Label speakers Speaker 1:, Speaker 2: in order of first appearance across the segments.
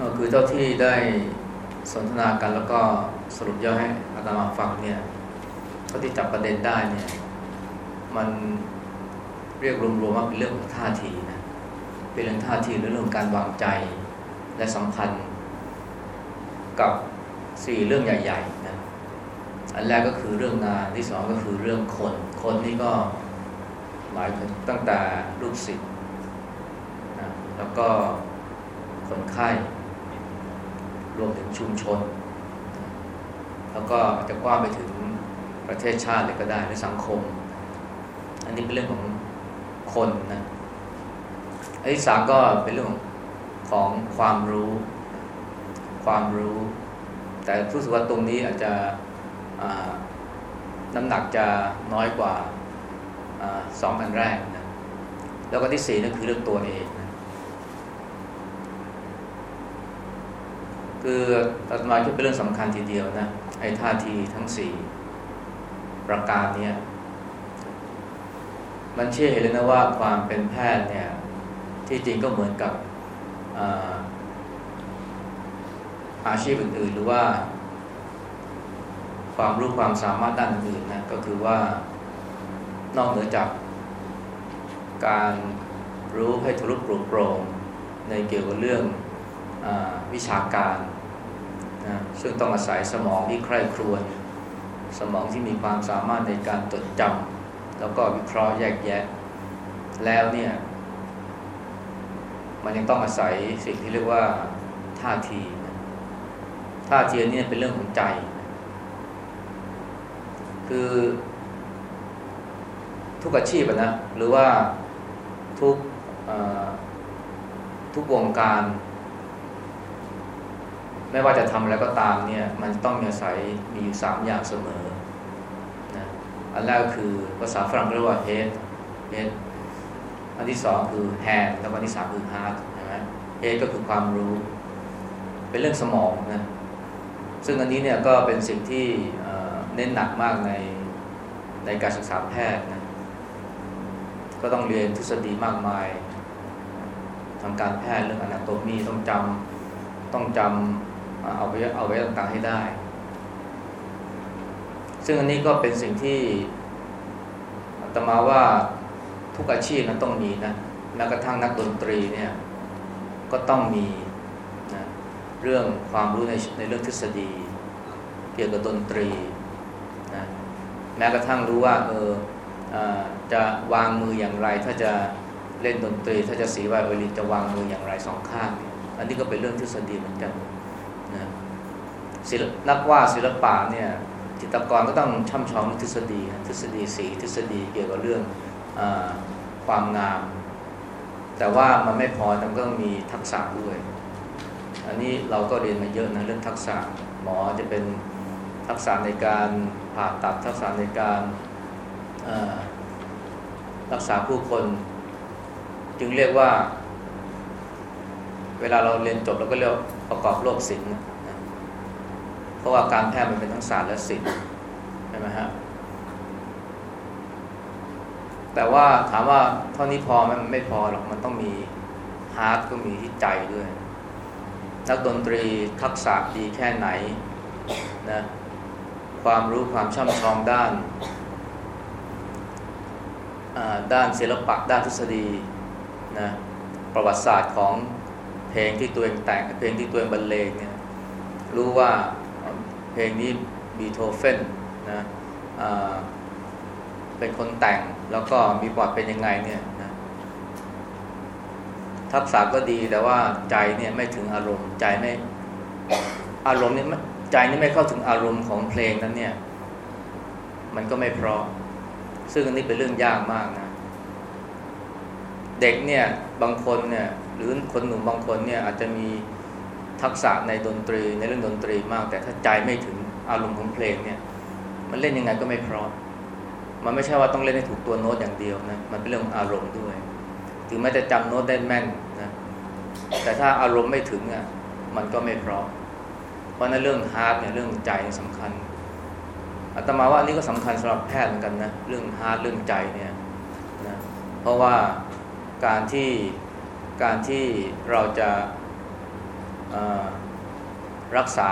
Speaker 1: ก็คือเจ้าที่ได้สนทนากันแล้วก็สรุปย่อให้อาตมาฟังเนี่ยเท่าที่จับประเด็นได้เนี่ย มันเรียกรวมๆว่าเป็นเรื่องของท่าทีนะ เป็นเรื่องท่าทีหรือเรื่องการวางใจ และสัมพันธ์กับสี่เรื่องใหญ่ๆนะ อันแรกก็คือเรื่องงานที่สองก็คือเรื่องคน คนนี่ก็หมายถึงตั้งแต่ลูกศิษย์นะแล้วก็คนไข้ รวมถึงชุมชน แล้วก็จะกว้างไปถึงประเทศชาติเลยก็ได้หรือสังคม อันนี้เป็นเรื่องของคนนะอันที่สามก็เป็นเรื่องของความรู้ ความรู้ แต่รู้สึกว่าตรงนี้อาจจะน้ำหนักจะน้อยกว่าอสองอันแรกนะแล้วก็ที่สี่นั่นคือเรื่องตัวเอง คือตัดมาคิดเป็นเรื่องสำคัญทีเดียวนะไอ้ท่าทีทั้งสี่ประการเนี้ยมันเชื่อเห็นเลยนะว่าความเป็นแพทย์เนี่ย ที่จริงก็เหมือนกับอาอาชีพอื่นๆ หรือว่า ความรู้ความสามารถด้านอื่นนะก็คือว่านอกเหนือจาก การรู้ให้ทะลุปลุกโปร่งในเกี่ยวกับเรื่อง วิชาการนะซึ่งต้องอาศัยสมองที่ใคร่ครวญสมองที่มีความสามารถในการจดจำแล้วก็วิเคราะห์แยกแยะ แล้วเนี่ย มันยังต้องอาศัยสิ่งที่เรียกว่าท่าทีท่าทีนี่เป็นเรื่องของใจ คือทุกอาชีพนะ หรือว่าทุกทุกวงการ ไม่ว่าจะทำอะไรก็ตามเนี่ย มันต้องมีอาศัยมีอยู่สามอย่างเสมอนะอันแรกคือภาษาฝรั่งเรียกว่า head head อันที่สองคือ hand แล้วอันที่สามคือ heart ใช่ไหม head ก็คือความรู้ เป็นเรื่องสมองนะซึ่งอันนี้เนี่ยก็เป็นสิ่งที่เน้นหนักมากในในการศึกษาแพทย์นะก็ต้องเรียนทฤษฎีมากมายทางการแพทย์เรื่องอนาโตมีต้องจำต้องจำ เอาไว้เอาไว้ต่างๆให้ได้ ซึ่งอันนี้ก็เป็นสิ่งที่ตมาว่าทุกอาชีพนั้นต้องมีนะแม้กระทั่งนักดนตรีเนี่ยก็ต้องมีนะเรื่องความรู้ในในเรื่องทฤษฎี เกี่ยวกับดนตรีนะแม้กระทั่งรู้ว่าเออจะวางมืออย่างไร ถ้าจะเล่นดนตรี ถ้าจะสีไวโอลินจะวางมืออย่างไรสองข้าง อันนี้ก็เป็นเรื่องทฤษฎีเหมือนกัน นะศิลนักวาดศิลปะเนี่ยจิตรกรก็ต้องช่ำชองทฤษฎีทฤษฎีสีทฤษฎีเกี่ยวกับเรื่องอความงาม แต่ว่ามันไม่พอมันก็ต้องมีทักษะด้วย อันนี้เราก็เรียนมาเยอะนะเรื่องทักษะหมอจะเป็นทักษะในการผ่าตัดทักษะในการรักษาผู้คน จึงเรียกว่า เวลาเราเรียนจบเราก็เรียก ประกอบโลกศิลป์เพราะว่าการแพทย์มันเป็นทั้งศาสตร์และศิลป์ใช่ไหมฮะแต่ว่าถามว่าเท่านี้พอมันไม่พอหรอกมันต้องมีฮาร์ดก็มีที่ใจด้วย นักดนตรีทักษะดีแค่ไหนนะความรู้ความช่ำชองด้านด้านศิลปะด้านทฤษฎีนะประวัติศาสตร์ของ เพลงที่ตัวเองแต่งเพลงที่ตัวเองบรรเลงเนี่ยรู้ว่าเพลงนี้บีโธเฟนนะเป็นคนแต่งแล้วก็มีบทเป็นยังไงเนี่ยนะทักษะก็ดีแต่ว่าใจเนี่ยไม่ถึงอารมณ์ใจไม่อารมณ์นี่ใจนี่ไม่เข้าถึงอารมณ์ของเพลงนั้นเนี่ย มันก็ไม่เพราะ ซึ่งอันนี้เป็นเรื่องยากมากนะ เด็กเนี่ยบางคนเนี่ย หรือคนหนุ่มบางคนเนี่ยอาจจะมีทักษะในดนตรีในเรื่องดนตรีมาก แต่ถ้าใจไม่ถึงอารมณ์ของเพลงเนี่ย มันเล่นยังไงก็ไม่เพราะ มันไม่ใช่ว่าต้องเล่นให้ถูกตัวโน้ตอย่างเดียวนะมันเป็นเรื่องอารมณ์ด้วย ถึงแม้จะจำโน้ตได้แม่นนะแต่ถ้าอารมณ์ไม่ถึงอะมันก็ไม่เพราะ เพราะนั้นเรื่อง heart เนี่ยเรื่องใจสำคัญอาตมาว่าอันนี้ก็สำคัญสำหรับแพทย์เหมือนกันนะเรื่อง heart เรื่องใจเนี่ยนะเพราะว่าการที่ การที่เราจะรักษา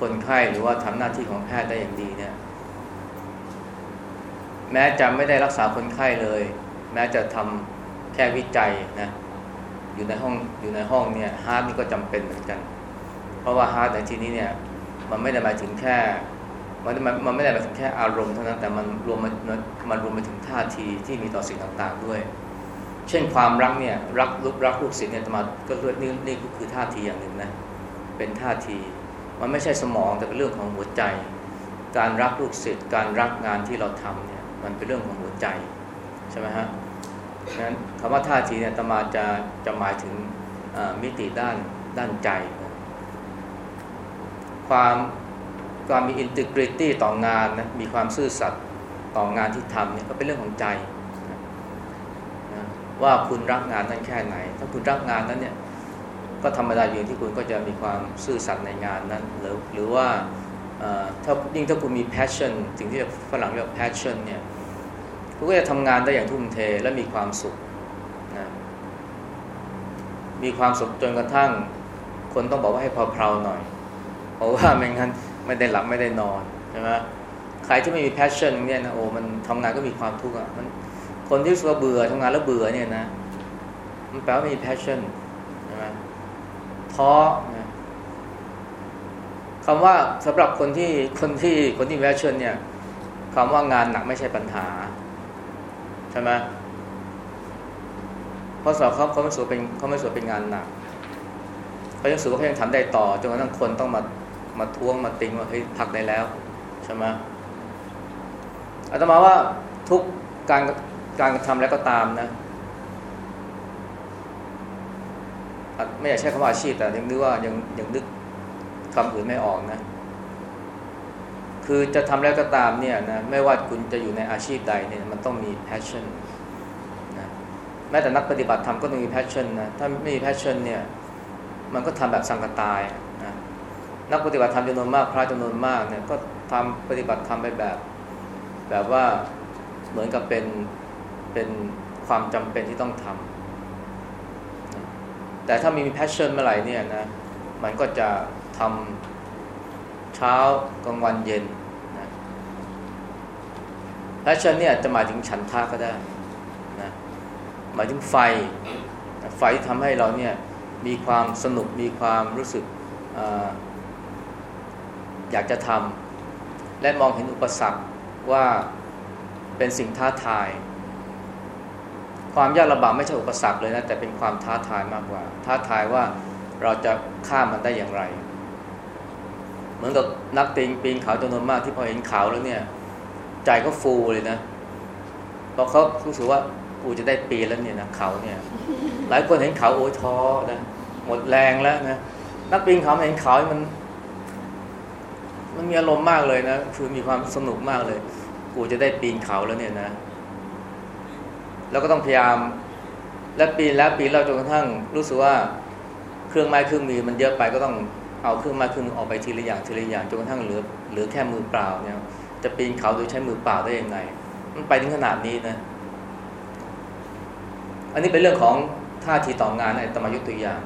Speaker 1: คนไข้หรือว่าทำหน้าที่ของแพทย์ได้อย่างดีเนี่ย แม้จะไม่ได้รักษาคนไข้เลย แม้จะทำแค่วิจัยนะอยู่ในห้องอยู่ในห้องเนี่ย heart นี่ก็จำเป็นเหมือนกัน เพราะว่า heart ในที่นี้เนี่ย มันไม่ได้หมายถึงแค่มันมันมันไม่ได้หมายถึงแค่อารมณ์เท่านั้นแต่มันรวมมันมันรวมไปถึงท่าทีที่มีต่อสิ่งต่าง ๆ ด้วย เช่นความรักเนี่ยรักลูกรักลูกศิษย์เนี่ยมาก็เรื่องนี่นี่ก็คือท่าทีอย่างหนึ่งนะเป็นท่าที มันไม่ใช่สมองแต่เป็นเรื่องของหัวใจ การรักลูกศิษย์การรักงานที่เราทำเนี่ยมันเป็นเรื่องของหัวใจใช่ไหมฮะนั้นคำว่าท่าทีเนี่ยตมาจะจะหมายถึงมิติด้านด้านใจ ความความมีอินทิกริตี้ต่องานนะมีความซื่อสัตย์ต่องานที่ทำเนี่ยก็เป็นเรื่องของใจ ว่าคุณรักงานนั้นแค่ไหน ถ้าคุณรักงานนั้นเนี่ยก็ธรรมดาอยู่ที่คุณก็จะมีความซื่อสัตย์ในงานนั้น หรือหรือว่าถ้ายิ่งถ้าคุณมี passion สิ่งที่ฝรั่งเรียก passion เนี่ยคุณก็จะทำงานได้อย่างทุ่มเทและมีความสุขนะมีความสุขจนกระทั่ง คนต้องบอกว่าให้เพลาๆหน่อย เพราะว่าไม่งั้นไม่ได้หลับไม่ได้นอนใช่ไหมใครที่ไม่มี passion เนี่ยนะโอ้มันทำงานก็มีความทุกข์อะมัน คนที่รู้สึกเบื่อทำงานแล้วเบื่อเนี่ยนะ มันแปลว่าไม่มี passion ใช่ไหมท้อนะคำว่าสำหรับคนที่คนที่คนที่ passion เนี่ยคำว่างานหนักไม่ใช่ปัญหาใช่ไหมเพราะสอบเขาเขาไม่สูเป็นเขาไม่สูเป็นงานหนักเขายังสูว่าเขายังทำได้ต่อจนกระทั่งคนต้องมามาท้วงมาติงว่าเฮ้ยพักได้แล้วใช่ไหมอาตมาว่าทุกการ การกระทำแล้วก็ตามนะไม่อยากใช้คำว่าอาชีพแต่ยังนึกว่ายังยังนึกคำอื่นไม่ออกนะ คือจะทำแล้วก็ตามเนี่ยนะไม่ว่าคุณจะอยู่ในอาชีพใดเนี่ยมันต้องมี passion นะแม้แต่นักปฏิบัติธรรมก็ต้องมี passion นะถ้าไม่มี passion เนี่ยมันก็ทำแบบสังกตายนักปฏิบัติธรรมจำนวนมากพระจำนวนมากเนี่ยก็ทำปฏิบัติธรรมไปแบบ แบบว่าเหมือนกับเป็น เป็นความจำเป็นที่ต้องทำแต่ถ้ามี passion เมื่อไหร่เนี่ยนะมันก็จะทำเช้ากลางวันเย็นนะ passion เนี่ยจะหมายถึงฉันทาก็ได้นะหมายถึงไฟไฟที่ทำให้เราเนี่ยมีความสนุกมีความรู้สึกอยากจะทำและมองเห็นอุปสรรคว่าเป็นสิ่งท้าทาย ความยากลำบากไม่ใช่อุปสรรคเลยนะแต่เป็นความท้าทายมากกว่า ท้าทายว่าเราจะข้ามมันได้อย่างไร เหมือนกับนักตีนปีนเขาจำนวนมากที่พอเห็นเขาแล้วเนี่ย ใจก็ฟูเลยนะเพราะเขารู้สึกว่ากูจะได้ปีนแล้วเนี่ยนะเขาเนี่ย หลายคนเห็นเขาโอ้ท้อนะหมดแรงแล้วนะนักปีนเขาเห็นเขามัน มันมีอารมณ์มากเลยนะคือมีความสนุกมากเลย กูจะได้ปีนเขาแล้วเนี่ยนะ แล้วก็ต้องพยายาม และปีนแล้วปีนเราจนกระทั่งรู้สึกว่าเครื่องไม้เครื่องมือมันเยอะไปก็ต้องเอาเครื่องไม้เครื่องมือออกไปทีละอย่างทีละอย่างจนกระทั่งเหลือเหลือแค่มือเปล่าเนี่ยจะปีนเขาโดยใช้มือเปล่าได้ยังไง มันไปถึงขนาดนี้นะอันนี้เป็นเรื่องของท่าทีต่องานไอ้ตมายกตัวอย่าง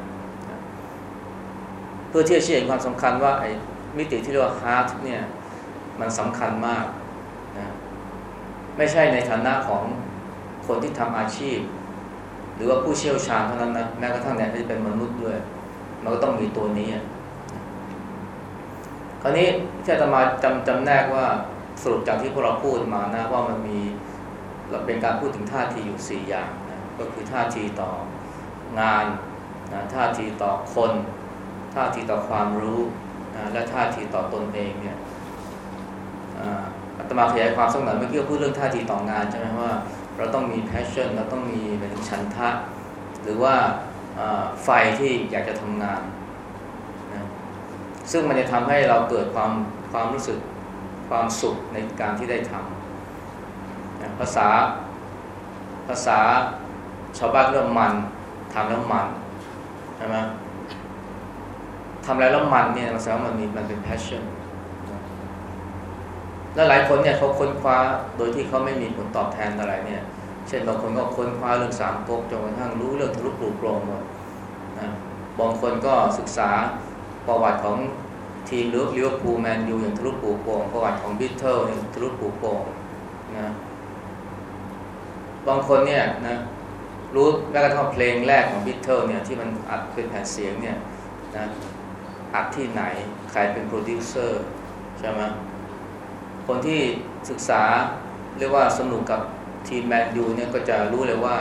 Speaker 1: เพื่อที่จะชี้เห็นความสำคัญว่าไอ้มิติที่เรียกว่า heart เนี่ยมันสำคัญมากนะไม่ใช่ในฐานะของ คนที่ทำอาชีพ หรือว่าผู้เชี่ยวชาญเท่านั้นนะแม้กระทั่งเนี่ยที่เป็นมนุษย์ด้วย มันก็ต้องมีตัวนี้คราวนี้ที่อาตมาจำจำแนกว่าสรุปจากที่พวกเราพูดมานะว่ามันมีเราเป็นการพูดถึงท่าทีอยู่สี่อย่างนะก็คือท่าทีต่องานนะท่าทีต่อคน ท่าทีต่อความรู้และท่าทีต่อตนเองเนี่ยอาตมาขยายความสักหน่อยเมื่อกี้พูดเรื่องท่าทีต่องานใช่ไหมว่า เราต้องมี passion เราต้องมีเป็นฉันทะ หรือว่าไฟที่อยากจะทำงานนะซึ่งมันจะทำให้เราเกิดความความรู้สึกความสุขในการที่ได้ทำนะภาษาภาษาชาวบ้านเรื่องมันทำแล้วมันใช่ไหมทำแล้วมันเนี่ยมันแสดงว่ามันมีมันเป็น passion แล้วหลายคนเนี่ยเขาค้นคว้าโดยที่เขาไม่มีผลตอบแทนอะไรเนี่ย เช่นบางคนก็ค้นคว้าเรื่องสามก๊กจนกระทั่งรู้เรื่องทะลุปลุกโปร่งหมดนะบางคนก็ศึกษาประวัติของทีมลือกเลี้ยวพูแมนยูอย่างทะลุปูโป่งประวัติของบิทเทิลอย่างทะลุปูโป่งนะบางคนเนี่ยนะรู้แม้กระทั่งเพลงแรกของบิทเทิลเนี่ยที่มันอัดเป็นแผ่นเสียงเนี่ยนะอัดที่ไหนใครเป็นโปรดิวเซอร์ใช่ไหม คนที่ศึกษาเรียกว่าสนุกกับทีมแมนยูเนี่ยก็จะรู้เลยว่า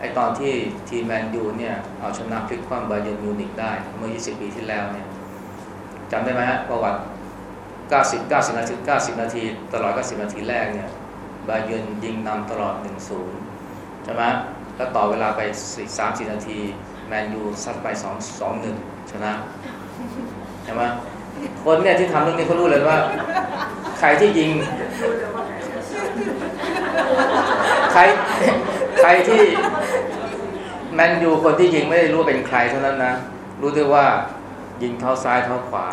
Speaker 1: ไอตอนที่ทีมแมนยูเนี่ยเอาชนะพลิกคว่ำบาเยิร์นมิวนิกได้ เมื่อ 20 ปีที่แล้วเนี่ยจำได้ไหมฮะประวัติ 90 90 นาที 90 นาที ตลอด 90 นาทีแรกเนี่ยบาเยอร์ยิงนำตลอด 1-0 ใช่ไหมแล้วต่อเวลาไป 3-4 นาที แมนยูซัดไป2 2-1ชนะ ใช่ไหม คนเนี่ยที่ทำเรื่องนี้เขารู้เลยว่า ใครที่ยิง ใครใครที่แมนยูคนที่ยิงไม่ได้รู้เป็นใครเท่านั้นนะ รู้ด้วยว่ายิงเท้าซ้ายเท้าขวา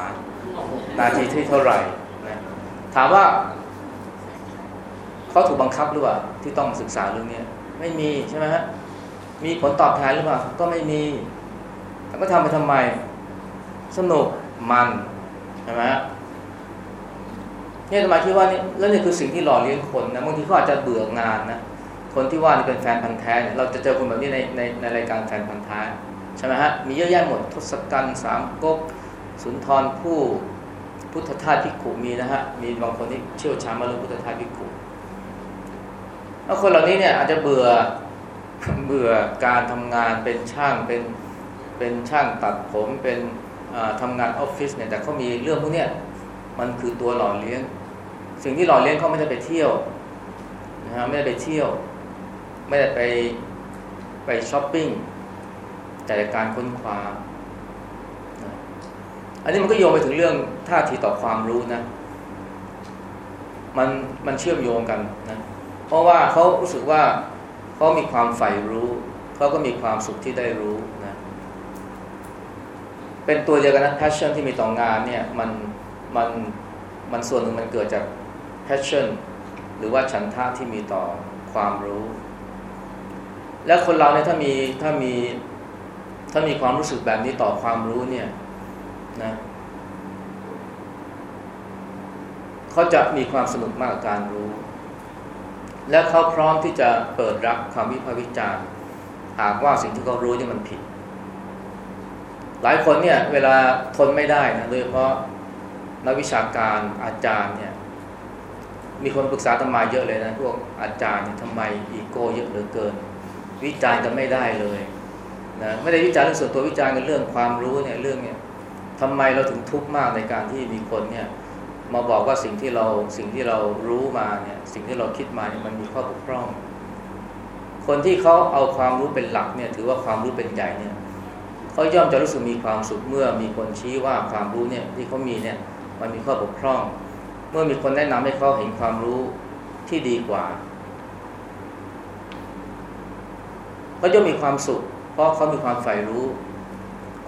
Speaker 1: นาทีที่เท่าไหร่นะถามว่าเขาถูกบังคับหรือเปล่าที่ต้องศึกษาเรื่องนี้ไม่มีใช่ไหมฮะมีผลตอบแทนหรือเปล่าก็ไม่มีแต่ก็ทำไปทำไม สนุกมัน ช่ไหมฮะเนี่ยหมายคิดว่านี่แล้วนี่คือสิ่งที่หล่อเลี้ยงคนนะบางทีเขาอาจจะเบื่องานนะคนที่ว่านี่เป็นแฟนพันธ์แท้เนี่ยเราจะเจอคนแบบนี้ในในในรายการแฟนพันธ์แท้ใช่ไหมฮะมีเยอะแยะหมดทศกัณฐ์สามก๊กสุนทรผู้พุทธทาสพิขุมีนะฮะมีบางคนที่เชี่ยวชาญมาเรื่องพุทธทาสพิขุแล้วคนเหล่านี้เนี่ยอาจจะเบื่อเบื่อการทำงานเป็นช่างเป็นเป็นช่างตัดผมเป็น ทำงานออฟฟิศเนี่ยแต่เขามีเรื่องพวกเนี้ยมันคือตัวหล่อเลี้ยง สิ่งที่หล่อเลี้ยงเขาไม่ได้ไปเที่ยวนะฮะไม่ได้ไปเที่ยว ไม่ได้ไปไปช้อปปิ้งแต่การค้นคว้าอันนี้มันก็โยงไปถึงเรื่องท่าทีต่อความรู้นะ มันมันเชื่อมโยงกันนะ เพราะว่าเขารู้สึกว่าเขามีความใฝ่รู้เขาก็มีความสุขที่ได้รู้นะเป็นตัวเดียวกันนะ passion ที่มีต่องานเนี่ยมันมันมันส่วนหนึ่งมันเกิดจาก passion หรือว่าฉันทะที่มีต่อความรู้ และคนเราเนี่ยถ้ามีถ้ามีถ้ามีความรู้สึกแบบนี้ต่อความรู้เนี่ยนะเขาจะมีความสนุกมากกับการรู้ และเขาพร้อมที่จะเปิดรับความวิพากษ์วิจารณ์ หากว่าสิ่งที่เขารู้นี่มันผิด หลายคนเนี่ยเวลาทนไม่ได้นะโดยเฉพาะนักวิชาการอาจารย์เนี่ย มีคนปรึกษาธรรมาเยอะเลยนะ พวกอาจารย์เนี่ยทำไมอีโก้เยอะเหลือเกิน วิจารณ์กันไม่ได้เลยนะไม่ได้วิจารณ์เรื่องส่วนตัววิจารณ์กันเรื่องความรู้เนี่ยเรื่องเนี่ยทำไมเราถึงทุกข์มากในการที่มีคนเนี่ยมาบอกว่าสิ่งที่เราสิ่งที่เรารู้มาเนี่ยสิ่งที่เราคิดมาเนี่ยมันมีข้อบกพร่อง คนที่เขาเอาความรู้เป็นหลักเนี่ยถือว่าความรู้เป็นใหญ่เนี่ย เขาย่อมจะรู้สึกมีความสุขเมื่อมีคนชี้ว่าความรู้เนี่ยที่เขามีเนี่ยมันมีข้อบกพร่อง เมื่อมีคนแนะนำให้เขาเห็นความรู้ที่ดีกว่าเขาจะมีความสุข เพราะเขามีความใฝ่รู้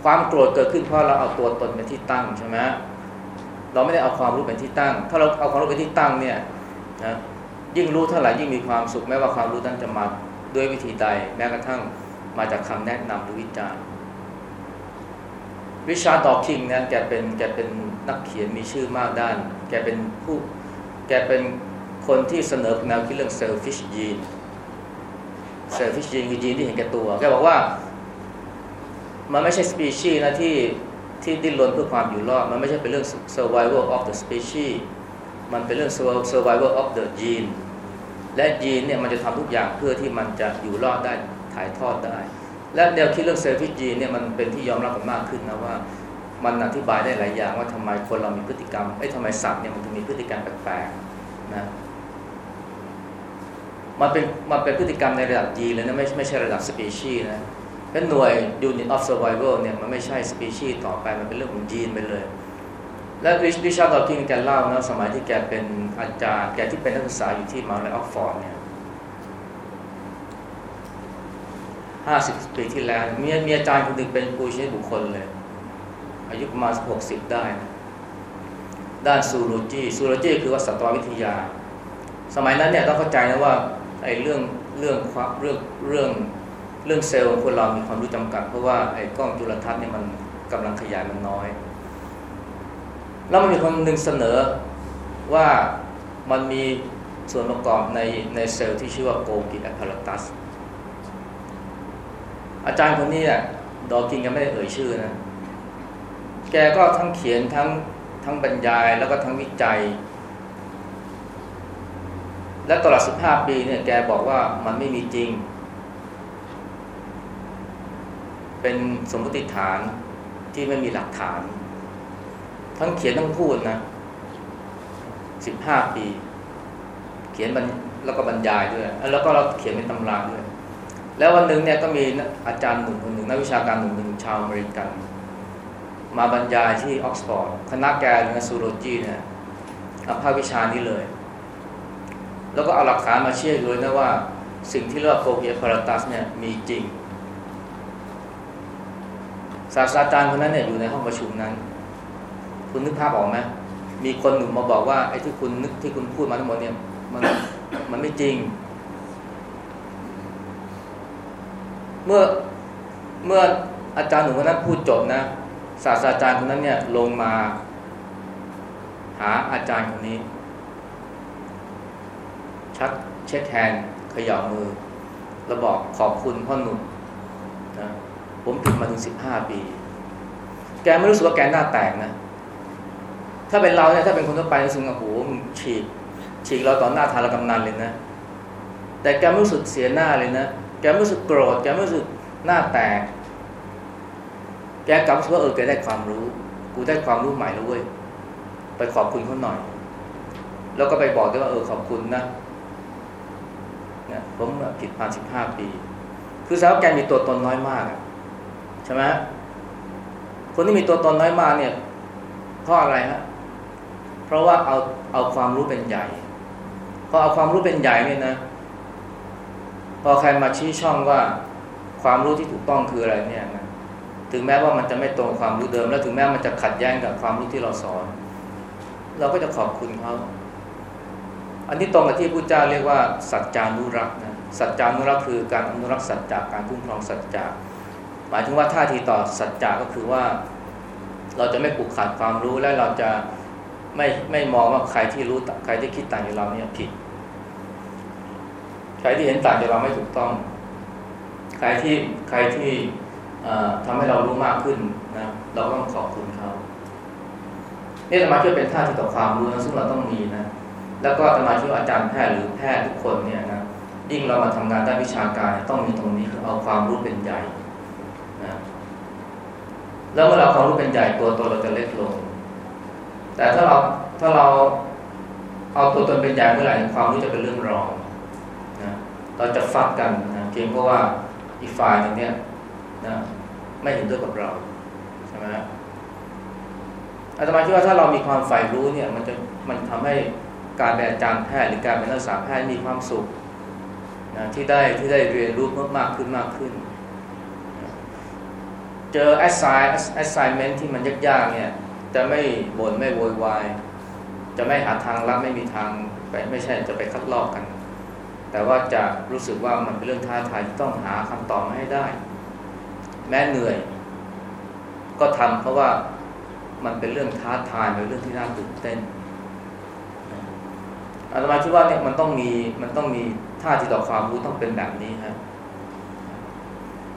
Speaker 1: ความโกรธเกิดขึ้นเพราะเราเอาตัวตนเป็นที่ตั้งใช่ไหมเราไม่ได้เอาความรู้เป็นที่ตั้ง ถ้าเราเอาความรู้เป็นที่ตั้งเนี่ยนะยิ่งรู้เท่าไหร่ยิ่งมีความสุขแม้ว่าความรู้นั้นจะมาด้วยวิธีใด แม้กระทั่งมาจากคำแนะนำหรือวิจารณ์ Richard Dawkins นะแกเป็นแกเป็นนักเขียนมีชื่อมากด้าน แกเป็นผู้แกเป็นคนที่เสนอแนวคิดเรื่อง selfish gene selfish gene คือยีนที่เห็นแก่ตัว แกบอกว่า มันไม่ใช่สปีชีส์นะที่ที่ดิ้นรนเพื่อความอยู่รอด มันไม่ใช่เป็นเรื่อง survival of the species มันเป็นเรื่อง survival of the gene และยีนเนี่ยมันจะทำทุกอย่างเพื่อที่มันจะอยู่รอดได้ถ่ายทอดได้ และแนวคิดเรื่อง selfish gene เนี่ยมันเป็นที่ยอมรับกันมากขึ้นนะว่า มันอธิบายได้หลายอย่างว่าทำไมคนเรามีพฤติกรรมไอ้ทำไมสัตว์เนี่ยมันถึงมีพฤติกรรมแปลกๆนะมันเป็นมันเป็นพฤติกรรมในระดับยีนเลยนะไม่ไม่ใช่ระดับสปีชีส์นะเป็นหน่วย unit of survival เนี่ยมันไม่ใช่สปีชีส์ต่อไปมันเป็นเรื่องของยีนไปเลย และ Richard Dawkins แกเล่านะสมัยที่แกเป็นอาจารย์แกที่เป็นนักศึกษาอยู่ที่มหาวิทยาลัยออกฟอร์ดเนี่ย ห้าสิบปีที่แล้วมีมีอาจารย์คนหนึ่งเป็นปูชนียบุคคลเลย อายุประมาณหกสิบได้ ด้าน zoology zoology คือว่าสัตววิทยา สมัยนั้นเนี่ยต้องเข้าใจนะว่าไอ้เรื่องเรื่องเรื่องเรื่องเรื่องเซลล์ของคนเรามีความรู้จำกัด เพราะว่าไอ้กล้องจุลทรรศน์เนี่ยมันกำลังขยายมันน้อย แล้วมันมีคนหนึ่งเสนอว่ามันมีส่วนประกอบในในเซลล์ที่ชื่อว่าโกกิแอพาราตัส อาจารย์คนนี้อะดอกินยังไม่ได้เอ่ยชื่อนะ แกก็ทั้งเขียนทั้งทั้งบรรยายแล้วก็ทั้งวิจัย และตลอด 15 ปีเนี่ยแกบอกว่ามันไม่มีจริง เป็นสมมติฐานที่ไม่มีหลักฐาน ทั้งเขียนทั้งพูดนะ 15 ปี เขียนแล้วก็บรรยายด้วย แล้วก็เราเขียนเป็นตำราด้วย แล้ววันหนึ่งเนี่ยก็มีอาจารย์หนุ่มคนหนึ่งนักวิชาการหนุ่มหนึ่งชาวอเมริกัน มาบรรยายที่ออกซฟอร์ดคณะแกเรื่องซูโรจีเนี่ยเอาภาควิชานี้เลย แล้วก็เอาหลักฐานมาเชื่อเลยนะว่า สิ่งที่เรียกว่าโกเฮียพาราตัสเนี่ยมีจริงศาสตราจารย์คนนั้นเนี่ยอยู่ในห้องประชุมนั้น คุณนึกภาพออกไหมมีคนหนุ่มมาบอกว่าไอ้ที่คุณนึกที่คุณพูดมาทั้งหมดเนี่ยมันมันไม่จริง เมื่อเมื่ออาจารย์หนุ่มคนนั้นพูดจบนะ ศาสตราจารย์คนนั้นเนี่ยลงมาหาอาจารย์คนนี้ ชักเช็คแฮนด์ขย่ามือ แล้วบอกขอบคุณพ่อหนุ่มนะผมผิดมาถึงสิบห้าปี แกไม่รู้สึกว่าแกหน้าแตกนะ ถ้าเป็นเราเนี่ยถ้าเป็นคนทั่วไปรู้สึกว่าโอ้โหฉีกฉีกเราต่อหน้าทารกำนันเลยนะ แต่แกไม่รู้สึกเสียหน้าเลยนะ แกรู้สึกโกรธแกรู้สึกหน้าแตก แกกลับว่าเออแกได้ความรู้ กูได้ความรู้ใหม่แล้วเว้ยไปขอบคุณเขาหน่อย แล้วก็ไปบอกด้วยว่าเออขอบคุณนะเนี่ยผมผิดมาสิบห้าปี คือสาวแกมีตัวตนน้อยมากใช่ไหมคนที่มีตัวตนน้อยมากเนี่ยเพราะอะไรฮะเพราะว่าเอาเอาความรู้เป็นใหญ่พอเอาความรู้เป็นใหญ่เนี่ยนะ พอใครมาชี้ช่องว่าความรู้ที่ถูกต้องคืออะไรเนี่ยนะถึงแม้ว่ามันจะไม่ตรงความรู้เดิม แล้วถึงแม้มันจะขัดแย้งกับความรู้ที่เราสอน เราก็จะขอบคุณเขาอันนี้ตรงกับที่พระเจ้าเรียกว่าสัจจานุรักษ์นะสัจจานุรักษ์คือการอนุรักษ์สัจจะการคุ้มครองสัจจะหมายถึงว่าท่าทีต่อสัจจะก็คือว่า เราจะไม่ผูกขาดความรู้และเราจะไม่ไม่มองว่าใครที่รู้ใครที่คิดต่างจากเราเนี่ยผิด ใครที่เห็นต่างจากเราไม่ถูกต้อง ใครที่ใครที่ทำให้เรารู้มากขึ้นนะเราก็ต้องขอบคุณเขานี่ธรรมะที่เป็นท่าที่ต่อความรู้นะซึ่งเราต้องมีนะแล้วก็ธรรมะที่อาจารย์แพทย์หรือแพทย์ทุกคนเนี่ยนะยิ่งเรามาทำงานด้านวิชาการต้องมีตรงนี้คือเอาความรู้เป็นใหญ่นะแล้วเมื่อเราความรู้เป็นใหญ่ตัวตนเราจะเล็กลง แต่ถ้าเราถ้าเราเอาตัวตนเป็นใหญ่เมื่อไหร่ความรู้จะเป็นเรื่องรอง เราจะฟัดกันนะเพียงเพราะว่าอีกฝ่ายหนึ่งเนี่ยนะไม่เห็นด้วยกับเราใช่ไหมอาตมาคิดว่าถ้าเรามีความใฝ่รู้เนี่ย มันจะมันทำให้การเป็นอาจารย์แพทย์หรือการเป็นนักศึกษาแพทย์มีความสุขนะที่ได้ที่ได้เรียนรู้เพิ่มมากขึ้นมากขึ้น เจอ assign assignment ที่มันยากๆเนี่ย จะไม่บ่นไม่โวยวายจะไม่หาทางลับไม่มีทางไปไม่ใช่จะไปคัดลอกกัน แต่ว่าจะรู้สึกว่ามันเป็นเรื่องท้าทายที่ต้องหาคำตอบมาให้ได้ แม้เหนื่อย ก็ทำเพราะว่ามันเป็นเรื่องท้าทายเป็นเรื่องที่น่าตื่นเต้นอาตมาคิดว่าเนี่ยมันต้องมีมันต้องมีท่าทีต่อความรู้ต้องเป็นแบบนี้ครับ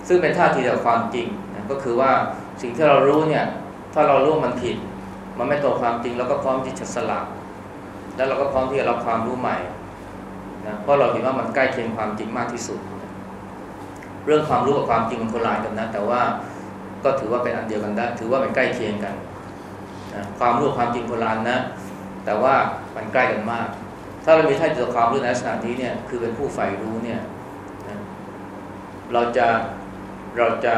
Speaker 1: ซึ่งเป็นท่าทีต่อความจริงนะก็คือว่าสิ่งที่เรารู้เนี่ย ถ้าเรารู้มันผิด มันไม่ตรงความจริงเราก็พร้อมที่จะสลับแล้วเราก็พร้อมที่จะรับความรู้ใหม่ นะเพราะเราเห็นว่ามันใกล้เคียงความจริงมากที่สุด เรื่องความรู้กับความจริงมันคนละอันกันนะ แต่ว่าก็ถือว่าเป็นอันเดียวกันได้ ถือว่าเป็นใกล้เคียงกันนะความรู้ความจริงคนละอันนะ แต่ว่ามันใกล้กันมาก ถ้าเรามีท่าทีต่อความรู้ในลักษณะนี้เนี่ยคือเป็นผู้ใฝ่รู้เนี่ยนะเราจะเราจะ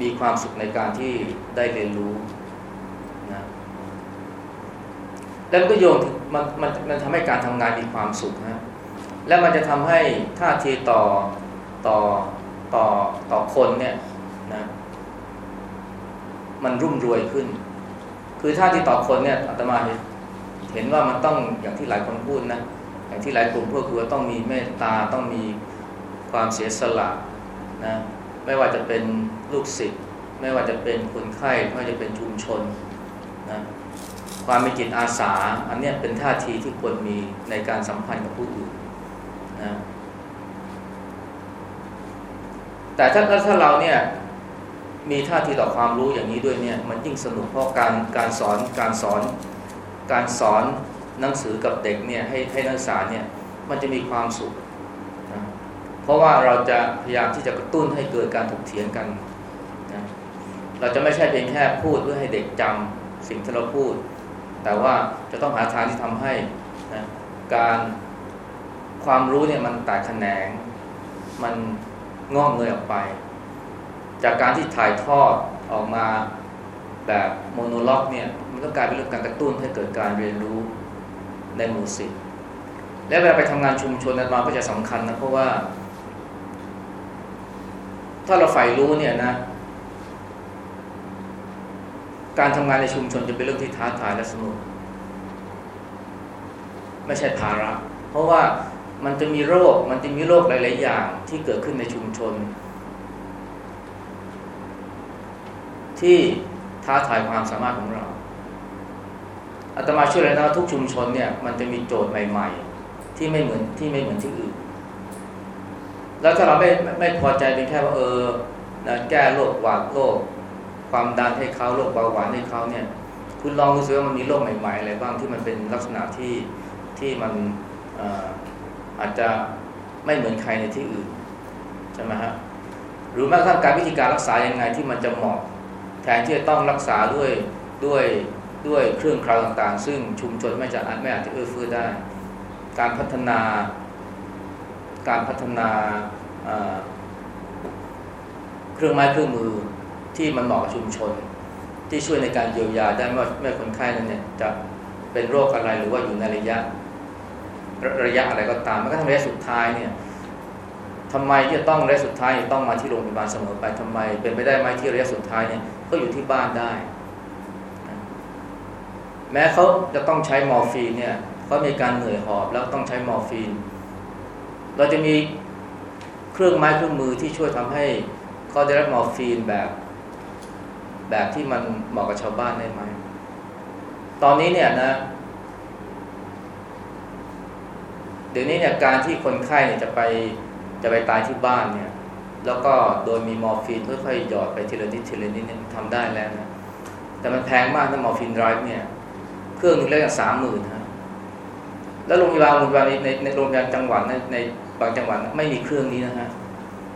Speaker 1: มีความสุขในการที่ได้เรียนรู้นะแล้วก็โยงมันมันมันทำให้การทำงานมีความสุขนะ และมันจะทำให้ท่าทีต่อต่อต่อต่อคนเนี่ยนะมันรุ่มรวยขึ้น คือท่าทีต่อคนเนี่ยอาตมาเห็นว่ามันต้องอย่างที่หลายคนพูดนะอย่างที่หลายกลุ่มพูดคือว่าต้องมีเมตตาต้องมีความเสียสละนะไม่ว่าจะเป็นลูกศิษย์ไม่ว่าจะเป็นคนไข้ไม่ว่าจะเป็นชุมชนนะความมีจิตอาสา อันนี้เป็นท่าทีที่ควรมีในการสัมพันธ์กับผู้อื่น นะแต่ถ้าถ้าเราเนี่ยมีท่าทีต่อความรู้อย่างนี้ด้วยเนี่ย มันยิ่งสนุกเพราะการการสอนการสอนการสอนหนังสือกับเด็กเนี่ยให้ให้นักศึกษาเนี่ยมันจะมีความสุขนะเพราะว่าเราจะพยายามที่จะกระตุ้นให้เกิดการถกเถียงกันนะเราจะไม่ใช่เพียงแค่พูดเพื่อให้เด็กจำสิ่งที่เราพูด แต่ว่าจะต้องหาทางที่ทำให้นะการ ความรู้เนี่ยมันแตกแขนง มันงอกเงยออกไป จากการที่ถ่ายทอดออกมาแบบโมโนล็อกเนี่ยมันก็กลายเป็นเรื่องการกระตุ้นให้เกิดการเรียนรู้ในหมู่สิทธิ์และเวลาไปทำงานชุมชนนั้นมาก็จะสำคัญนะเพราะว่า ถ้าเราใฝ่รู้เนี่ยนะ การทำงานในชุมชนจะเป็นเรื่องที่ท้าทายและสนุกไม่ใช่ภาระ เพราะว่า มันจะมีโรค มันจะมีโรคหลาย ๆ อย่างที่เกิดขึ้นในชุมชน ที่ท้าทายความสามารถของเราอาตมาชื่อเลยนะทุกชุมชนเนี่ยมันจะมีโจทย์ใหม่ ๆ ที่ไม่เหมือนที่ไม่เหมือนที่อื่น แล้วถ้าเราไม่ไม่พอใจเป็นแค่ว่าเออนะแก้โรคหวาดโรคความดันให้เขาโรคเบาหวานให้เขาเนี่ย คุณลองดูซิว่ามันมีโรคใหม่ๆอะไรบ้างที่มันเป็นลักษณะที่ที่มัน อาจจะไม่เหมือนใครในที่อื่นใช่ไหมฮะหรือแม้กระทั่งการวิธีการรักษายังไงที่มันจะเหมาะแทนที่จะต้องรักษาด้วยด้วยด้วยเครื่องคราวต่างๆ ซึ่งชุมชนไม่จะไม่อาจจะเอื้อเฟื้อได้ การพัฒนา การพัฒนาเครื่องไม้เครื่องมือที่มันเหมาะกับชุมชน ที่ช่วยในการเยียวยาได้ไม่ไม่คนไข้นั้นเนี่ยจะเป็นโรคอะไรหรือว่าอยู่ในระยะ ระยะอะไรก็ตามแม้กระทั่งระยะสุดท้ายเนี่ยทำไมที่จะต้องระยะสุดท้ายต้องมาที่โรงพยาบาลเสมอไปทำไม เป็นไปได้ไหมที่ระยะสุดท้ายเนี่ยก็อยู่ที่บ้านได้ แม้เขาจะต้องใช้มอร์ฟีนเนี่ยเขามีการเหนื่อยหอบแล้วต้องใช้มอร์ฟีน เราจะมีเครื่องไม้เครื่องมือที่ช่วยทำให้เขาได้รับมอร์ฟีนแบบแบบที่มันเหมาะกับชาวบ้านได้ไหม ตอนนี้เนี่ยนะ เดี๋ยวนี้เนี่ยการที่คนไข้เนี่ยจะไปจะไปตายที่บ้านเนี่ย แล้วก็โดยมีมอร์ฟีนค่อยๆหยอดไปทีละนิดทีละนิดเนี่ยทำได้แล้วนะแต่มันแพงมากนะมอร์ฟีนไรฟ์เนี่ย เครื่องนึงเรียกสามหมื่นฮะแล้วโรงพยาบาลโรงพยาบาลในในโรงพยาบาลจังหวัดในในบางจังหวัดไม่มีเครื่องนี้นะฮะ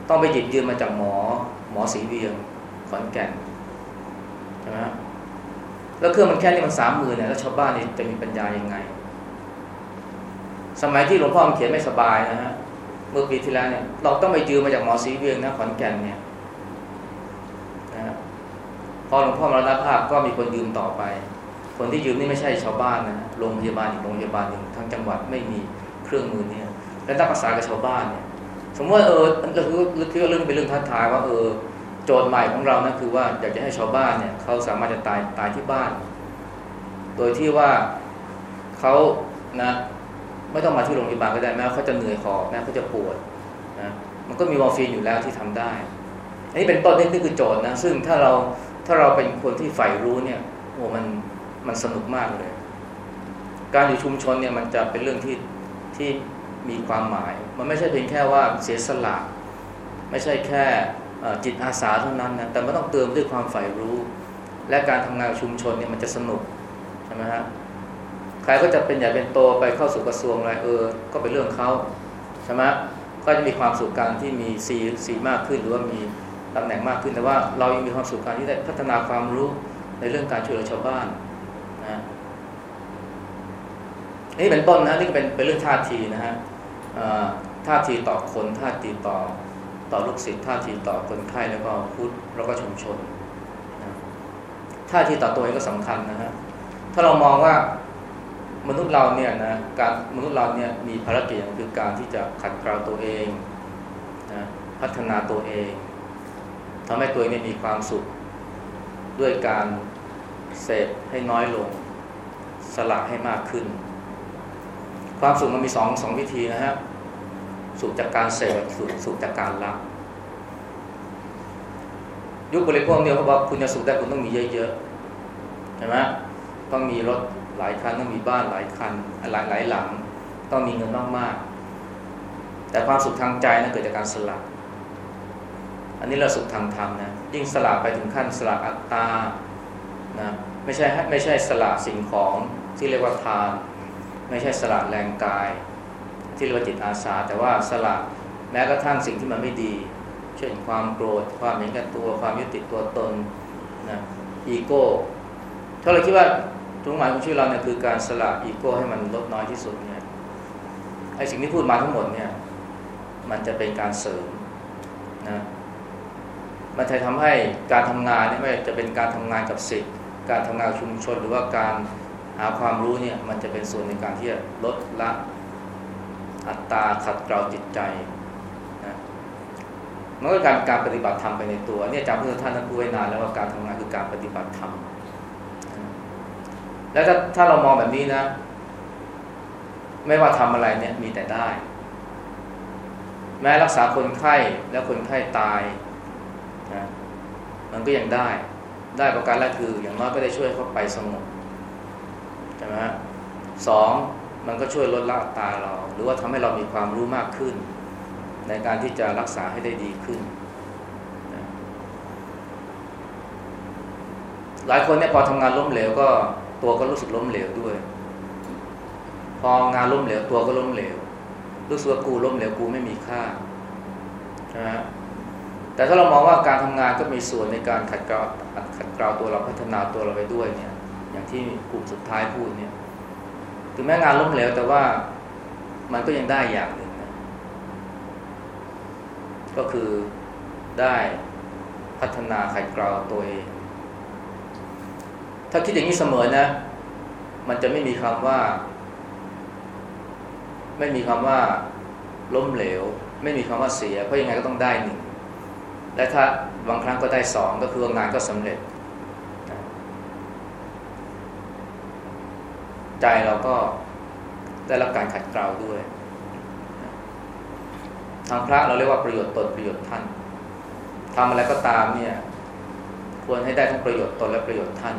Speaker 1: ต้องไปหยิบยืมมาจากหมอหมอสีเวียงขอนแก่นใช่ไหมแล้วเครื่องมันแค่นี้มันสามหมื่นเนี่ยแล้วชาวบ้านนี่จะมีปัญญายังไง สมัยที่หลวงพ่อเขียนไม่สบายนะฮะเมื่อปีที่แล้วเนี่ย เราต้องไปยืมมาจากหมอสีเวียงนะขอนแก่นเนี่ยนะพอหลวงพ่อมรณภาพก็มีคนยืมต่อไป คนที่ยืมนี่ไม่ใช่ชาวบ้านนะโรงพยาบาลอีกโรงพยาบาลหนึ่งทั้งจังหวัดไม่มีเครื่องมือเนี่ย แล้วต้องประสานกับชาวบ้านเนี่ย สมมติว่าเออเราคือคือเรื่องเป็นเรื่องท้าทายว่าเออโจทย์ใหม่ของเรานะคือว่าอยากจะให้ชาวบ้านเนี่ยเขาสามารถจะตายตายที่บ้าน โดยที่ว่าเขานะ ไม่ต้องมาที่โรงพยาบาลก็ได้แม้เขาจะเหนื่อยหอแม้เขาจะปวดนะมันก็มีมอร์ฟีนอยู่แล้วที่ทำได้อันนี้เป็นต้นนี่คือโจทย์นะซึ่งถ้าเราถ้าเราเป็นคนที่ใฝ่รู้เนี่ยโอ้มันมันสนุกมากเลย การอยู่ชุมชนเนี่ยมันจะเป็นเรื่องที่ที่มีความหมาย มันไม่ใช่เพียงแค่ว่าเสียสละไม่ใช่แค่จิตอาสาเท่านั้นนะแต่มันต้องเติมด้วยความใฝ่รู้ และการทำงานชุมชนเนี่ยมันจะสนุกใช่ไหมฮะ ใครก็จะเป็นใหญ่เป็นโตไปเข้าสู่กระทรวงอะไรเออ ก็เป็นเรื่องเขาใช่ไหมก็จะมีความสุขการที่มีสีสีมากขึ้นหรือว่ามีตำแหน่งมากขึ้นแต่ว่าเรายังมีความสุขการที่ได้พัฒนาความรู้ในเรื่องการช่วยเหลือชาวบ้านนะนี่เป็นต้นนะนี่เป็นเป็นเรื่องท่าทีนะฮะท่าทีต่อคนท่าทีต่อต่อลูกศิษย์ท่าทีต่อคนไข้แล้วก็พุทธแล้วก็ชุมชนนะท่าทีต่อตัวเองก็สำคัญนะฮะถ้าเรามองว่า มนุษย์เราเนี่ยนะการมนุษย์เราเนี่ยมีภารกิจคือการที่จะขัดเกลาตัวเองนะพัฒนาตัวเองทำให้ตัวเองมีความสุข ด้วยการเสพให้น้อยลง สละให้มากขึ้น ความสุขมันมีสองสองวิธีนะฮะสุขจากการเสพสุขสุขจากการละยุคบริโภคเนี่ยเขาบอกคุณจะสุขได้คุณต้องมีเยอะๆใช่ไหมต้องมีรถ หลายคันต้องมีบ้านหลายคันหลายหลายหลัง ต้องมีเงินมากๆแต่ความสุขทางใจนะั้นเกิดจากการสละอันนี้เราสุขทางธรรมนะยิ่งสละไปถึงขั้นสละอัตตานะไม่ใช่ไม่ใช่สละสิ่งของที่เรียกว่าทาน ไม่ใช่สละแรงกาย ที่เรียกว่าจิตอาสา แต่ว่าสละแม้กระทั่งสิ่งที่มันไม่ดี เช่นความโกรธความเห็นแก่ตัวความยึดติดตัวตนนะอีโก้ถ้าเราคิดว่า จุดหมายของชีวิตเราเนี่ยคือการสละอีโก้ให้มันลดน้อยที่สุดเนี่ยไอสิ่งที่พูดมาทั้งหมดเนี่ยมันจะเป็นการเสริมนะมันจะทำให้การทำงานเนี่ยไม่จะเป็นการทำงานกับสิทธิ์การทำงานชุมชนหรือว่าการหาความรู้เนี่ยมันจะเป็นส่วนในการที่จะลดละอัตตาขัดเกลาจิตใจนะมันก็การการปฏิบัติธรรมไปในตัวเนี่ยจำเพื่อท่านนั้นพูดไว้นานแล้วว่าการทำงานคือการปฏิบัติธรรม แล้วถ้าถ้าเรามองแบบนี้นะ ไม่ว่าทำอะไรเนี่ยมีแต่ได้ แม้รักษาคนไข้แล้วคนไข้ตายนะมันก็ยังได้ ได้ประการแรกคือ อย่างน้อยก็ได้ช่วยเขาไปสงบใช่ไหมสองมันก็ช่วยลดละตาเรา หรือว่าทำให้เรามีความรู้มากขึ้น ในการที่จะรักษาให้ได้ดีขึ้นหลายคนเนี่ยพอทำงานล้มเหลวก็ ตัวก็รู้สึกล้มเหลวด้วย พองานล้มเหลวตัวก็ล้มเหลวรู้สึกว่ากูล้มเหลวกูไม่มีค่าใช่ไหมแต่ถ้าเรามองว่าการทำงานก็มีส่วนในการขัดเกลาขัดเกลาตัวเราพัฒนาตัวเราไปด้วยเนี่ย อย่างที่กลุ่มสุดท้ายพูดเนี่ย ถึงแม้งานล้มเหลวแต่ว่ามันก็ยังได้อย่างหนึ่งนะก็คือได้พัฒนาขัดเกลาตัวเอง ถ้าคิดอย่างนี้เสมอนะ มันจะไม่มีคำว่า ไม่มีคำว่าล้มเหลว ไม่มีคำว่าเสีย เพราะยังไงก็ต้องได้หนึ่ง และถ้าบางครั้งก็ได้สองก็คืองานก็สำเร็จ ใจเราก็ได้รับการขัดเกลาด้วย ทางพระเราเรียกว่าประโยชน์ตนประโยชน์ท่านทำอะไรก็ตามเนี่ยควรให้ได้ทั้งประโยชน์ตนและประโยชน์ท่าน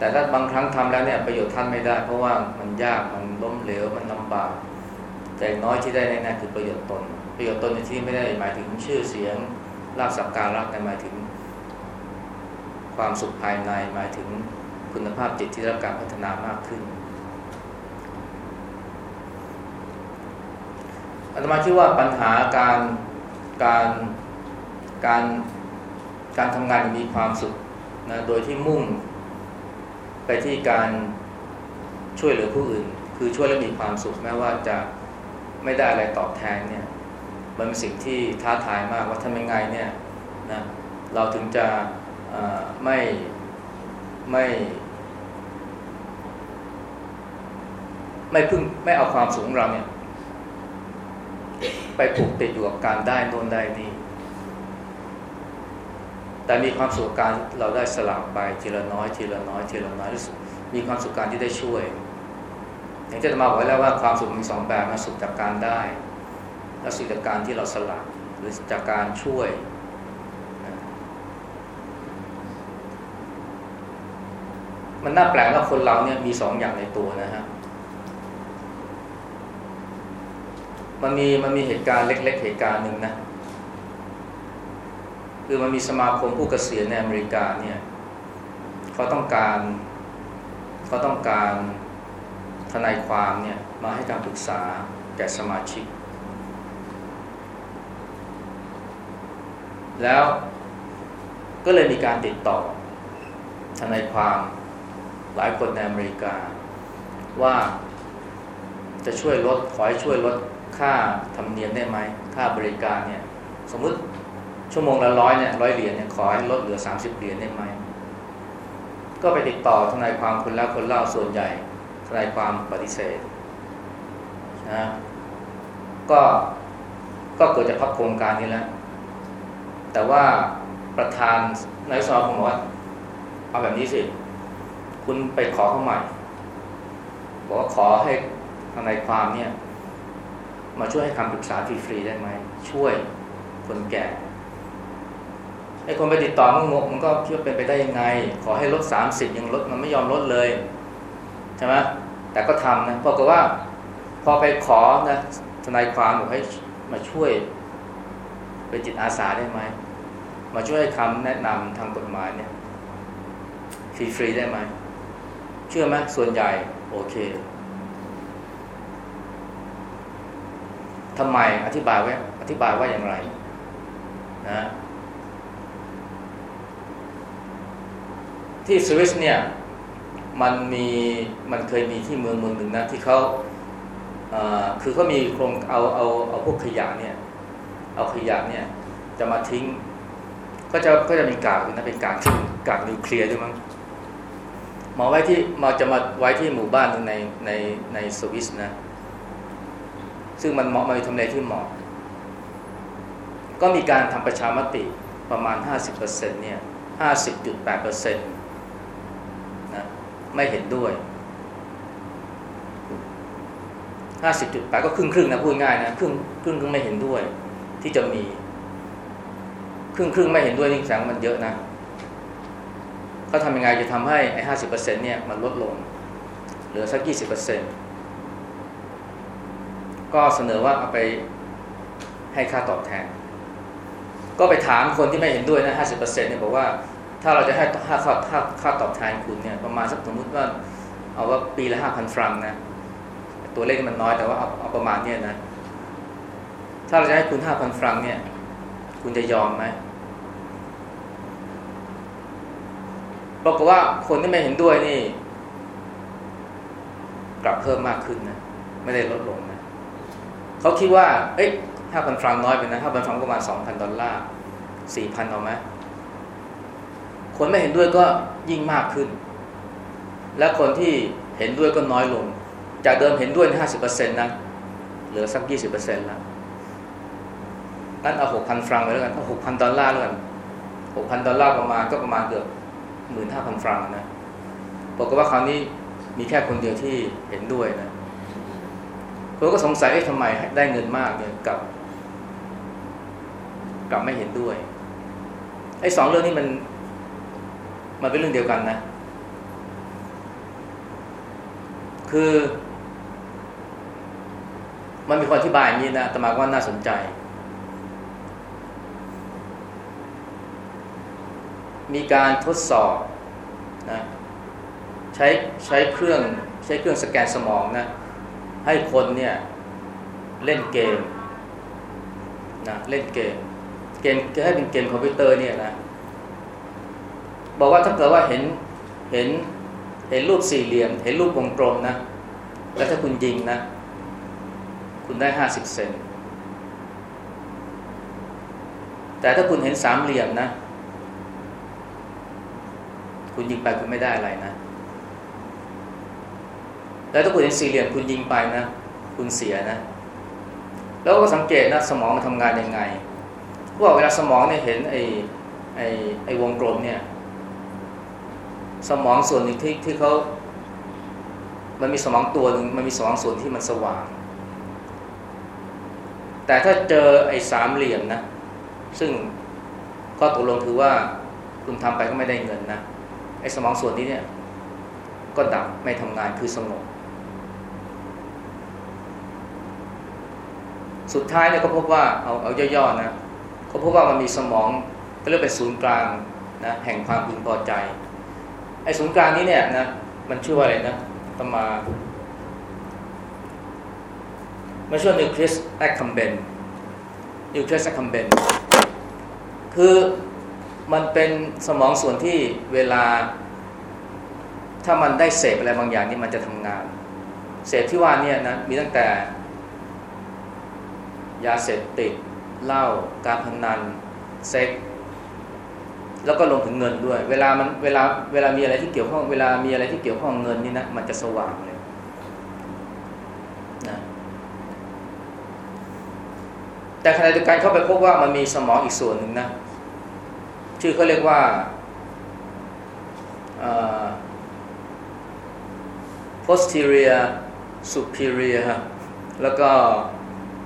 Speaker 1: แต่ถ้าบางครั้งทำแล้วเนี่ยประโยชน์ท่านไม่ได้ เพราะว่ามันยากมันล้มเหลวมันลำบาก แต่น้อยที่ได้แน่ๆคือประโยชน์ตน ประโยชน์ตนในที่ไม่ได้หมายถึงชื่อเสียงลาบสักการะแต่หมายถึง ความสุขภายในหมายถึงคุณภาพจิตที่รับการพัฒนามากขึ้นอาตมาคิดว่าปัญหาการการการการทำงานมีความสุขนะโดยที่มุ่ง ไปที่การช่วยเหลือผู้อื่น คือช่วยแล้วมีความสุขแม้ว่าจะไม่ได้อะไรตอบแทนเนี่ยมันเป็นสิ่งที่ท้าทายมากว่าทำยังไงเนี่ยนะเราถึงจะไม่ไม่ไม่พึ่งไม่เอาความสูงเราเนี่ย ไปผูกติดอยู่กับการได้โน่นได้นี่ แต่มีความสุขการเราได้สลับไปทีละน้อย ทีละน้อย ทีละน้อยมีความสุขการที่ได้ช่วย อย่างที่จะมาบอกไว้แล้วว่าความสุขมีสองแบบนะสุขจากการได้ และสุขจากการที่เราสละหรือจากการช่วยมันน่าแปลกว่าคนเราเนี่ยมีสองอย่างในตัวนะฮะ มันมีมันมีเหตุการณ์เล็ก ๆ เหตุการณ์หนึ่งนะ คือมันมีสมาคมผู้เกษียณในอเมริกาเนี่ยเขาต้องการเขาต้องการทนายความเนี่ยมาให้การปรึกษาแก่สมาชิก แล้วก็เลยมีการติดต่อทนายความหลายคนในอเมริกา ว่าจะช่วยลดขอให้ช่วยลดค่าธรรมเนียมได้ไหมค่าบริการเนี่ยสมมติ ชั่วโมงละร้อยเนี่ยร้อยเหรียญเนี่ยขอให้ลดเหลือสามสิบเหรียญได้ไหมก็ไปติดต่อทนายความคนแล้วคนเล่าส่วนใหญ่ทนายความปฏิเสธนะก็ก็เกิดจากพักโครงการนี้แล้ว แต่ว่าประธานนายสอบผมบอกว่าเอาแบบนี้สิ คุณไปขอเขาใหม่ บอกว่าขอให้ทางในความเนี่ย มาช่วยให้คำปรึกษาฟรีๆได้ไหม ช่วยคนแก่ ไอ้คนไปติดต่อมันงกมันก็คิดว่าเป็นไปได้ยังไง ขอให้ลดสามสิบยังลดมันไม่ยอมลดเลยใช่ไหมแต่ก็ทำนะเพราะว่า พอไปขอนะทนายความบอกให้มาช่วย เป็นจิตอาสาได้ไหมมาช่วยคำแนะนำทางกฎหมายเนี่ยฟรีๆได้ไหมเชื่อไหมส่วนใหญ่โอเคทำไมอธิบายไว้อธิบายว่าอย่างไร นะ ที่สวิสเนี่ยมันมีมันเคยมีที่เมืองเมืองหนึ่งนะที่เขาคือเขามีโครงเอาเอาเอาพวกขยะเนี่ยเอาขยะเนี่ยจะมาทิ้ง ก็จะก็จะมีกากนะเป็นกากที่กากนิวเคลียร์ด้วยมั้งมาไว้ที่มาจะมาไว้ที่หมู่บ้านในในในสวิสนะ ซึ่งมันเหมาะมันมีทำเลที่เหมาะก็มีการทำประชามติประมาณ 50%เนี่ย 50.8%นะ ไม่เห็นด้วย50.8ก็ครึ่งครึ่งนะพูดง่ายนะครึ่งครึ่งครึ่งไม่เห็นด้วย ที่จะมี ครึ่งครึ่งไม่เห็นด้วยนี่แสงมันเยอะนะเขาทำยังไงจะทำให้ไอ้ห้าสิบเปอร์เซ็นเนี่ยมันลดลง เหลือสักยี่สิบเปอร์เซ็นก็เสนอว่าเอาไปให้ค่าตอบแทน ก็ไปถามคนที่ไม่เห็นด้วยนะห้าสิบเปอร์เซ็นเนี่ยบอกว่า ถ้าเราจะให้ค่าค่าค่าค่าตอบแทนคุณเนี่ยประมาณสักสมมติว่าเอาว่าปีละห้าพันฟรังนะตัวเลขมันน้อยแต่ว่าเอาเอาประมาณเนี่ยนะ ถ้าเราจะให้คุณห้าพันฟรังเนี่ย คุณจะยอมไหมปรากฏว่าคนที่ไม่เห็นด้วยนี่ กลับเพิ่มมากขึ้นนะไม่ได้ลดลงนะเขาคิดว่า เอ้ยห้าพันฟรังก์น้อยไปนะห้าพันฟรังก์ประมาณสองพันดอลลาร์สี่พันเอาไหม คนไม่เห็นด้วยก็ยิ่งมากขึ้น และคนที่เห็นด้วยก็น้อยลง จากเดิมเห็นด้วยห้าสิบเปอร์เซ็นต์นะเหลือสักยี่สิบเปอร์เซ็นต์แล้วงั้นเอาหกพันฟรังก์ไปแล้วกันเอาหกพันดอลลาร์แล้วกันหกพันดอลลาร์ประมาณก็ประมาณเกือบหมื่นห้าพันฟรังนะบอกว่าคราวนี้มีแค่คนเดียวที่เห็นด้วยนะผมก็สงสัยเอ๊ะทำไมได้เงินมากเนี่ยกับ กับไม่เห็นด้วยไอ้สองเรื่องนี้มัน มันเป็นเรื่องเดียวกันนะ คือ มันมีคนอธิบายอย่างนี้นะตมาว่าน่าสนใจ มีการทดสอบนะใช้ใช้เครื่องใช้เครื่องสแกนสมองนะ ให้คนเนี่ยเล่นเกมนะเล่นเกม เกมจะให้เป็นเกมคอมพิวเตอร์เนี่ยนะ บอกว่าถ้าเกิดว่าเห็นเห็นเห็นรูปสี่เหลี่ยม เห็นรูปวงกลมนะ แล้วถ้าคุณยิงนะ คุณได้ห้าสิบเซนแต่ถ้าคุณเห็นสามเหลี่ยมนะ คุณยิงไปคุณไม่ได้อะไรนะ แล้วถ้าคุณเห็นสี่เหลี่ยมคุณยิงไปนะ คุณเสียนะ แล้วก็สังเกตนะสมองมันทำงานยังไงพวกเวลาสมองเนี่ยเห็นไอ้ไอ้ไอ้วงกลมเนี่ย สมองส่วนหนึ่งที่ที่เขามันมีสมองตัวหนึ่งมันมีสมองส่วนที่มันสว่าง แต่ถ้าเจอไอ้สามเหลี่ยมนะ ซึ่งก็ตกลงคือว่าคุณทำไปก็ไม่ได้เงินนะไอ้สมองส่วนนี้เนี่ย ก็ดับไม่ทำงานคือสงบสุดท้ายเนี่ยก็พบว่าเอาเอาย่อๆนะเขาพบว่ามันมีสมองก็เรียกเป็นศูนย์กลางนะแห่งความพึงพอใจ อ้ศูนย์กลางนี้เนี่ยนะมันชื่อว่าอะไรนะตมามันชื่อ nucleus accumbens nucleus accumbens คือมันเป็นสมองส่วนที่เวลา ถ้ามันได้เสพอะไรบางอย่างนี่มันจะทำงาน เสพที่ว่านี่นะมีตั้งแต่ ยาเสพติดเหล้าการพนันเซ็กส์ แล้วก็ลงถึงเงินด้วย เวลามันเวลาเวลามีอะไรที่เกี่ยวข้อง เวลามีอะไรที่เกี่ยวข้องเงินนี่นะมันจะสว่างเลยนะแต่ขณะเดียวกันเข้าไปพบว่ามันมีสมองอีกส่วนหนึ่งนะ ชื่อเขาเรียกว่า posterior superior แล้วก็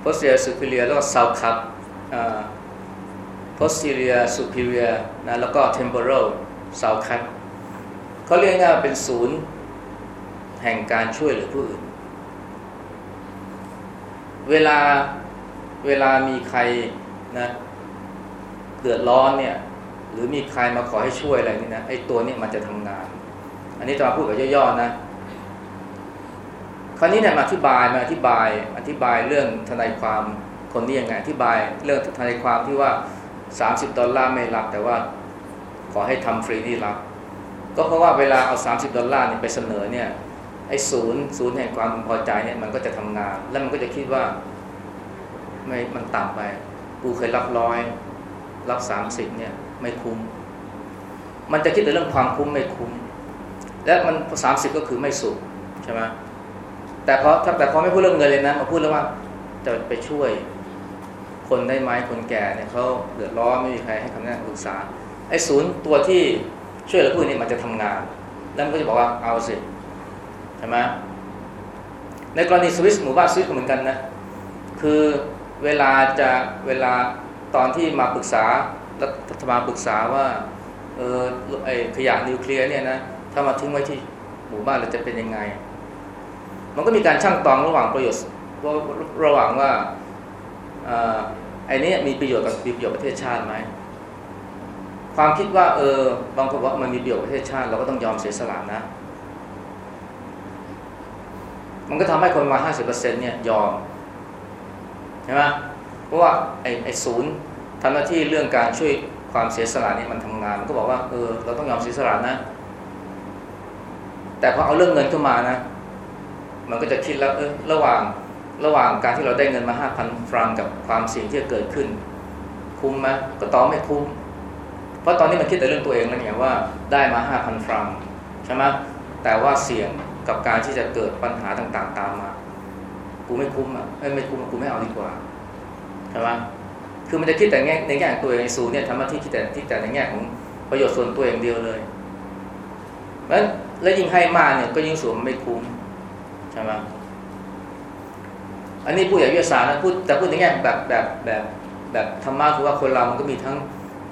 Speaker 1: posterior superior แล้วก็ south cup posterior superior นะแล้วก็ temporal sulc cap เขาเรียกง่ายเป็นศูนย์แห่งการช่วยเหลือผู้อื่น เวลาเวลามีใครนะเดือดร้อนเนี่ยหรือมีใครมาขอให้ช่วยอะไรนี่นะไอ้ตัวนี้มันจะทำงาน อันนี้จะมาพูดแบบย่อๆนะ คราวนี้เนี่ยมาอธิบายมาอธิบาย อธิบายเรื่องทนายความคนนี้ยังไงอธิบายเรื่องทนายความที่ว่า 30 ดอลลาร์ไม่รับแต่ว่าขอให้ทำฟรีนี่รับ ก็เพราะว่าเวลาเอา 30 ดอลลาร์นี่ไปเสนอเนี่ยไอ้ศูนย์ศูนย์แห่งความพอใจเนี่ยมันก็จะทำงาน แล้วมันก็จะคิดว่าไม่มันต่ำไป กูเคยรับร้อยรับ30เนี่ยไม่คุ้ม มันจะคิดแต่เรื่องความคุ้มไม่คุ้ม และมัน30ก็คือไม่สุขใช่ไหมแต่พอแต่พอไม่พูดเรื่องเงินเลยนะมาพูดแล้วว่าจะไปช่วย คนได้ไหมคนแก่เนี่ยเขาเดือดร้อนไม่มีใครให้คำแนะนำปรึกษาไอ้ศูนย์ตัวที่ช่วยเหลือผู้นี้มันจะทำงาน แล้วมันก็จะบอกว่าเอาสิใช่ไหมในกรณีสวิสหมู่บ้านสวิสก็เหมือนกันนะคือเวลาจะเวลาตอนที่มาปรึกษารัฐบาลปรึกษาว่าเออไอขยะนิวเคลียร์เนี่ยนะถ้ามาทิ้งไว้ที่หมู่บ้านเราจะเป็นยังไง มันก็มีการช่างตองระหว่างประโยชน์ระหว่างว่า ไอ้นี้มีประโยชน์กับมีประโยชน์ประเทศชาติไหมความคิดว่าเออบางคนว่ามันมีประโยชน์ประเทศชาติเราก็ต้องยอมเสียสละนะ มันก็ทำให้คนมาห้าสิบเปอร์เซ็นเนี่ยยอมใช่ไหมเพราะว่าไอ้ไอ้ศูนย์ทำหน้าที่เรื่องการช่วยความเสียสละนี่มันทำงานมันก็บอกว่าเออเราต้องยอมเสียสละนะ แต่พอเอาเรื่องเงินขึ้นมานะ มันก็จะคิดแล้วเออระหว่าง ระหว่างการที่เราได้เงินมาห้าพันฟรังกับความเสี่ยงที่จะเกิดขึ้น คุ้มไหมก็ตอบไม่คุ้ม เพราะตอนนี้มันคิดแต่เรื่องตัวเองแล้วเนี่ยว่าได้มาห้าพันฟรังใช่ไหมแต่ว่าเสี่ยงกับการที่จะเกิดปัญหาต่างๆ ตามมา กูไม่คุ้มอะไม่คุ้มกูไม่เอาดีกว่าใช่ไหมคือมันจะคิดแต่แง่ในแง่ของตัวเองสูเนี่ยทำหน้าที่คิดแต่ที่แต่ในแง่ของประโยชน์ส่วนตัวเองเดียวเลยแล้วแล้วยิ่งให้มากเนี่ยก็ยิ่งสูงไม่คุ้มใช่ไหม อันนี้พูดอย่างวิทยาศาสตร์นะพูดแต่พูดในแง่แบบแบบแบบแบบธรรมะคือว่าคนเรามันก็มีทั้ง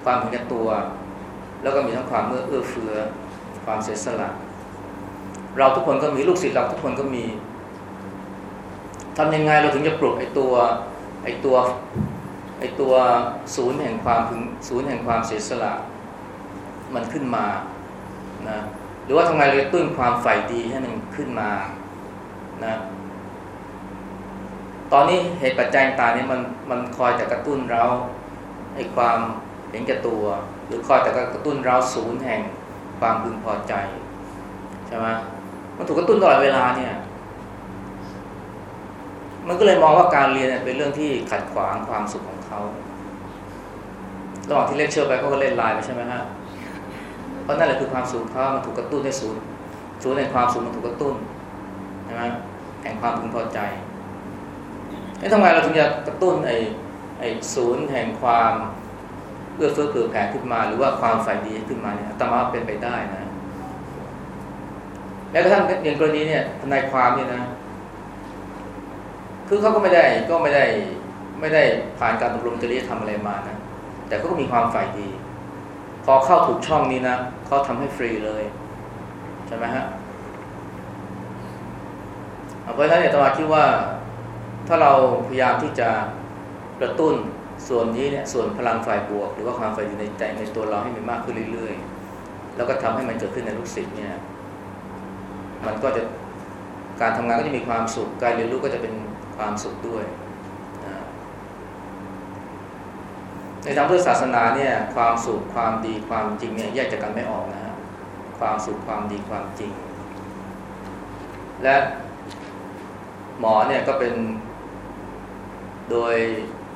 Speaker 1: ความเห็นแก่ตัว แล้วก็มีทั้งความเมื่อเอื้อเฟื้อความเสียสละเราทุกคนก็มีลูกศิษย์เราทุกคนก็มีทำยังไงเราถึงจะปลุกไอ้ตัวไอ้ตัวไอ้ตัวศูนย์แห่งความถึงศูนย์แห่งความเสียสละมันขึ้นมานะหรือว่าทำไงเราจะตุ้นความใฝ่ดีให้มันขึ้นมานะ ตอนนี้เหตุปัจจัยต่างๆนี่มันมันคอยจะกระตุ้นเราไอ้ความเห็นแก่ตัว หรือคอยจะกระตุ้นเราศูนย์แห่งความพึงพอใจใช่ไหมมันถูกกระตุ้นตลอดเวลาเนี่ย มันก็เลยมองว่าการเรียนเป็นเรื่องที่ขัดขวางความสุขของเขาระหว่างที่เล่นเชื่อไปเขาก็เล่นไลน์ไปใช่ไหมฮะเพราะนั่นแหละคือความสุขเขามันถูกกระตุ้นให้ศูนย์ศูนย์แห่งความสุขมันถูกกระตุ้นใช่ไหมแห่งความพึงพอใจ้ทำไมเราถึงจะกระตุ้นไอ้ไอ้ศูนย์แห่งความเอื้อเฟื้อเผื่อแผ่ขึ้นมา หรือว่าความฝ่ายดีขึ้นมาเนี่ยตมาเป็นไปได้นะแม้กระทั่งอย่างกรณีเนี่ยทนายความเนี่ยนะ คือเขาก็ไม่ได้ก็ไม่ได้ไม่ได้ผ่านการอบรมจริยธรรมอะไรมานะ แต่เขาก็มีความฝ่ายดี พอเข้าถูกช่องนี้นะเขาทำให้ฟรีเลยใช่ไหมฮะเพราะฉะนั้นเนี่ยตมาคิดว่า ถ้าเราพยายามที่จะกระตุ้นส่วนนี้เนี่ยส่วนพลังฝ่ายบวก หรือว่าความฝ่ายดีในใจในตัวเราให้มีมากขึ้นเรื่อยๆ แล้วก็ทำให้มันเกิดขึ้นในลูกศิษย์เนี่ยมันก็จะการทำงานก็จะมีความสุขการเรียนรู้ก็จะเป็นความสุขด้วยนะในทางพุทธศาสนาเนี่ยความสุขความดีความจริงเนี่ยแยกจากกันไม่ออกนะฮะความสุขความดีความจริง และหมอเนี่ยก็เป็น โดย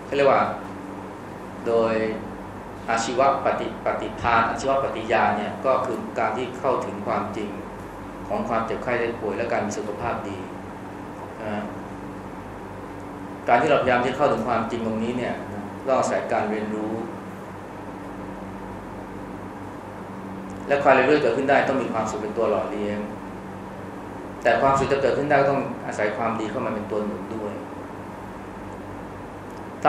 Speaker 1: เขาเรียกว่า โดยอาชีวปฏิปฏิภาณอาชีวปฏิญาเนี่ยก็คือการที่เข้าถึงความจริงของความเจ็บไข้ได้ป่วยและการมีสุขภาพดี การที่เราพยายามที่เข้าถึงความจริงตรงนี้เนี่ยก็อาศัยการเรียนรู้ และความเรียนรู้เกิดขึ้นได้ต้องมีความสุขเป็นตัวหล่อเลี้ยง แต่ความสุขจะเกิดขึ้นได้ต้องอาศัยความดีเข้ามาเป็นตัวหนุนด้วย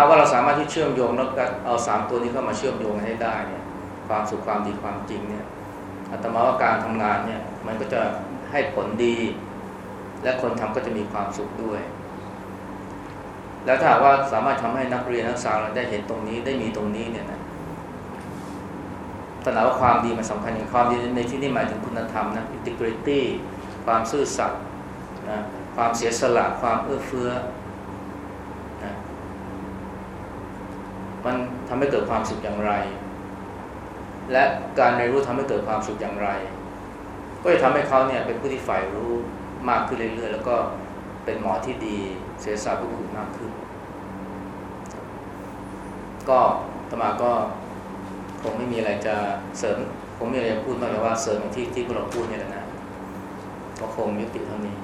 Speaker 1: ถ้าว่าเราสามารถที่เชื่อมโยงแล้วก็เอาสามตัวนี้เข้ามาเชื่อมโยงให้ได้เนี่ยความสุขความดีความจริงเนี่ยอาตมาว่าการทำงานเนี่ยมันก็จะให้ผลดี และคนทำก็จะมีความสุขด้วย แล้วถ้าว่าสามารถทำให้นักเรียนนักศึกษาเราได้เห็นตรงนี้ได้มีตรงนี้เนี่ยนะตระหนักว่าความดีมันสำคัญอย่างความดีในที่นี้หมายถึงคุณธรรมนะ integrity ความซื่อสัตย์นะความเสียสละความเอื้อเฟื้อนะ มันทำให้เกิดความสุขอย่างไร และการเรียนรู้ทำให้เกิดความสุขอย่างไร ก็จะทำให้เขาเนี่ยเป็นผู้ที่ใฝ่รู้มากขึ้นเรื่อยๆ แล้วก็เป็นหมอที่ดีเสียสละผู้อื่นมากขึ้น ก็ตมาก็คงไม่มีอะไรจะเสริมคงไม่มีอะไรจะพูดมากแต่ว่าเสริมที่ที่พวกเราพูดนี่แหละนะ ก็คงยุติเท่านี้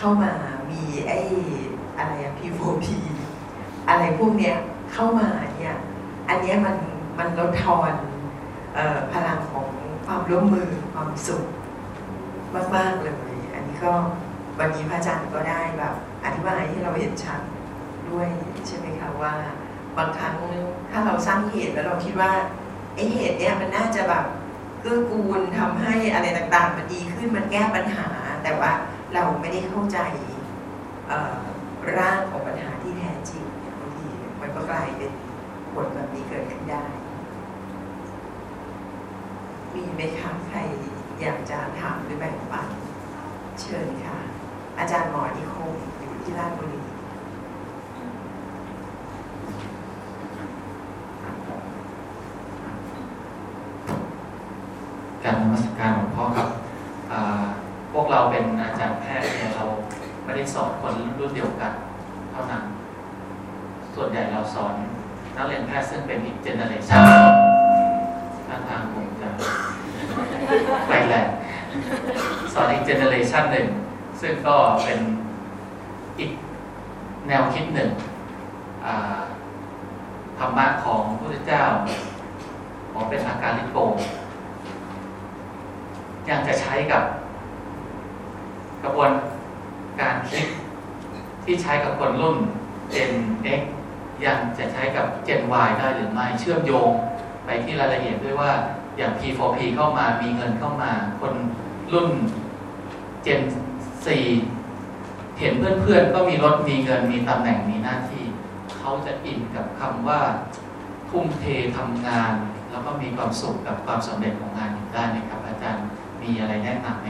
Speaker 2: เข้ามามีไอ้อะไรอะ P4P อะไรพวกเนี้ยเข้ามาเนี่ยอันเนี้ยมันมันลดทอนออพลังของความร่วมมือความสุขมาก ๆ เลย อันนี้ก็วันนี้พระอาจารย์ก็ได้แบบอธิบายให้เราเห็นชัดด้วยใช่ไหมคะว่าบางครั้งถ้าเราสร้างเหตุแล้วเราคิดว่าไอ้เหตุเนี้ยมันน่าจะแบบเกื้อกูลทำให้อะไรต่างๆ มันดีขึ้นมันแก้ปัญหา แต่ว่า เราไม่ได้เข้าใจร่างของปัญหาที่แท้จริงบางทีมันก็กลายเป็นผลแบบนี้เกิดขึ้นได้ มีไหมคะใครอยากจะถามหรือแบ่งปันเชิญค่ะ อาจารย์หมอนิคมอยู่ที่ราชบุรี
Speaker 3: การนมัสการหลวงพ่อครับ เราเป็นอาจารย์แพทย์เนี่ยเราไม่ได้สอนคนรุ่นเดียวกันเท่านั้น ส่วนใหญ่เราสอนนักเรียนแพทย์ซึ่งเป็นอีก generation ท่าทางผมจะไปแหละสอนอีก generation หนึ่ง ซึ่งก็เป็นอีกแนวคิดหนึ่งธรรมะของพระพุทธเจ้าของเป็นอาการลิโกยังจะใช้กับ กระบวนการคิดที่ใช้กับคนรุ่น Gen X ยังจะใช้กับ Gen Y ได้หรือไม่ เชื่อมโยงไปที่รายละเอียดด้วยว่าอย่าง P4P เข้ามามีเงินเข้ามา คนรุ่น Gen 4 เห็นเพื่อนๆ ก็มีรถมีเงินมีตำแหน่งมีหน้าที่ เขาจะอินกับคำว่าทุ่มเททำงาน แล้วก็มีความสุขกับความสำเร็จของงานได้ไหมครับ อาจารย์มีอะไรแนะนำไหม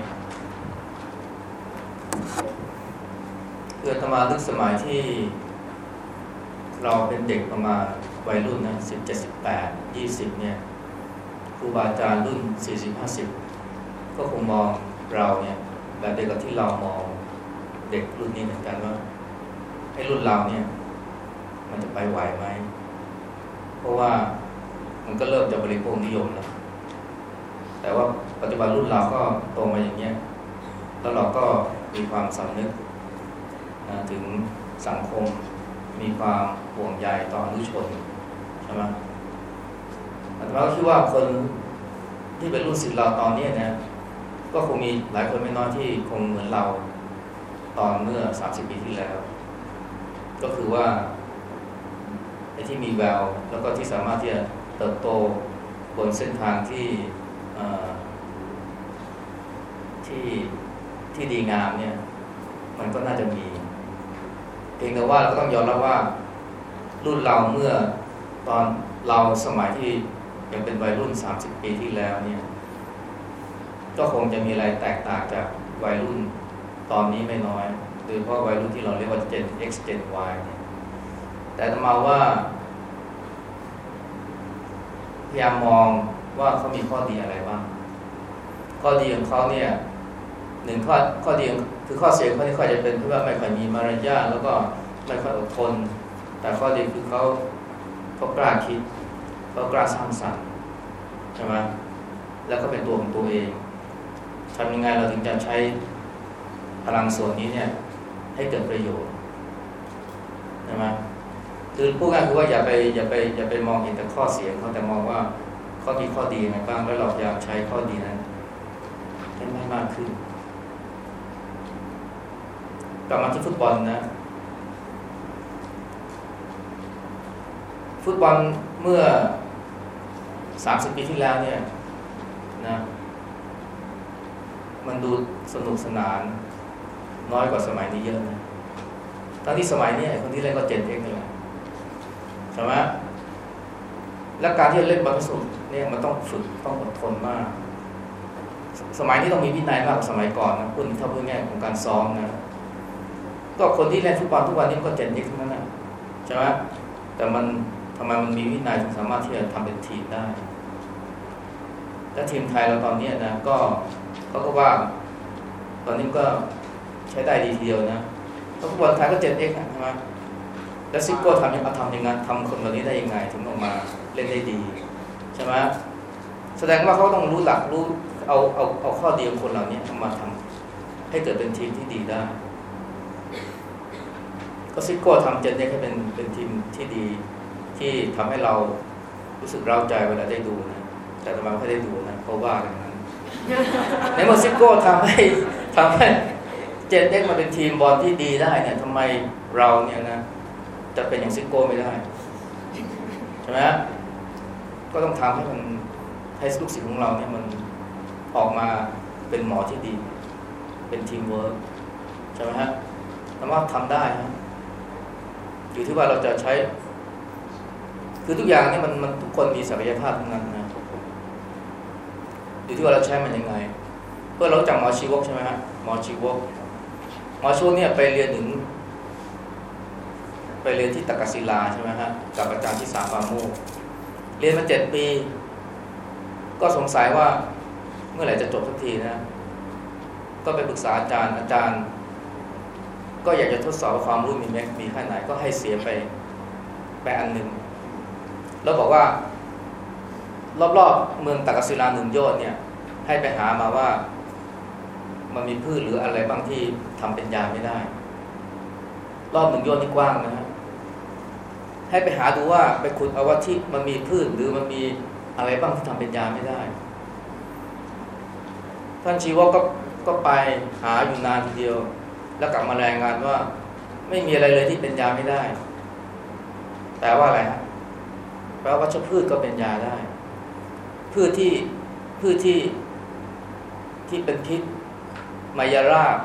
Speaker 3: ครับ
Speaker 1: เกิดมาลึกสมัยที่ เราเป็นเด็กประมาณวัยรุ่นนะสิบเจ็ดสิบแปดยี่สิบเนี่ยครูบาอาจารย์รุ่นสี่สิบห้าสิบก็คงมองเราเนี่ยแบบเดียวกับที่เรามองเด็กรุ่นนี้เหมือนกันว่าไอ้รุ่นเราเนี่ย มันจะไปไหวไหม เพราะว่ามันก็เริ่มจากบริโภคนิยมแล้ว แต่ว่าปัจจุบันรุ่นเราก็โตมาอย่างเงี้ยแล้วเราก็มีความสำนึก ถึงสังคมมีความห่วงใยต่ออนุชนใช่ไหมแต่เราคิดว่าคนที่เป็นรุ่นศิษย์เราตอนนี้นะก็คงมีหลายคนไม่น้อยที่คงเหมือนเราตอนเมื่อ 30 ปีที่แล้ว ก็คือว่าไอ้ที่มีแววแล้วก็ที่สามารถที่จะเติบโตบนเส้นทางที่ที่ที่ดีงามเนี่ย มันก็น่าจะมี เพียงแต่ว่าเราก็ต้องยอมรับว่า รุ่นเราเมื่อตอนเราสมัยที่ยังเป็นวัยรุ่น 30 ปีที่แล้วเนี่ย ก็คงจะมีอะไรแตกต่างจากวัยรุ่นตอนนี้ไม่น้อยโดยเฉพาะวัยรุ่นที่เราเรียกว่า Gen X Gen Y เนี่ยแต่มาว่าพยายามมองว่าเขามีข้อดีอะไรบ้าง ข้อดีของเขาเนี่ย หนึ่งข้อข้อดีคือข้อเสียเขาที่ค่อยจะเป็นเพราะว่าไม่ค่อยมีมารยาทแล้วก็ไม่ค่อยอดทน แต่ข้อดีคือเขาเขากล้าคิดเขากล้าสร้างสรรค์ใช่ไหมแล้วก็เป็นตัวของตัวเองทำยังไงเราถึงจะใช้พลังส่วนนี้เนี่ย ให้เกิดประโยชน์ใช่ไหมคือพูดง่ายคือว่าอย่าไปอย่าไปอย่าไปมองเห็นแต่ข้อเสียเขาแต่มองว่าเขามีข้อดียังไงบ้างแล้วเราอยากใช้ข้อดีนั้นให้มากมากขึ้น กลับมาที่ฟุตบอลนะ ฟุตบอลเมื่อสามสิบปีที่แล้วเนี่ยนะมันดูสนุกสนาน น้อยกว่าสมัยนี้เยอะนะทั้งที่สมัยนี้คนที่เล่นก็เจ็ดเองนี่แหละใช่ไหมและการที่เล่นบอลสุดเนี่ยมันต้องฝึกต้องอดทนมาก สมัยนี้ต้องมีวินัยมากกว่าสมัยก่อนนะคุณถ้าพูดง่ายของการซ้อมนะ ก็คนที่เล่นฟุตบอลทุกวันนี้ก็เจ็ดเด็กทั้งนั้นนะใช่ไหมแต่มันทำไมมันมีวินัยถึงสามารถที่จะทำเป็นทีมได้และทีมไทยเราตอนนี้นะก็เขาก็ว่า ตอนนี้ก็ใช้ได้ดีทีเดียวนะเพราะฟุตบอลไทยก็เจ็ดเอกใช่ไหมแล้วซิโก้ทำยังทำยังไงทำคนแบบนี้ได้ยังไง ถึงออกมาเล่นได้ดีใช่ไหมแสดงว่าเขาต้องรู้หลักรู้เอาเอาเอาข้อดีของคนเหล่านี้มาทำให้เกิดเป็นทีมที่ดีได้ ก็ซิโก้ทำเจ็ดเอกให้เป็นเป็นทีมที่ดีที่ทำให้เรารู้สึกเร้าใจเวลาได้ดูนะ แต่ทำไมไม่ได้ดูนะ เพราะว่าอย่างนั้นในเมื่อซิโก้ทำให้ทำให้เจ็ดเด็กมาเป็นทีมบอลที่ดีได้เนี่ยทำไมเราเนี่ยนะ จะเป็นอย่างซิโก้ไม่ได้ใช่ไหมก็ต้องทำให้มันให้ลูกศิษย์ของเราเนี่ยมันออกมาเป็นหมอที่ดี เป็นทีมเวิร์กใช่ไหมฮะสามารถทำได้นะ อยู่ที่ว่าเราจะใช้ คือทุกอย่างนี่มันมันทุกคนมีศักยภาพทั้งนั้นนะอยู่ที่ว่าเราใช้มันยังไง เพื่อเราจักหมอชีวกใช่ไหมฮะหมอชีวกหมอชีวกเนี่ยไปเรียนถึง ไปเรียนที่ตะกศิลาใช่ไหมฮะกับอาจารย์ที่สามปาโมเรียนมาเจ็ดปี ก็สงสัยว่าเมื่อไหร่จะจบสักทีนะ ก็ไปปรึกษาอาจารย์อาจารย์ ก็อยากจะทดสอบความรู้มีแม็กมีแค่ไหนก็ให้เสียไปไปอันหนึ่งแล้วบอกว่า รอบๆเมืองตากศิลาหนึ่งโยชน์เนี่ย ให้ไปหามาว่า มันมีพืชหรืออะไรบ้างที่ทำเป็นยาไม่ได้ รอบหนึ่งโยชน์นี่กว้างนะฮะให้ไปหาดูว่าไปขุดเอาว่าที่มันมีพืชหรือมันมีอะไรบ้างที่ทำเป็นยาไม่ได้ ท่านชีวก็ก็ไปหาอยู่นานทีเดียว แล้วกลับมารายงานว่า ไม่มีอะไรเลยที่เป็นยาไม่ได้แปลว่าอะไรฮะแปลว่าวัชพืชก็เป็นยาได้ พืชที่พืชที่ที่เป็นพิษมายาราบ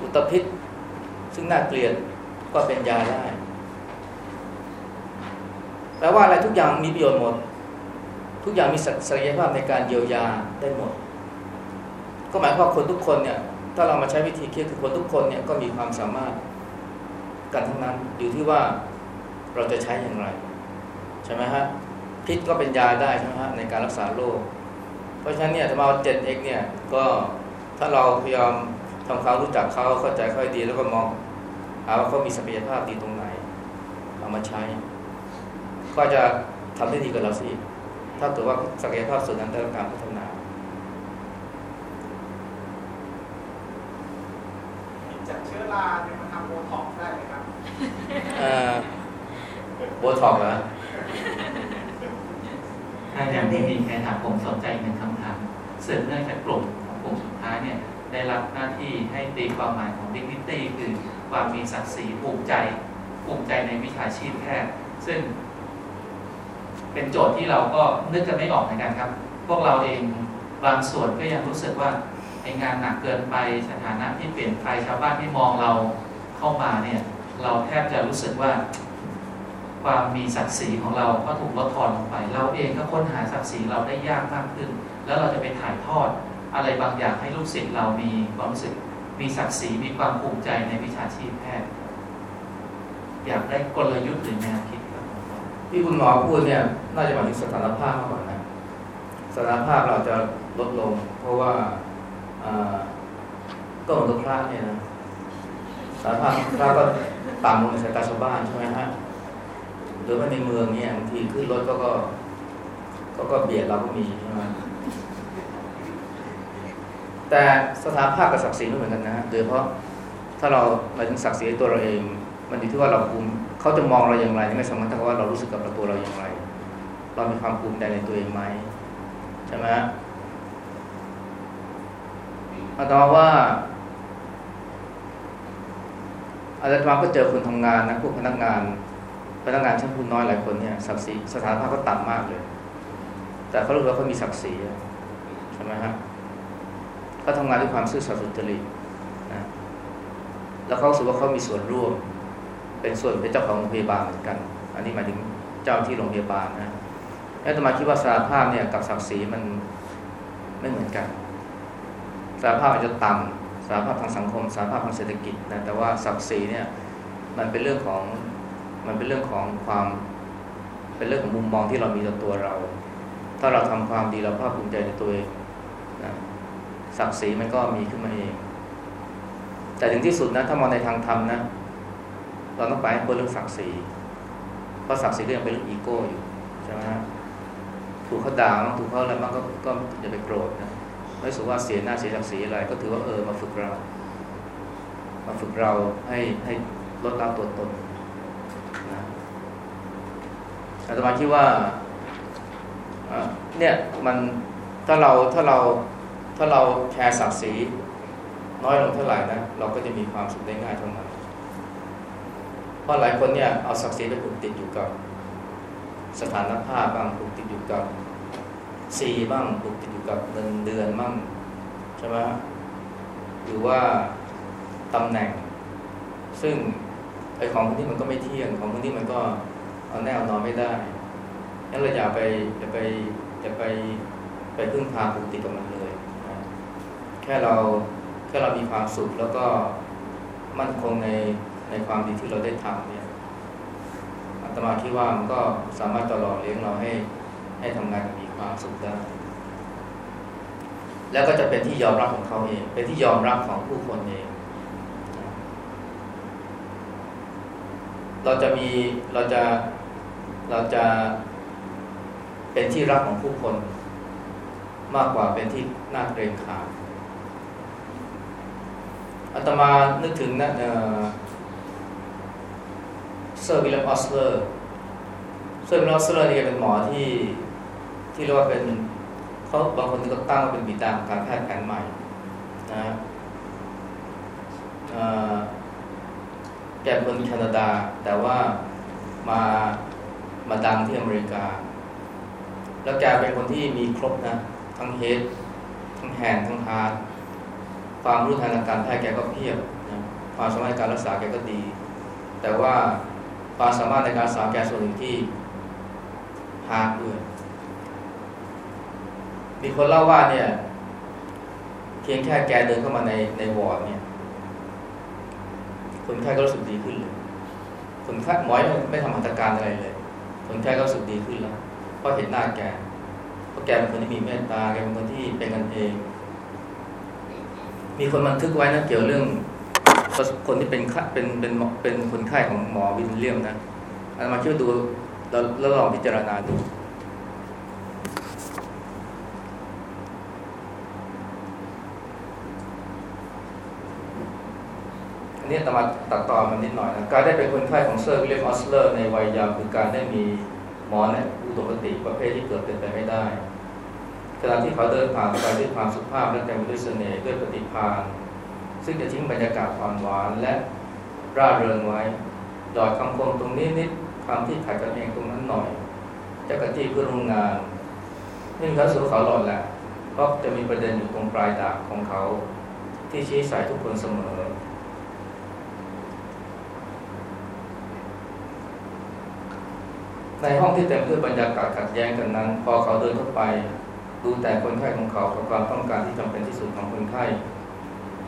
Speaker 1: อุตพิษ ซึ่งน่าเกลียดก็เป็นยาได้แปลว่าอะไรทุกอย่างมีประโยชน์หมด ทุกอย่างมีศักยภาพในการเยียวยาได้หมด ก็หมายความว่าคนทุกคนเนี่ย ถ้าเรามาใช้วิธีคิดคือคนทุกคนเนี่ยก็มีความสามารถกันทั้งนั้นอยู่ที่ว่าเราจะใช้อย่างไร ใช่ไหมฮะพิษก็เป็นยาได้ใช่ไหมฮะในการรักษาโรคเพราะฉะนั้นเนี่ยถ้ามาเจ็ดเอกเนี่ยก็ถ้าเราพยายามทำความรู้จักเขาเข้าใจเขาดีแล้วก็มองหาว่าเขามีศักยภาพดีตรงไหนเอามาใช้ ก็จะทำได้ดีกว่าเราสิถ้าเกิดว่าศักยภาพส่วนนั้นได้รับการพัฒนา โบท็อกเหรอ
Speaker 3: ถ้ายังไม่มีใครถามผมสนใจหนึ่งคำถามเสืบเนื่องจากกลุ่มของกลุ่มสุดท้ายเนี่ยได้รับหน้าที่ให้ตีความหมายของ dignity คือความมีศักดิ์ศรีภูมิใจภูมิใจในวิชาชีพแพทย์ซึ่ง เป็นโจทย์ที่เราก็นึกกันไม่ออกเหมือนกันครับ พวกเราเองบางส่วนก็ยังรู้สึกว่าไองานหนักเกินไปสถานะที่เปลี่ยนไปชาวบ้านที่มองเราเข้ามาเนี่ย เราแทบจะรู้สึกว่า ความมีศักดิ์ศรีของเราก็ถูกลดทอนลงไป เราเองก็ค้นหาศักดิ์ศรีเราได้ยากมากขึ้น แล้วเราจะไปถ่ายทอดอะไรบางอย่างให้ลูกศิษย์เรามีความรู้สึก มีศักดิ์ศรีมีความภูมิใจในวิชาชีพแพทย์ อยากได้กลยุทธ์หรือแนวคิดครับ
Speaker 1: ที่คุณหมอพูดเนี่ยน่าจะหมายถึงสถานภาพมากกว่านะสถานภาพเราจะลดลง เพราะว่าก็เหมือนกับพระเนี่ยนะสถานภาพพระก็ต่ำลงในสายตาชาวบ้านใช่ไหมฮะ หรือว่าในเมืองเนี่ยบางทีขึ้นรถก็ก็ก็ก็เบียดเราก็มีใช่ไหมแต่สถาภาพกับศักดิ์ศรีไม่เหมือนกันนะฮะโดยเฉพาะถ้าเราหมายถึงศักดิ์ศรีตัวเราเอง มันอยู่ที่ว่าเราภูมิเขาจะมองเราอย่างไรไม่สำคัญเท่ากับว่าเรารู้สึกกับตัวเราอย่างไร เรามีความภูมิใจในตัวเองไหมใช่ไหมอาตมาว่าอาจาก็เจอคนทำงานนะพวกพนักงาน พนักงานชั้นผู้น้อยหลายคนเนี่ยศักดิ์ศรีสถานภาพก็ต่ำมากเลย แต่เขารู้ว่าเขามีศักดิ์ศรีใช่ไหมฮะเขาทำงานด้วยความซื่อสัตย์สุจริตนะแล้วเขาสึกว่าเขามีส่วนร่วม เป็นส่วนเป็นเจ้าของโรงพยาบาลเหมือนกัน อันนี้หมายถึงเจ้าที่โรงพยาบาลนะแล้วตมาคิดว่าสถารภาพเนี่ยกับศักดิ์ศรีมันไม่เหมือนกันสารภาพอาจจะต่ำสารภาพทางสังคมสารภาพทางเศรษฐกิจนะแต่ว่าศักดิ์ศรีเนี่ยมันเป็นเรื่องของ มันเป็นเรื่องของความ เป็นเรื่องของมุมมองที่เรามีต่อตัวเรา ถ้าเราทำความดีเราภาคภูมิใจในตัวเองนะศักดิ์ศรีมันก็มีขึ้นมาเอง แต่ถึงที่สุดนะถ้ามองในทางธรรมนะ เราต้องไปให้พ้นเรื่องศักดิ์ศรีเพราะศักดิ์ศรีก็ยังเป็นเรื่องอีโก้อยู่ใช่ไหมฮะถูกเขาด่าบ้างถูกเขาอะไรบ้างก็ก็อย่าไปโกรธนะไม่สุว่าเสียหน้าเสียศักดิ์ศรีอะไร ก็ถือว่าเออมาฝึกเรา มาฝึกเราให้ให้ลดละตัวตนนะ อาตมาคิดว่าเนี่ยมันถ้าเราถ้าเราถ้าเราแคร์ศักดิ์ศรีน้อยลงเท่าไหร่นะเราก็จะมีความสุขได้ง่ายเท่านั้นเพราะหลายคนเนี่ยเอาศักดิ์ศรีไปผูกติดอยู่กับ สถานภาพบ้างผูกติดอยู่กับซีบ้างผูกติดอยู่กับเงินเดือนบ้างใช่ไหมหรือว่าตำแหน่ง ซึ่งไอของพวกนี้มันก็ไม่เที่ยงของพวกนี้มันก็ เอาแน่เอานอนไม่ได้งั้นเราอย่าไปอย่าไปอย่าไปไปพึ่งพาผูกติดกับมันเลยนะแค่เราแค่เรามีความสุขแล้วก็มั่นคงในในความดีที่เราได้ทำเนี่ยอาตมาคิดว่ามันก็สามารถตลอดเลี้ยงเราให้ให้ทำงานมีความสุขได้แล้วก็จะเป็นที่ยอมรับของเขาเอง เป็นที่ยอมรับของผู้คนเอง เราจะมีเราจะ เราจะเป็นที่รักของผู้คน มากกว่าเป็นที่น่าเกรงขามอาตมานึกถึงนะเออ Sir William Osler Sir William Osler นี่เป็นหมอที่ที่เรียกว่าเป็นเขาบางคนก็ตั้งว่าเป็นบิดาของการแพทย์แผนใหม่นะเออแกเป็นคนแคนาดา แต่ว่ามา มาดังที่อเมริกา แล้วแกเป็นคนที่มีครบนะ ทั้ง head ทั้ง hand ทั้ง heart ความรู้ทางการแพทย์แกก็เพียบนะความสามารถในการรักษาแกก็ดี แต่ว่าความสามารถในการรักษาแกส่วนหนึ่งที่ heart ด้วยมีคนเล่าว่าเนี่ย เพียงแค่แกเดินเข้ามาในในวอร์ดเนี่ย คนไข้ก็รู้สึกดีขึ้นเลยคนไข้หมอไม่ไม่ทำหัตถการอะไรเลย คนไข้ก็รู้สึกดีขึ้นแล้วเพราะเห็นหน้าแกเพราะแกเป็นคนที่มีเมตตาแกเป็นคนที่เป็นกันเอง มีคนบันทึกไว้นะเกี่ยวเรื่องคนที่เป็นเป็นเป็นเป็นคนไข้ของหมอวินเลียมนะอามาช่วยดูแล้วลองพิจารณาดู อันนี้อาตมาตัดต่อมันนิดหน่อยนะการได้เป็นคนไข้ของเซอร์วิลเลียมออสเลอร์ในวัยเยาว์คือการได้มีหมอนี่ยอุดมคติประเภทที่เกือบเป็นไปไม่ได้ขณะที่เขาเดินผ่านไปด้วยความสุภาพและเต็มไปด้วยเสน่ห์ด้วยปฏิภาณซึ่งจะทิ้งบรรยากาศความหวานและร่าเริงไว้หยอดคำคมตรงนี้นิดคำที่ขัดกันเองตรงนั้นหน่อยจะจั๊กจี้เพื่อนร่วมงานนี่เขาสู่เขาหลอดแหละเพราะจะมีประเด็นอยู่ตรงปลายดาบของเขาที่ชี้ใส่ทุกคนเสมอ ในห้องที่เต็มด้วยบรรยากาศขัดแย้งกันนั้น พอเขาเดินเข้าไป ดูแต่คนไข้ของเขากับความต้องการที่จำเป็นที่สุดของคนไข้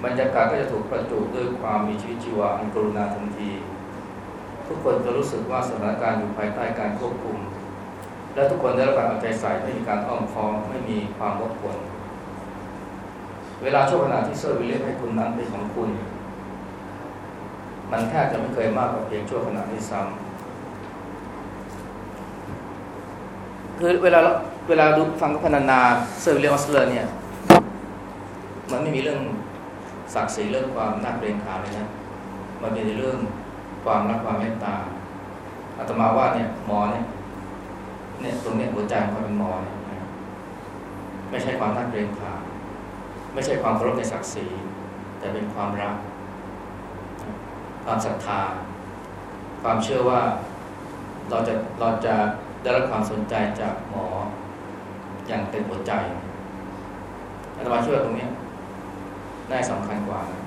Speaker 1: บรรยากาศก็จะถูกประจุด้วยความมีชีวิตชีวาอันกรุณาทันที ทุกคนจะรู้สึกว่าสถานการณ์อยู่ภายใต้การควบคุม และทุกคนได้รับการเอาใจใส่ไม่มีการอ้อมค้อมไม่มีความรบกวนเวลาช่วงเวลาที่เซอร์วิลเลียมให้คุณนั้นเป็นของคุณ มันแทบจะไม่เคยมากกว่าเพียงช่วงขณะที่ซ้ำ คือเวลาเวลาดูฟังพรรณนาเซอร์วิลเลียมออสเลอร์เนี่ย มันไม่มีเรื่องศักดิ์ศรีเรื่องความน่าเกรงขามเลยนะมันเป็นเรื่องความรักความเมตตาอาตมาว่าเนี่ยหมอเนี่ยเนี่ยตรงเนี้ยหัวใจของความเป็นหมอเนี่ยไม่ใช่ความน่าเกรงขามไม่ใช่ความเคารพในศักดิ์ศรีแต่เป็นความรัก ความศรัทธา ความเชื่อว่าเราจะเราจะ ได้รับความสนใจจากหมออย่างเต็มหัวใจอาตมาเชื่อตรงนี้ได้สำคัญกว่านะ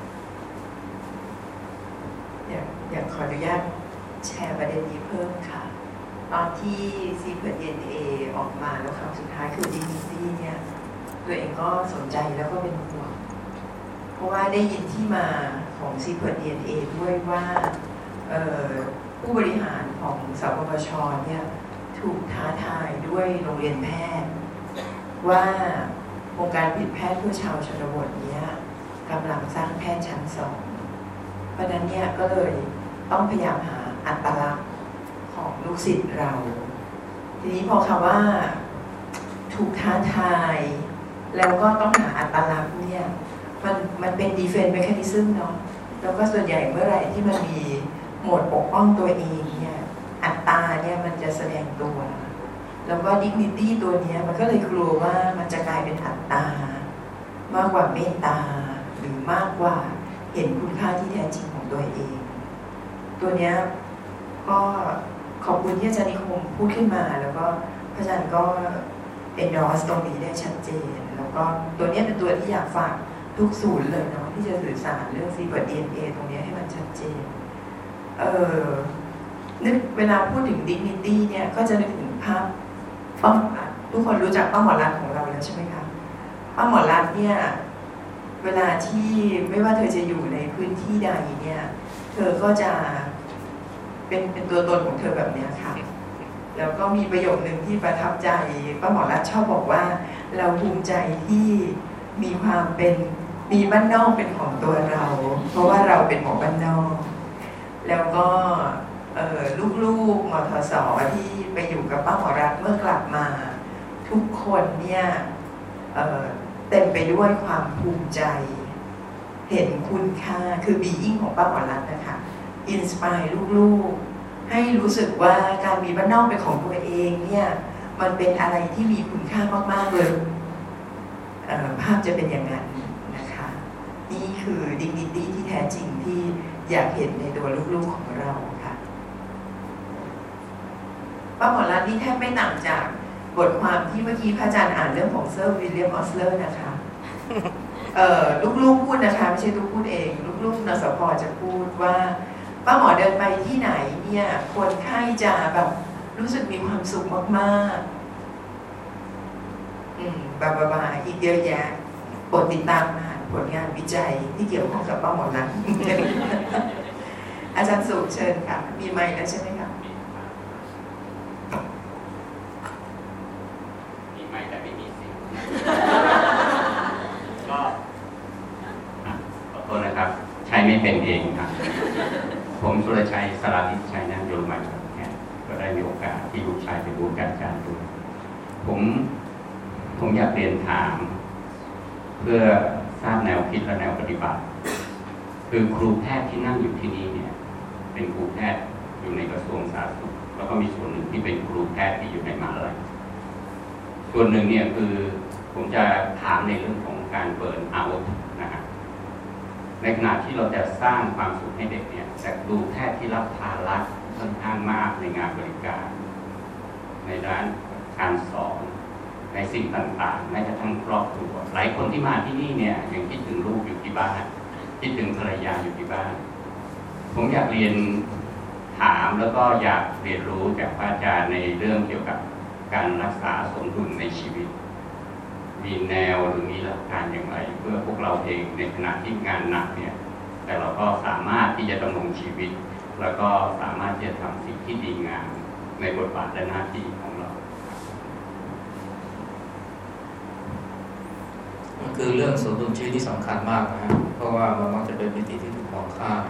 Speaker 2: อยากอยากขออนุญาตแชร์ประเด็นนี้เพิ่มค่ะ ตอนที่ CPIRD DNA ออกมาแล้วคำสุดท้ายคือ dignity เนี่ยตัวเองก็สนใจแล้วก็เป็นห่วงเพราะว่าได้ยินที่มาของ CPIRD DNA ด้วยว่าผู้บริหารของสปปชเนี่ย ถูกท้าทายด้วยโรงเรียนแพทย์ ว่าโครงการผลิตแพทย์เพื่อชาวชนบทนี้กำลังสร้างแพทย์ชั้นสองเพราะนั้นเนี่ยก็เลยต้องพยายามหาอัตลักษณ์ของลูกศิษย์เรา ทีนี้พอคำว่าถูกท้าทาย แล้วก็ต้องหาอัตลักษณ์เนี่ยมันมันเป็น defense mechanism เนาะแล้วก็ส่วนใหญ่เมื่อไหร่ที่มันมีโหมดปกป้องตัวเอง อัตตาเนี่ยมันจะแสดงตัว แล้วก็ dignity ตัวเนี้ยมันก็เลยกลัวว่ามันจะกลายเป็นอัตตามากกว่าเมตตา หรือมากกว่าเห็นคุณค่าที่แท้จริงของตัวเอง ตัวเนี้ยก็ขอบคุณที่อาจารย์นิคมพูดขึ้นมา แล้วก็พระอาจารย์ก็ endorse ตรงนี้ได้ชัดเจน แล้วก็ตัวเนี้ยเป็นตัวที่อยากฝากทุกศูนย์เลยเนาะที่จะสื่อสารเรื่อง secret DNA ตรงนี้ให้มันชัดเจน เออ นึกเวลาพูดถึง dignity เนี่ยก็จะนึกถึงภาพป้าหมอรัฐทุกคนรู้จักป้าหมอรัฐของเราแล้วใช่ไหมคะป้าหมอรัฐเนี่ยเวลาที่ไม่ว่าเธอจะอยู่ในพื้นที่ใดเนี่ย เธอก็จะเป็นเป็นตัวตนของเธอแบบนี้ค่ะ แล้วก็มีประโยคหนึ่งที่ประทับใจป้าหมอรัฐชอบบอกว่า เราภูมิใจที่มีความเป็นมีบ้านนอกเป็นของตัวเรา เพราะว่าเราเป็นหมอบ้านนอก แล้วก็ ลูกๆมทศที่ไปอยู่กับป้าหมอรัตน์เมื่อกลับมา ทุกคนเนี่ยเต็มไปด้วยความภูมิใจ เห็นคุณค่าคือ being ของป้าหมอรัตน์นะคะ inspire ลูกๆ ให้รู้สึกว่าการมีบ้านนอกเป็นของตัวเองเนี่ยมันเป็นอะไรที่มีคุณค่ามาก ๆ เลยภาพจะเป็นอย่างนั้นนะคะ นี่คือ dignity ที่แท้จริงที่อยากเห็นในตัวลูก ๆ ของเรา ป้าหมอรัตน์นี่แทบไม่ต่างจากบทความที่เมื่อกี้พระอาจารย์อ่านเรื่องของเซอร์วิลเลียมออสเลอร์นะคะเอ่อลูกๆพูดนะคะไม่ใช่ลูกพูดเอง ลูกๆนศพจะพูดว่าป้าหมอเดินไปที่ไหนเนี่ยคนไข้จะแบบรู้สึกมีความสุขมากๆ อืมบาบาบาอีกเยอะแยะโปรดติดตามอ่านผลงานวิจัยที่เกี่ยวข้องกับป้าหมอรัตน์อาจารย์สุเชิญค่ะ มีไมค์แล้วใช่ไหมคะ
Speaker 4: มีไม้แต่ไม่มีเสียง ก็อะขอโทษนะครับ ใช้ไม่ เป็นเองครับ ผมสุรชัยสราลิชัยนันยนต์มาจากแพทย์ก็ได้มีโอกาสที่ลูกชายไปบูรการจารย์ด้วยผมผมอยากเรียนถาม เพื่อทราบแนวคิดและแนวปฏิบัติ คือครูแพทย์ที่นั่งอยู่ที่นี่เนี่ย เป็นครูแพทย์อยู่ในกระทรวงสาธารณสุขแล้วก็มีส่วนหนึ่งที่เป็นครูแพทย์ที่อยู่ในมหาลัยส่วนหนึ่งเนี่ยคือผมจะถามในเรื่องของการเปิดอาวุธ ในขณะที่เราจะสร้างความสุขให้เด็กเนี่ยแต่ครูแพทย์ที่รับภาระค่อนข้างมากในงานบริการ ในด้านการสอนในสิ่งต่างๆแม้กระทั่งครอบครัวหลายคนที่มาที่นี่เนี่ยยังคิดถึงลูกอยู่ที่บ้านคิดถึงภรรยาอยู่ที่บ้าน ผมอยากเรียนถามแล้วก็อยากเรียนรู้จากพระอาจารย์ในเรื่องเกี่ยวกับการรักษาสมดุลในชีวิต มีแนวหรือมีหลักการอย่างไร เพื่อพวกเราเองในขณะที่งานหนักเนี่ยแต่เราก็สามารถที่จะดำรงชีวิต แล้วก็สามารถที่จะทำสิ่งที่ดีงามในบทบาทและหน้าที่ของเรา
Speaker 1: มันคือเรื่องสมดุลชีวิตที่สำคัญมากนะฮะเพราะว่ามันมักจะเป็นมิติที่ถูกมองข้าม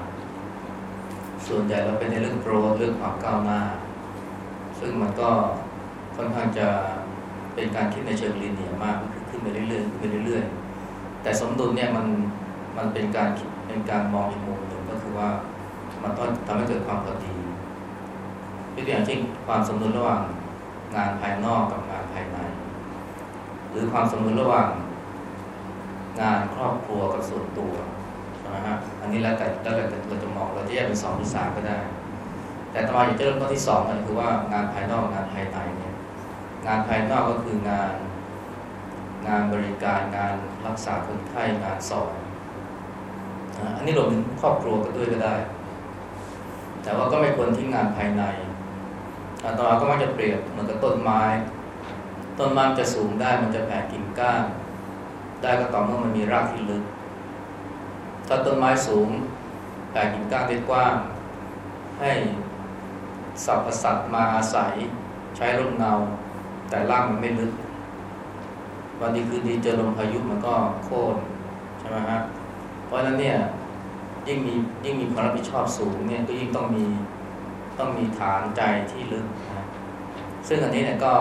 Speaker 1: ส่วนใหญ่เราเป็นในเรื่องโกรธเรื่องความก้าวหน้า ซึ่งมันก็ค่อนข้างจะเป็นการคิดในเชิงลีเนียร์มากคื ไปเรื่อยๆขึ้นไปเรื่อยๆแต่สมดุลเนี่ยมันมันเป็นการเป็นการมองอีกมุมหนึ่งก็คือว่ามันต้องทำให้เกิดความพอดียกตัวอย่างเช่นความสมดุลระหว่างงานภายนอกกับงานภายใน หรือความสมดุลระหว่างงานครอบครัวกับส่วนตัวใช่ไหมฮะอันนี้แล้วแต่แล้วแต่เราจะมองเราจะแยกเป็นสองหรือสามก็ได้ แต่ต่อมาอยากจะเริ่มต้นที่สองก็คือว่างานภายนอกงานภายในเนี่ยงานภายนอกก็คืองาน งานบริการงานรักษาคนไข้งานสอนอันนี้รวมถึงครอบครัวก็ด้วยก็ได้ แต่ว่าก็ไม่ควรทิ้งงานภายในต่อมาก็มักจะเปรียบเหมือนกับต้นไม้ ต้นไม้จะสูงได้มันจะแผ่กิ่งก้านได้ก็ต่อเมื่อมันมีรากที่ลึก ถ้าต้นไม้สูงแผ่กิ่งก้านได้กว้าง ให้สรรพสัตว์มาอาศัยใช้ร่มเงา แต่รากมันไม่ลึก วันดีคืนดีเจอลมพายุมันก็โค่นใช่ไหมฮะเพราะฉะนั้นเนี่ยยิ่งมียิ่งมีความรับผิดชอบสูงเนี่ยก็ยิ่งต้องมีต้องมีฐานใจที่ลึกนะซึ่งอันนี้เนี่ยก็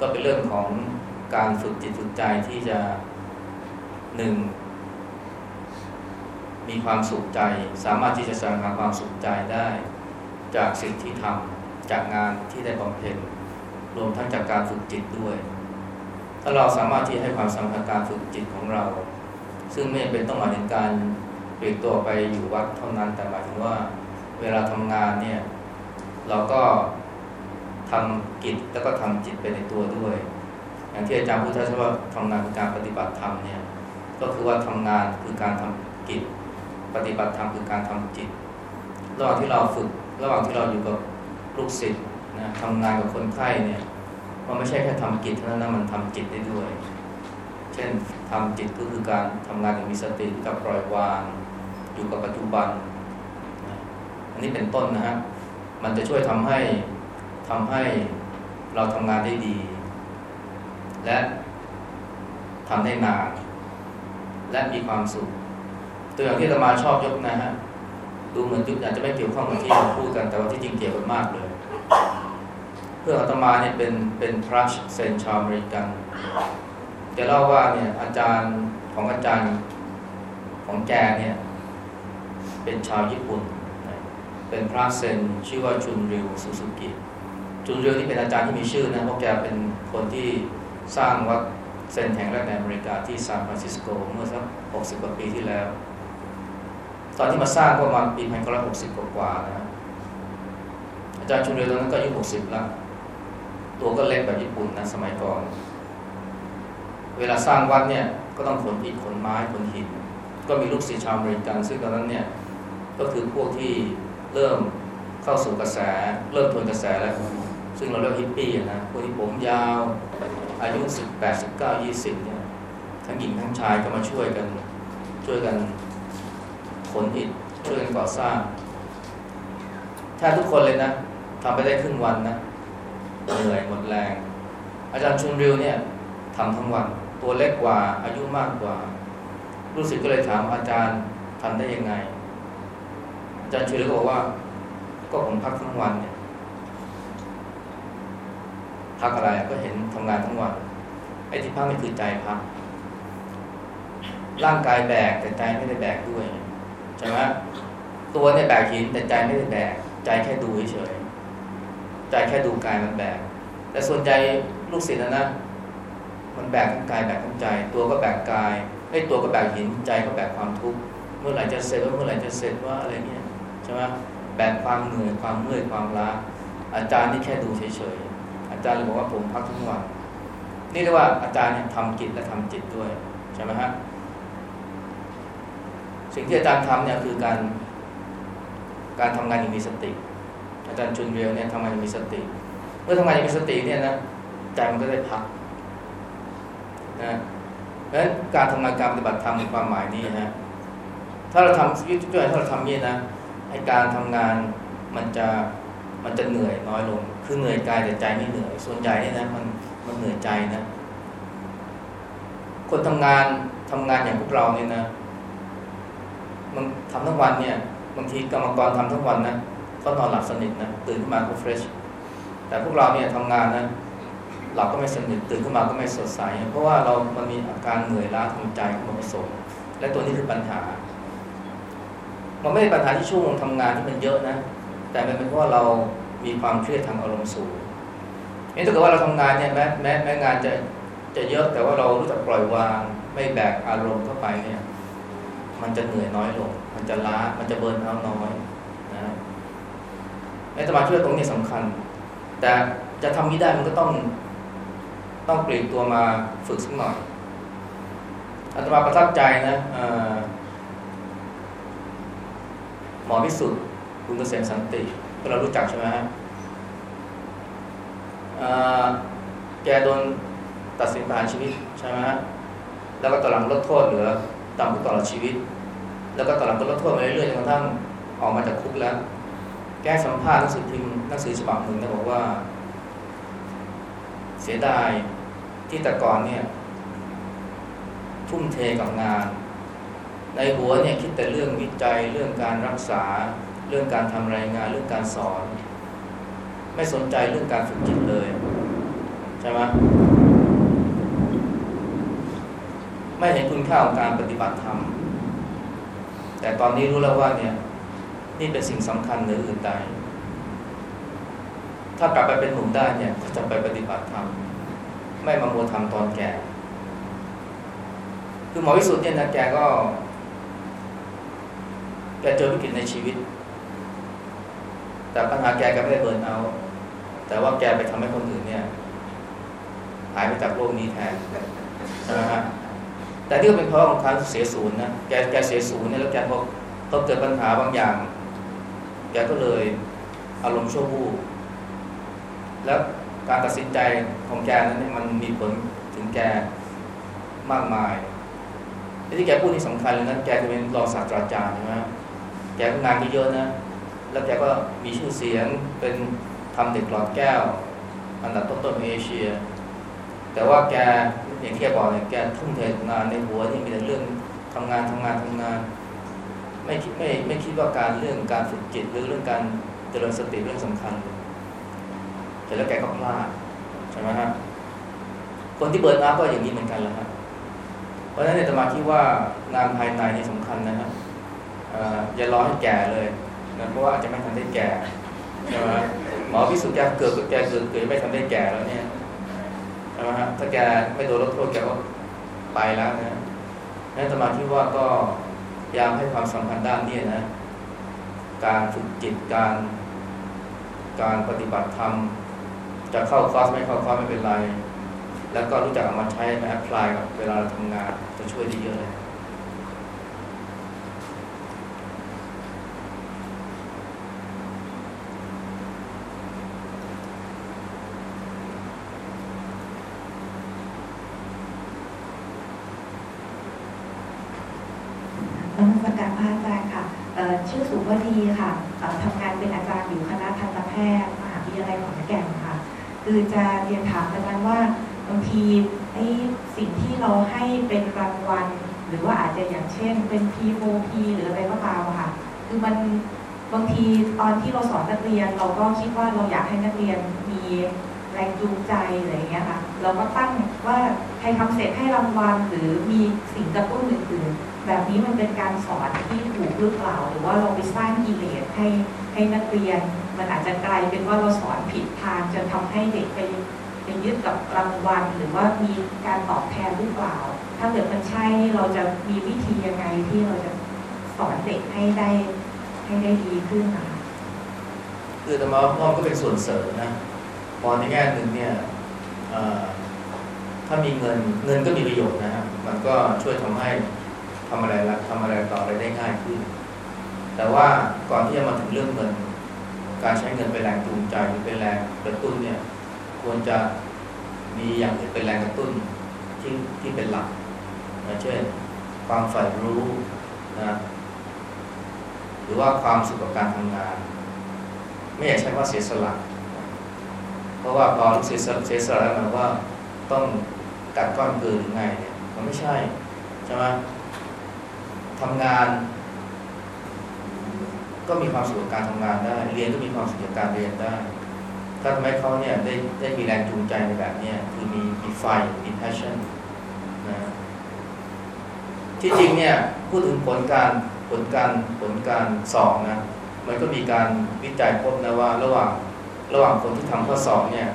Speaker 1: ก็เป็นเรื่องของการฝึกจิตฝึกใจที่จะหนึ่งมีความสุขใจ สามารถที่จะแสวงหาความสุขใจได้ จากสิ่งที่ทำจากงานที่ได้บำเพ็ญรวมทั้งจากการฝึกจิตด้วย ถ้าเราสามารถที่ให้ความสำคัญการฝึกจิตของเรา ซึ่งไม่เป็นต้องหมายถึงการเปลี่ยนตัวไปอยู่วัดเท่านั้น แต่หมายถึงว่าเวลาทำงานเนี่ย เราก็ทำกิจแล้วก็ทำจิตไปในตัวด้วย อย่างที่อาจารย์พุทธชว่าทำงานคือการปฏิบัติธรรมเนี่ย ก็คือว่าทำงานคือการทำกิจ ปฏิบัติธรรมคือการทำจิต ระหว่างที่เราฝึก ระหว่างที่เราอยู่กับลูกศิษย์นะทำงานกับคนไข้เนี่ย มันไม่ใช่แค่ทำกิจเท่านั้นนะมันทำจิตได้ด้วย เช่นทำจิตก็คือการทำงานอย่างมีสติกับปล่อยวาง อยู่กับปัจจุบันนะอันนี้เป็นต้นนะฮะมันจะช่วยทำให้ทำให้เราทำงานได้ดี และทำได้นานและมีความสุข ตัวอย่างที่ตมาชอบยกนะฮะดูเหมือนยุคอาจจะไม่เกี่ยวข้องกับที่เราพูดกันแต่ว่าที่จริงเกี่ยวกันมากเลย เพื่ออาตมาเนี่ยเป็นเป็นพระเซนชาวอเมริกันจะเล่าว่าเนี่ยอาจารย์ของอาจารย์ของแกเนี่ยเป็นชาวญี่ปุ่น เป็นพระเซนชื่อว่าจุนริวสุสุกิจุนริวที่เป็นอาจารย์ที่มีชื่อนะเพราะแกเป็นคนที่สร้างวัดเซนแห่งแรกในอเมริกาที่ซานฟรานซิสโกเมื่อสักหกสิบกว่าปีที่แล้ว ตอนที่มาสร้างก็ประมาณปีพันเก้าร้อยหกสิบกว่านะอาจารย์จุนริวตอนนั้นก็อายุหกสิบแล้ว ตัวก็เล็กแบบญี่ปุ่นนะสมัยก่อน เวลาสร้างวัดเนี่ยก็ต้องขนอิฐขนไม้ขนหิน ก็มีลูกศิษย์ชาวอเมริกัน ซึ่งตอนนั้นเนี่ยก็คือพวกที่เริ่มเข้าสู่กระแส เริ่มทวนกระแสแล้ว ซึ่งเราเรียกฮิปปี้นะพวกที่ผมยาวอายุสิบแปดสิบเก้ายี่สิบเนี่ยทั้งหญิงทั้งชายก็มาช่วยกัน ช่วยกันขนอิฐช่วยกันก่อสร้างแทบทุกคนเลยนะทำไปได้ครึ่งวันนะ เหนื่อยหมดแรง อาจารย์ชุนริวเนี่ยทำทั้งวัน ตัวเล็กกว่าอายุมากกว่าลูกศิษย์ก็เลยถามอาจารย์ทำได้ยังไง อาจารย์ชุนริวก็บอกว่า ก็ผมพักทั้งวันเนี่ยพักอะไรก็เห็นทำงานทั้งวันไอ้ที่พักนี่คือใจพักร่างกายแบกแต่ใจไม่ได้แบกด้วยใช่ไหมตัวเนี่ยแบกหินแต่ใจไม่ได้แบก ใจแค่ดูเฉย ใจแค่ดูกายมันแบก แต่ส่วนใจลูกศิษย์นะนะมันแบกทั้งกายแบกทั้งใจ ตัวก็แบกกายไอ้ตัวก็แบกหินใจก็แบกความทุกข์เมื่อไหร่จะเสร็จว่าเมื่อไหร่จะเสร็จว่าอะไรเนี่ยใช่ไหมแบกความเหนื่อยความเมื่อยความล้าอาจารย์นี่แค่ดูเฉยๆอาจารย์เลยบอกว่าผมพักทั้งวันนี่เรียกว่าอาจารย์เนี่ยทำกิจและทำจิตด้วยใช่ไหมฮะสิ่งที่อาจารย์ทำเนี่ยคือการ การทำงานอย่างมีสติ อาจารย์ชุนเรียวเนี่ยทำงานมีสติ เมื่อทำงานมีสติเนี่ยนะใจมันก็ได้พักนะเพราะฉะนั้นการทำงานการปฏิบัติธรรมในความหมายนี้นะถ้าเราทำชีวิตทุกอย่างถ้าเราทำนี่นะไอการทำงานมันจะมันจะเหนื่อยน้อยลง คือเหนื่อยกายแต่ใจไม่เหนื่อย ส่วนใหญ่เนี่ยนะมันมันเหนื่อยใจนะ คนทำงานทำงานอย่างพวกเราเนี่ยนะ มันทำทั้งวันเนี่ย บางทีกรรมกรทำทั้งวันนะ เขานอนหลับสนิทนะตื่นขึ้นมาก็เฟรชแต่พวกเราเนี่ยทำงานนะหลับก็ไม่สนิทตื่นขึ้นมาก็ไม่สดใส เพราะว่าเรามันมีอาการเหนื่อยล้าทางใจเข้ามาผสมและตัวนี้คือปัญหา มันไม่ใช่ปัญหาที่ช่วงทำงานที่มันเยอะนะ แต่มันเป็นเพราะว่าเรามีความเครียดทางอารมณ์สูงนี่ถ้าเกิดว่าเราทำงานเนี่ยแม้แม้แม้งานจะจะเยอะแต่ว่าเรารู้จักปล่อยวาง ไม่แบกอารมณ์เข้าไปเนี่ย มันจะเหนื่อยน้อยลง มันจะล้ามันจะเบิร์นเอาน้อย ไอ้สมาธิตรงนี้สำคัญ แต่จะทำนี้ได้มันก็ต้องต้องเปลี่ยนตัวมาฝึกสักหน่อยอาตมาประทับใจนะหมอพิสุทธิ์คุณเกษมสันติเรารู้จักใช่ไหมฮะแกโดนตัดสินประหารชีวิตใช่ไหมฮะแล้วก็ตอนหลังลดโทษเหลือต่ำกว่าตลอดชีวิต แล้วก็ตอนหลังก็ลดโทษมาเรื่อยๆจนกระทั่งออกมาจากคุกแล้ว แกสัมภาษณ์นังสือพิมพ์นังสือฉบับหนึ่งนะบอกว่า เสียดายที่แต่ก่อนเนี่ยทุ่มเทกับงาน ในหัวเนี่ยคิดแต่เรื่องวิจัย เรื่องการรักษา เรื่องการทำรายงาน เรื่องการสอน ไม่สนใจเรื่องการฝึกจิตเลยใช่ไหมไม่เห็นคุณค่าของการปฏิบัติธรรมแต่ตอนนี้รู้แล้วว่าเนี่ย นี่เป็นสิ่งสำคัญเหนืออื่นใด ถ้ากลับไปเป็นหนุ่มได้เนี่ยก็จะไปปฏิบัติธรรม ไม่มาโมทำตอนแก่ คือหมอวิสุทธิ์เนี่ยนะแกก็ แกเจอวิกฤตในชีวิต แต่ปัญหาแกก็ไม่ได้เบิร์นเอา แต่ว่าแกไปทำให้คนอื่นเนี่ย หายไปจากโลกนี้แทนใช่ไหมฮะแต่นี่ก็เป็นเพราะของการเสียศูนย์นะ แกแกเสียศูนย์เนี่ยแล้วแกพอพอเกิดปัญหาบางอย่าง แกก็เลยอารมณ์ชั่ววูบแล้วการตัดสินใจของแกนั้นเนี่ยมันมีผลถึงแกมากมายที่แกพูดนี่สำคัญเลยนะแกจะเป็นรองศาสตราจารย์ใช่ไหมแกงานเยอะนะ แล้วแกก็มีชื่อเสียงเป็นทำเด็กหลอดแก้ว อันดับต้นๆในเอเชีย แต่ว่าแกอย่างที่บอกเนี่ยแกทุ่มเทงานในหัวนี่มีแต่เรื่องทำงานทำงานทำงาน ไม่คิดไม่ไม่คิดว่าการเรื่องการฝึกจิตหรือเรื่องการเจริญสติเรื่องสำคัญแต่แล้วแกก็พลาดใช่ไหมฮะคนที่เบิร์นอัพก็อย่างนี้เหมือนกันแหละครับเพราะฉะนั้นเนี่ยตมาคิดว่างานภายในนี่สำคัญนะฮะอย่ารอให้แก่เลยนะเพราะว่าอาจจะไม่ทันได้แก่ใช่ไหมหมอพิสุทธิ์แกเกิดแกเกิดเกิดไม่ทันได้แก่แล้วเนี่ยใช่ไหมฮะถ้าแกไม่โดนลดโทษแกก็ไปแล้วนะนั่นตมาคิดว่าก็ ยามให้ความสำคัญด้านนี้นะ การฝึกจิตการ การปฏิบัติธรรม จะเข้าคลาสไม่เข้าคลาสไม่เป็นไร แล้วก็รู้จักเอามาใช้มาแอพพลายกับเวลาเราทำงานจะช่วยได้เยอะเลย
Speaker 5: ชื่อสุ วดีค่ะทำงานเป็นอาจารย์อยู่คณะทันตแพทย์มหาวิทยาลัยขอนแก่นค่ะ คือจะเรียนถามอาจารย์ว่าบางทีไอ้สิ่งที่เราให้เป็นรางวัล หรือว่าอาจจะอย่างเช่น เป็น P4P หรืออะไรก็ตามค่ะ คือมันบางทีตอนที่เราสอนนักเรียน เราก็คิดว่าเราอยากให้นักเรียนมีแรงจูงใจอะไรอย่างเงี้ยค่ะ เราก็ตั้งว่าใครทำเสร็จให้รางวัลหรือมีสิ่งกระตุ้นอื่นๆ แบบนี้มันเป็นการสอนที่ถูกหรือเปล่า หรือว่าเราไปสร้างกิเลสให้ให้นักเรียน มันอาจจะกลายเป็นว่าเราสอนผิดทางจนทำให้เด็กไปไปยึดกับรางวัลหรือว่ามีการตอบแทนหรือเปล่า ถ้าเกิดมันใช่เราจะมีวิธียังไงที่เราจะสอนเด็กให้ได้ให้ได้ดีขึ้นนะคื
Speaker 1: อแต่มาว่ามันก็เป็นส่วนเสริมนะมองในแง่หนึ่งเนี่ยถ้ามีเงินเงินก็มีประโยชน์นะฮะมันก็ช่วยทำให้ ทำอะไรละทำอะไรต่ออะไรได้ง่ายขึ้น แต่ว่าก่อนที่จะมาถึงเรื่องเงิน การใช้เงินเป็นแรงจูงใจหรือเป็นแรงกระตุ้นเนี่ย ควรจะมีอย่างอื่นเป็นแรงกระตุ้นที่ที่เป็นหลักนะเช่น ความใฝ่รู้นะหรือว่าความสุขกับการทำงาน ไม่อยากใช้ว่าเสียสละเพราะว่าพอเสียสละเสียสละแล้วหมายว่าต้องกัดก้อนเกลือหรือไงเนี่ยมันไม่ใช่ใช่ไหม ทำงาน ก็มีความสุขกับการทำงานได้ เรียนก็มีความสุขกับการเรียนได้ ถ้าทำให้เขาเนี่ยได้ได้มีแรงจูงใจในแบบเนี้ยคือมีมีไฟมี passion นะที่จริงเนี่ยพูดถึงผลการผลการผลการสอบนะมันก็มีการวิจัยพบนะว่าระหว่างระหว่างคนที่ทำข้อสอบเนี่ย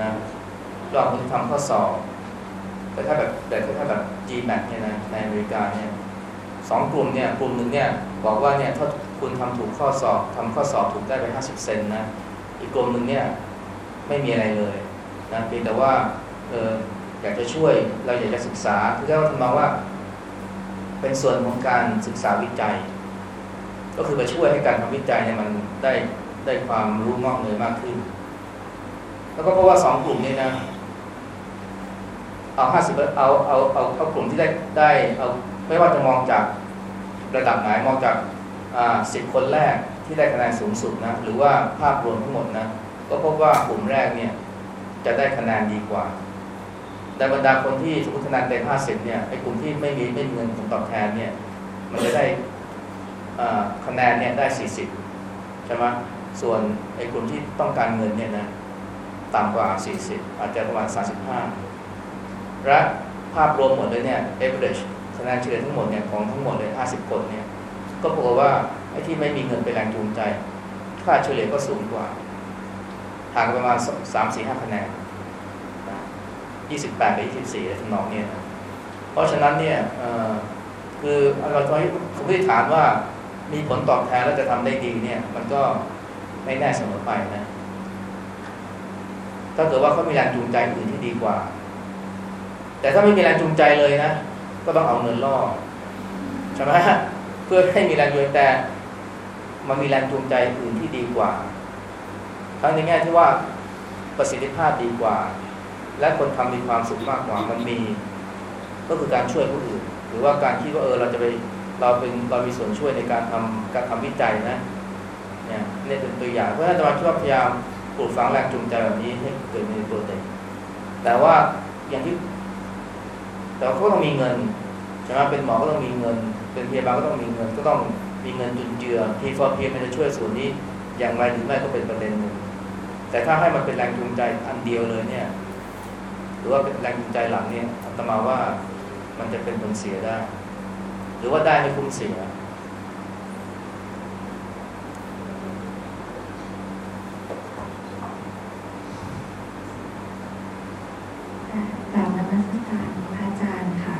Speaker 1: นะระหว่างคนที่ทำข้อสอบแต่ถ้าแบบแต่ถ้าแบบ GMAT เนี่ยนะในอเมริกาเนี่ย สองกลุ่มเนี่ยกลุ่มหนึ่งเนี่ยบอกว่าเนี่ยถ้าคุณทำถูกข้อสอบทำข้อสอบถูกได้ไป 50 เซนนะอีกกลุ่มหนึ่งเนี่ยไม่มีอะไรเลยนะเพียงแต่ว่าเอออยากจะช่วยเราอยากจะศึกษาคือเราทำมาว่า เป็นส่วนของการศึกษาวิจัย ก็คือไปช่วยให้การทำวิจัยเนี่ยมันได้ได้ความรู้งอกเงยมากขึ้น แล้วก็เพราะว่าสองกลุ่มนี้นะเอาห้าสิบเอาเอาเอาเอากลุ่มที่ได้ได้เอาไม่ว่าจะมองจาก ระดับไหนมองจากสิบคนแรกที่ได้คะแนนสูงสุดนะหรือว่าภาพรวมทั้งหมดนะก็พบว่ากลุ่มแรกเนี่ยจะได้คะแนนดีกว่า แต่บรรดาคนที่สมมติคะแนนเต็มห้าสิบเนี่ยไอ้กลุ่มที่ไม่มีไม่มีเงินผลตอบแทนเนี่ยมันจะได้คะแนนเนี่ยได้40ใช่ไหมส่วนไอ้กลุ่มที่ต้องการเงินเนี่ยนะต่ำกว่า 40 อาจจะประมาณ 35 และภาพรวมหมดเลยเนี่ย average แนนเฉลี่ยทั้งหมดเนี่ยของทั้งหมดเลย50 คนเนี่ยก็พบว่าไอ้ที่ไม่มีเงินเป็นแรงจูงใจ ค่าเฉลี่ยก็สูงกว่าห่างประมาณ3-4-5คะแนน28กับ24อะไรทั้งนองเนี่ยเพราะฉะนั้นเนี่ยคือเราจะให้สมมติฐานว่ามีผลตอบแทนแล้วจะทำได้ดีเนี่ย มันก็ไม่แน่เสมอไปนะ ถ้าเกิดว่าเขามีแรงจูงใจอื่นที่ดีกว่า แต่ถ้าไม่มีแรงจูงใจเลยนะ ก็ต้องเอาเงินล่อใช่ไหมเพื่อให้มีแรงจูงแต่ มันมีแรงจูงใจอื่นที่ดีกว่า ทั้งในแง่ที่ว่าประสิทธิภาพดีกว่า และคนทำมีความสุขมากกว่ามันมี ก็คือการช่วยผู้อื่น หรือว่าการคิดว่าเออเราจะไปเราเป็นเรามีส่วนช่วยในการทำการทำวิจัยนะเนี่ยนี่เป็นตัวอย่างเพราะฉะนั้นจะมาช่วยพยายามปลูกฝังแรงจูงใจแบบนี้ให้เกิดในตัวเด็กแต่ว่าอย่างที่ แต่เขาต้องมีเงินใช่ไหมเป็นหมอก็ต้องมีเงิน เป็นพยาบาลก็ต้องมีเงิน ก็ต้องมีเงินจุนเจือทีฟอร์เพียมันจะช่วยส่วนนี้อย่างไรหรือไม่ก็เป็นประเด็นหนึ่งแต่ถ้าให้มันเป็นแรงจูงใจอันเดียวเลยเนี่ย หรือว่าเป็นแรงจูงใจหลังเนี่ยอาตมาว่ามันจะเป็นผลเสียได้ หรือว่าได้ไม่คุ้มเสีย
Speaker 6: กราบนมัสการพระอาจารย์ค่ะ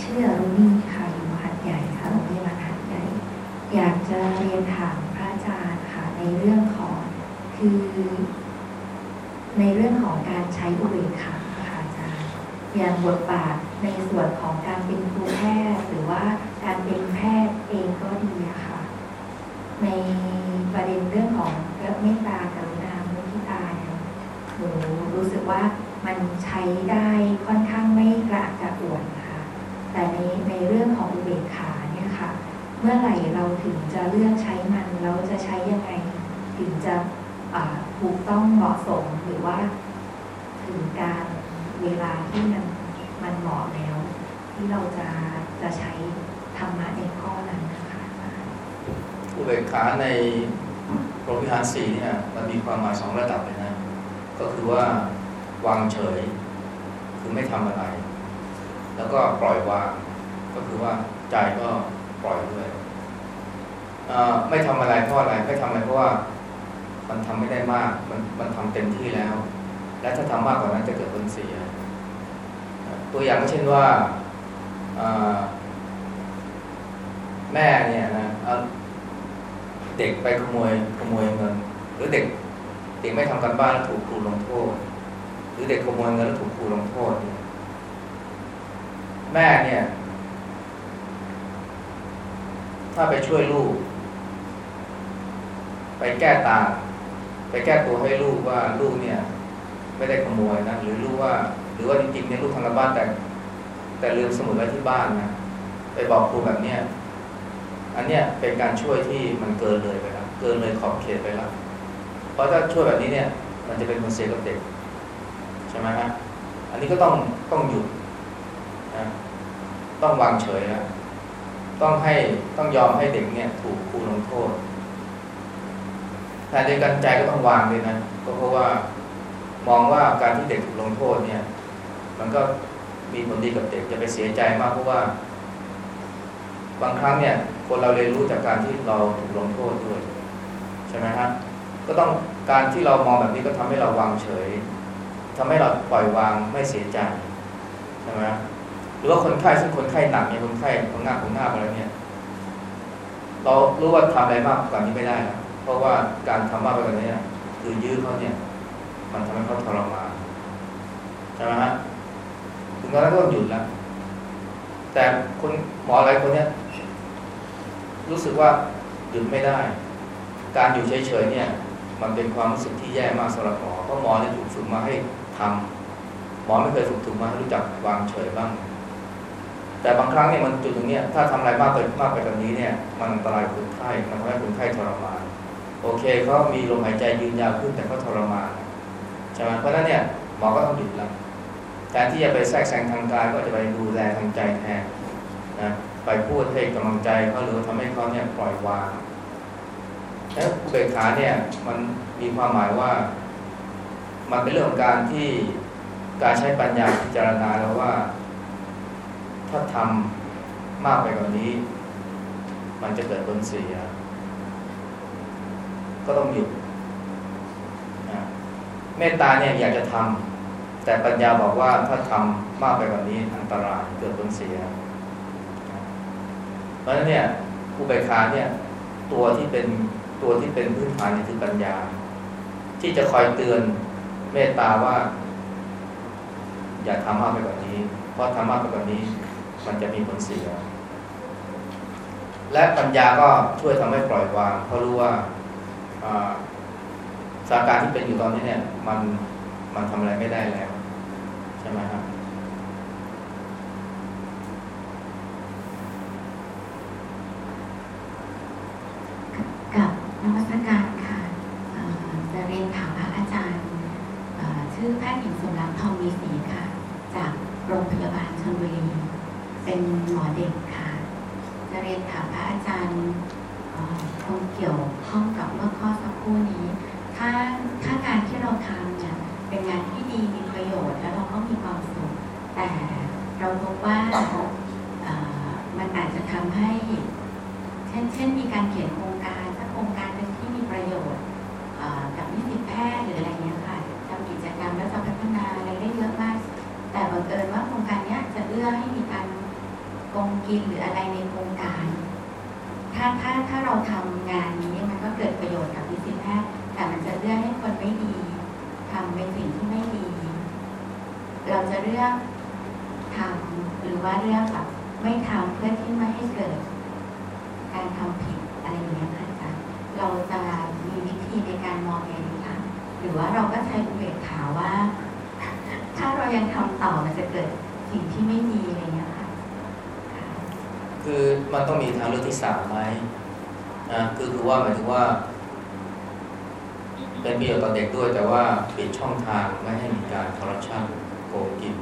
Speaker 6: ชื่ออรุณีค่ะอยู่หัดใหญ่ค่ะโรงพยาบาลหัดใหญ่ อยากจะเรียนถามพระอาจารย์ค่ะ ในเรื่องของคือ ในเรื่องของการใช้อุเบกขาค่ะอาจารย์ อย่างบทบาทในส่วนของการเป็นครูแพทย์ หรือว่าการเป็นแพทย์เองก็ดีอะค่ะ ในประเด็นเรื่องของเมตตากรุณามุทิตาเนี่ยหนูรู้สึกว่ามันใช้ได้ค่อนข้างไม่กระอักกระอ่วนนะคะ แต่ในในเรื่องของอุเบกขาเนี่ยค่ะ เมื่อไหร่เราถึงจะเลือกใช้มันเราจะใช้ยังไง ถึงจะถูกต้องเหมาะสมหรือว่า ถึงการเวลาที่มันมันเหมาะแล้ว ที่เราจะจะใช้ธรรมะในข้อนั้นนะคะา
Speaker 1: ในพรหมวิหารสี่เนี่ยมันมีความหมายสองระดับเลยนะ ก็คือว่าวางเฉย คือไม่ทำอะไร แล้วก็ปล่อยวาง ก็คือว่าใจก็ปล่อยด้วยไม่ทำอะไรเพราะอะไรไม่ทำอะไรเพราะว่ามันทำไม่ได้มากมันมันทำเต็มที่แล้ว และถ้าทำมากกว่านั้นจะเกิดผลเสีย ตัวอย่างเช่นว่าแม่เนี่ยนะ เด็กไปขโมยขโมยเงิน หรือเด็กเด็กไม่ทำการบ้านแล้วถูกครูลงโทษ หรือเด็กขโมยเงินแล้วถูกครูลงโทษแม่เนี่ย ถ้าไปช่วยลูก ไปแก้ต่าง ไปแก้ตัวให้ลูกว่าลูกเนี่ย ไม่ได้ขโมยนะหรือลูกว่า หรือว่าจริงๆเนี่ยลูกทำการบ้านแต่ แต่ลืมสมุดไว้ที่บ้านนะไปบอกครูแบบเนี้ย อันเนี้ยเป็นการช่วยที่มันเกินเลยไปแล้วเกินเลยขอบเขตไปแล้วเพราะถ้าช่วยแบบนี้เนี่ย มันจะเป็นคนเสียกับเด็กใช่ไหมฮะอันนี้ก็ต้องต้องหยุดนะต้องวางเฉยนะต้องให้ต้องยอมให้เด็กเนี่ย ถูกครูลงโทษแต่ในการใจก็ต้องวางเลยนะก็เพราะว่ามองว่าการที่เด็กถูกลงโทษเนี่ย มันก็มีผลดีกับเด็กจะไปเสียใจมากเพราะว่า บางครั้งเนี่ย คนเราเรียนรู้จากการที่เราถูกลงโทษด้วยใช่ไหมครับก็ต้องการที่เรามองแบบนี้ก็ทำให้เราวางเฉยทำให้เราปล่อยวางไม่เสียใจใช่ไหมหรือว่าคนไข้ซึ่งคนไข้หนักเนี่ยคนไข้ของหน้าของหน้าอะไรเนี่ยเรารู้ว่าทำอะไรมากกว่านี้ไม่ได้แล้วเพราะว่าการทำมากไปกว่านี้คือยื้อเขาเนี่ย มันทำให้เขาทรมานใช่ไหมฮะถึงตอนนั้นก็ต้องหยุดแล้วแต่คนหมออะไรคนเนี้ย รู้สึกว่าหยุดไม่ได้ การอยู่เฉยๆเนี่ย มันเป็นความรู้สึกที่แย่มากสำหรับหมอเพราะหมอเนี่ยถูกฝึกมาให้ทำหมอไม่เคยฝึกถูกมาให้รู้จักวางเฉยบ้าง แต่บางครั้งเนี่ยมันจุดตรงนี้ถ้าทำอะไรมากไปมากไปกว่านี้เนี่ย มันอันตรายคนไข้มันทำให้คนไข้ทรมาน โอเคเขามีลมหายใจยืนยาวขึ้นแต่เขาทรมานใช่ไหมเพราะนั้นเนี่ยหมอก็ต้องหยุดแล้วแทนที่จะไปแทรกแซงทางกายก็จะไปดูแลทางใจแทนนะ ไปพูดให้กำลังใจเขาหรือทำให้เขาเนี่ยปล่อยวางแล้วอุเบกขาเนี่ย มันมีความหมายว่า มันเป็นเรื่องของการที่การใช้ปัญญาพิจารณาแล้วว่า ถ้าทำมากไปกว่านี้ มันจะเกิดผลเสีย ก็ต้องหยุดเมตตาเนี่ยอยากจะทำแต่ปัญญาบอกว่าถ้าทำมากไปกว่านี้อันตรายเกิดผลเสีย ราะฉะนั้นเนี่ยอุเบกขาเนี่ยตัวที่เป็นตัวที่เป็นพื้นฐานนี่คือปัญญา ที่จะคอยเตือนเมตตาว่า อย่าทำมากไปกว่านี้ เพราะทำมากไปกว่านี้ มันจะมีผลเสีย และปัญญาก็ช่วยทำให้ปล่อยวาง เพราะรู้ว่าสถานการณ์ที่เป็นอยู่ตอนนี้เนี่ย มันมันทำอะไรไม่ได้แล้ว ใช่ไหมครับ
Speaker 7: กับนวัตการค่ะจะเรียนถามพระอาจารย์ชื่อแพทย์หญิงสมรักทองมีศรีค่ะ จากโรงพยาบาลชลบุรีเป็นหมอเด็กค่ะ จะเรียนถามพระอาจารย์คงเกี่ยวข้องกับเมื่อข้อสักครู่นี้ ถ้าถ้างานที่เราทำเนี่ยเป็นงานที่ดีมีประโยชน์แล้วเราก็มีความสุขแต่เราพบว่ามันอาจจะทำให้ เช่นเช่นมีการเขียนโครงการถ้าโครงการเป็นที่มีประโยชน์กับนิสิตแพทย์หรืออะไรเงี้ยค่ะทำกิจกรรมแล้วจะพัฒนาอะไรได้เยอะมาก แต่บังเอิญว่าโครงการนี้จะเอื้อให้มีการกงกินหรืออะไรในโครงการ ถ้าถ้าถ้าเราทำงานนี้มันก็เกิดประโยชน์กับนิสิตแพทย์แต่มันจะเอื้อให้คนไม่ดีทำเป็นสิ่งที่ไม่ดี เราจะเลือกทำหรือว่าเลือกแบบไม่ทำเพื่อที่ไม่ให้เกิด การทำผิดอะไรอย่างเงี้ยค่ะอาจารย์เราจะมีวิธีในการมองยังไงคะหรือว่าเราก็ใช้อุเบกขาว่า ถ้าเรายังทำต่อมันจะเกิดสิ่งที่ไม่ดีอะไรเงี้ยค่ะ
Speaker 1: คือมันต้องมีทางเลือกที่สามไหมนะคือคือว่าหมายถึงว่า เป็นประโยชน์ต่อเด็กด้วย แต่ว่าปิดช่องทางไม่ให้มีการคอร์รัปชันโกงกิน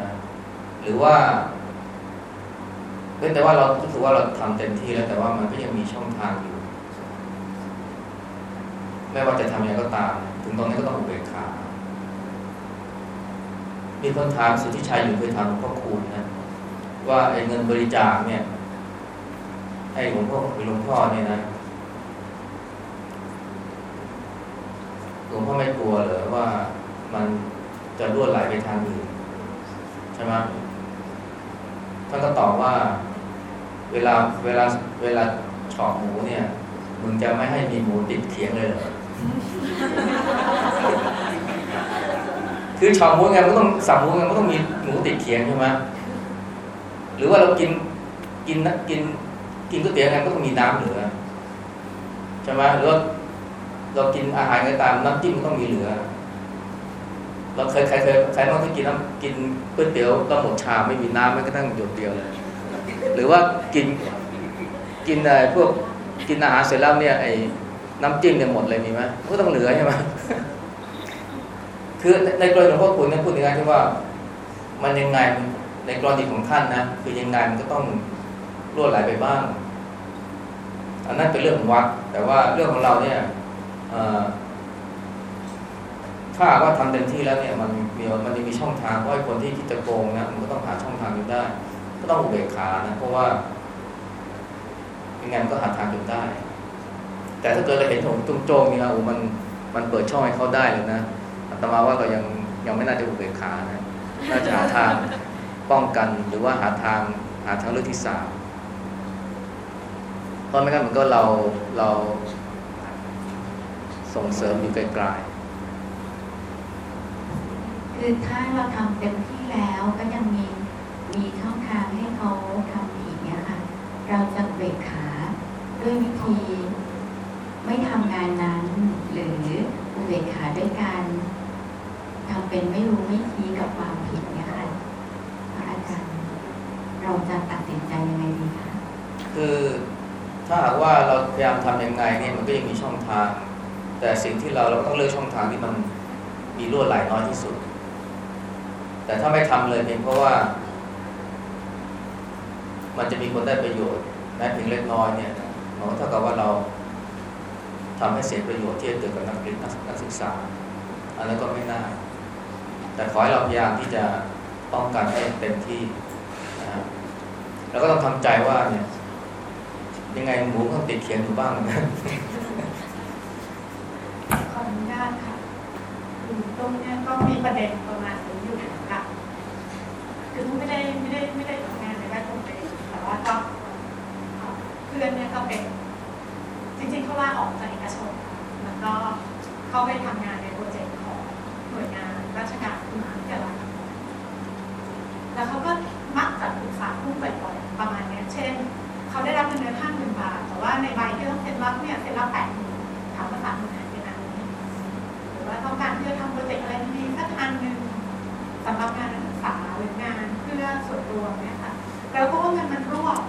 Speaker 1: นะหรือว่าเแต่ว่าเรารู้ว่าเราทำเต็มที่แล้วแต่ว่ามันก็ยังมีช่องทางอยู่ ไม่ว่าจะทำยังไงก็ตาม ถึงตรงนั้ก็ต้องอุเบกขามีคนถามสุทธิชัยอยู่เคยถามหลวงพ่อคูณนะว่าไอ้เงินบริจาคเนี่ย ให้หลวงพ่อหลวงพ่อเนี่ยนะหลวงพ่อไม่กลัวเหรอว่ามันจะล่วนไหลไปทางอื่นใช่ไหมท่านก็ตอบว่า เวลาเวลาเวลาฉอกหมูเนี่ย มึงจะไม่ให้มีหมูติดเขียงเลยเหรอคือฉอกหมูไงมันต้องสับหมูไงมันต้องมีหมูติดเขียงใช่ไหมหรือว่าเรากินกินนะกิน กินก๋วยเตี๋ยวไงก็ต้องมีน้ำเหลือใช่ไหมหรือว่าเรากินอาหารไงตามน้ำจิ้มต้องมีเหลือ เราเคยใครเคยใครบ้างที่กินน้ำกินก๋วยเตี๋ยวต้องหมดชามไม่มีน้ำไม่ก็ตั้งหยดเดียวเลยหรือว่ากินกินอะไรพวกกินอาหารเสร็จแล้วเนี่ยไอ้น้ำจิ้มเนี่ยหมดเลยมีไหมก็ต้องเหลือใช่ไหมคือในกรณีของพ่อคุณเนี่ยพูดถึงการที่ว่า มันยังไงในกรณีของท่านนะคือยังไงมันก็ต้องรั่วไหลไปบ้าง อันนั้นเป็นเรื่องของวัด แต่ว่าเรื่องของเราเนี่ยถ้าว่าทำเต็มที่แล้วเนี่ยมันมีมันจะมีช่องทางเพราะคนที่คิดจะโกงนะมันก็ต้องหาช่องทางอยู่ได้ ก็ต้องอุเบกขานะเพราะว่ายังไงมันก็หาทางจนได้ แต่ถ้าเกิดเราเห็นของตุ้งโจงนี่นะโอ้มันมันเปิดช่องให้เขาได้เลยนะอาตมาว่าเรายังยังไม่น่าจะอุเบกขานะน่าจะหาทางป้องกันหรือว่าหาทางหาทางเลือกที่สาม เพราะไม่งั้นมันก็เราเราส่งเสริมอยู่ไกล
Speaker 7: ๆคือถ้าเราทำเต็มที่แล้วก็ยังมีมีช่องทางให้เขาทำอีกเนี่ยค่ะ เราจะเบรกขาด้วยวิธีไม่ทำงานนั้น หรืออุเบกขาด้วยการทำเป็นไม่รู้ไม่ชี้กับความผิดเนี่ยค่ะพระอาจารย์ เราจะตัดสินใจยังไงดีคะ
Speaker 1: คือ ถ้าหากว่าเราพยายามทำยังไงเนี่ยมันก็ยังมีช่องทาง แต่สิ่งที่เราเราก็ต้องเลือกช่องทางที่มันมีลวดไหลน้อยที่สุด แต่ถ้าไม่ทำเลยเพียงเพราะว่า มันจะมีคนได้ประโยชน์แม้เพียงเล็กน้อยเนี่ยมันก็เท่ากับว่าเราทำให้เสียประโยชน์ที่จะเกิดกับนักเรียนนักศึกษาอันนั้นก็ไม่น่าแต่ขอให้เราพยายามที่จะป้องกันให้เต็มที่นะแล้วก็ต้องทำใจว่าเนี่ย ยังไงหมูก็ติดเขียนอยู่บ้างนะ
Speaker 8: ขออนุญาตค่ะตรงนี้ก็มีประเด็นประมาณนี้อยู่ค่ะคือไม่ได้ไม่ได้ไม่ได้ทำงานในแวดวงเลยแต่ว่าก็เพื่อนเนี่ยก็เป็น จริงๆเขาลาออกจากเอกชนแล้วก็เข้าไปทำงานในโปรเจกต์ของหน่วยงานราชการมหาวิทยาลัยแล้วเขาก็มักจะปรึกษาผู้บ่อยๆประมาณนี้เช่น ส่วนรวมเนี่ยค่ะแล้วก็ว่าเงินมันรั่วออก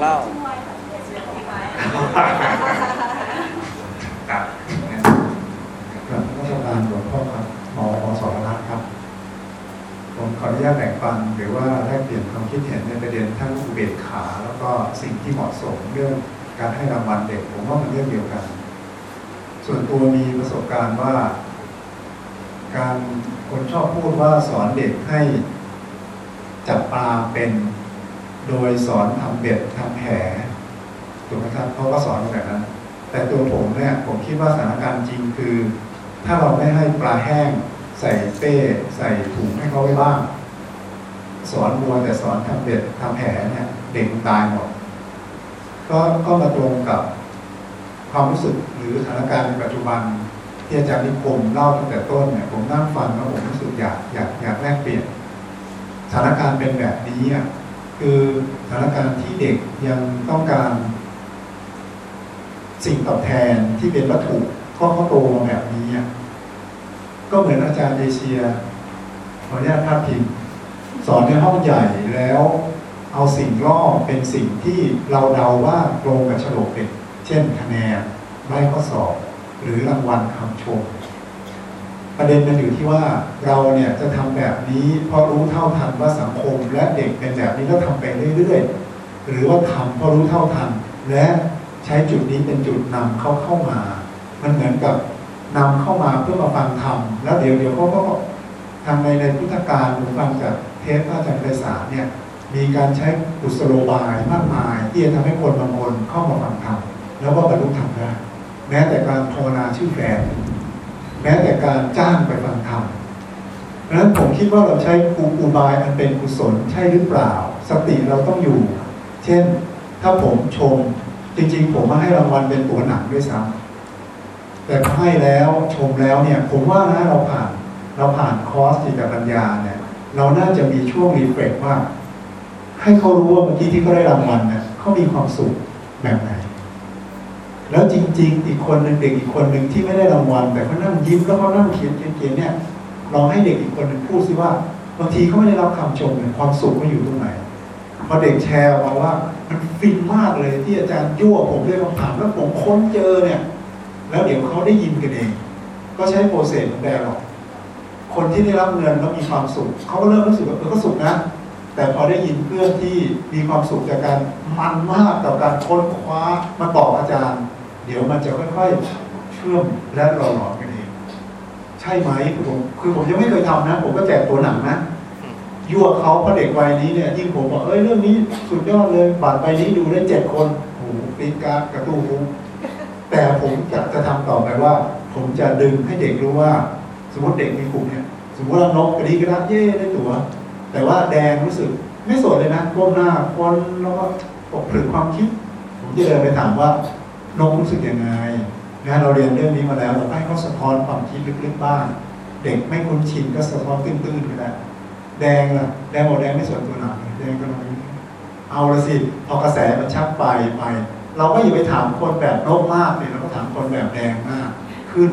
Speaker 8: เล่า ครับครับราชการหลวง
Speaker 9: พ่อครับหมอหมอสรรัตน์ครั
Speaker 1: บ
Speaker 10: ผมขออนุญาตแบ่งปันหรือว่าแลกเปลี่ยนความคิดเห็นในประเด็นทั้งอุเบกขา แล้วก็สิ่งที่เหมาะสมเรื่องการให้รางวัลเด็ก ผมว่ามันเรื่องเดียวกัน ส่วนตัวมีประสบการณ์ว่า การคนชอบพูดว่าสอนเด็กให้จับปลาเป็น โดยสอนทำเบ็ดทำแหถูกไหมครับเขาก็สอนแบบนั้น แต่ตัวผมเนี่ยผมคิดว่าสถานการณ์จริงคือ ถ้าเราไม่ให้ปลาแห้ง ใส่เป้ใส่ถุงให้เขาไว้บ้าง สอนบัวแต่สอนทำเบ็ดทำแผลเนี่ยเด็กตายหมดก็ก็มาตรงกับความรู้สึกหรือสถานการณ์ในปัจจุบันที่อาจารย์นิคมเล่าตั้งแต่ต้นเนี่ยผมนั่งฟังแล้วผมรู้สึกอยากอยากอยากแลกเปลี่ยนสถานการณ์เป็นแบบนี้อะ คือสถานการณ์ที่เด็กยังต้องการสิ่งตอบแทนที่เป็นวัตถุเพราะเขาโตมาแบบนี้ ก็เหมือนอาจารย์เอเชียขออนุญาตพาดพิงสอนในห้องใหญ่แล้ว เอาสิ่งล่อเป็นสิ่งที่เราเดาว่าตรงกับฉลกเด็กเช่นคะแนนใบข้อสอบ หรือรางวัลคำชม ประเด็นมันอยู่ที่ว่าเราเนี่ยจะทำแบบนี้ เพราะรู้เท่าทันว่าสังคม และเด็กเป็นแบบนี้แล้วทำไปเรื่อยๆ หรือว่าทำเพราะรู้เท่าทัน และใช้จุดนี้เป็นจุดนำเขาเข้ามา มันเหมือนกับนำเข้ามาเพื่อมาฟังธรรมแล้วเดี๋ยวเดี๋ยวเขาก็ทางในในพุทธการผมฟังจากเทปพระอาจารย์ไพศาลเนี่ยมีการใช้กุศโลบายมากมาย ที่จะทำให้คนบางคนเข้ามาฟังธรรมแล้วก็บรรลุธรรมได้แม้แต่การภาวนาชื่อแฝง แม้แต่การจ้างไปฟังธรรมดังนั้นผมคิดว่าเราใช้ครูอุบายอันเป็นกุศลใช่หรือเปล่า สติเราต้องอยู่ เช่น ถ้าผมชม จริงๆ ผมมาให้รางวัลเป็นตั๋วหนังด้วยซ้ำแต่ให้แล้วชมแล้วเนี่ย ผมว่านะเราผ่าน เราผ่านคอร์สจิตปัญญาเนี่ย เราน่าจะมีช่วง refresh ว่า ให้เขารู้ว่าเมื่อกี้ที่เขาได้รางวัลเนี่ยเขามีความสุขแบบไหน แล้วจริง ๆ อีกคนหนึ่งเด็กอีกคนหนึ่งที่ไม่ได้รางวัลแต่เขานั่งยิ้มแล้วเขานั่งเขียนเขียนเนี่ยลองให้เด็กอีกคนหนึ่งพูดสิว่าบางทีเขาไม่ได้รับคำชมเนี่ยความสุขมันอยู่ตรงไหนพอเด็กแชร์มาว่ามันฟินมากเลยที่อาจารย์ยั่วผมด้วยคำถามแล้วผมค้นเจอเนี่ย แล้วเดี๋ยวเขาได้ยินกันเอง ก็ใช้โปรเซสของแดร์หรอกคนที่ได้รับเงินแล้วมีความสุขเขาก็เริ่มรู้สึกว่าเออก็สุขนะ แต่พอได้ยินเพื่อนที่มีความสุขจากการมันมากกับการค้นคว้ามาบอกอาจารย์ เดี๋ยวมันจะค่อยๆเชื่อมและหล่อหลอมกันเองใช่ไหมคือผมคือผมยังไม่เคยทำนะ ผมก็แจกตัวหนังนะยั่วเขาเพราะเด็กวัยนี้เนี่ยยิ่งผมบอกเอ้ยเรื่องนี้สุดยอดเลยบัตรใบนี้ดูได้เจ็ดคนโอ้โหปริ้นการ์ดกระตู้ฟุ้งแต่ผมจะจะทำต่อไปว่า ผมจะดึงให้เด็กรู้ว่า สมมติเด็กมีกลุ่มเนี่ย สมมติว่านกกระดีกระดับเย่ได้ตัว แต่ว่าแดงรู้สึกไม่สดเลยนะก้มหน้าควนแล้วก็ปกผลึกความคิด ผมจะเดินไปถามว่า นกรู้สึกยังไงนะเราเรียนเรื่องนี้มาแล้ว เราให้เขาสะท้อนความคิดลึกๆบ้าง เด็กไม่คุ้นชินก็สะท้อนตื้นๆก็ได้แดงล่ะแดงบอกแดงไม่สนตัวหนักแดงก็ลองเอาละสิพอกระแสมันชักไปไป เราก็อย่าไปถามคนแบบนกมากเนี่ยเราก็ถามคนแบบแดงมาก ขึ้น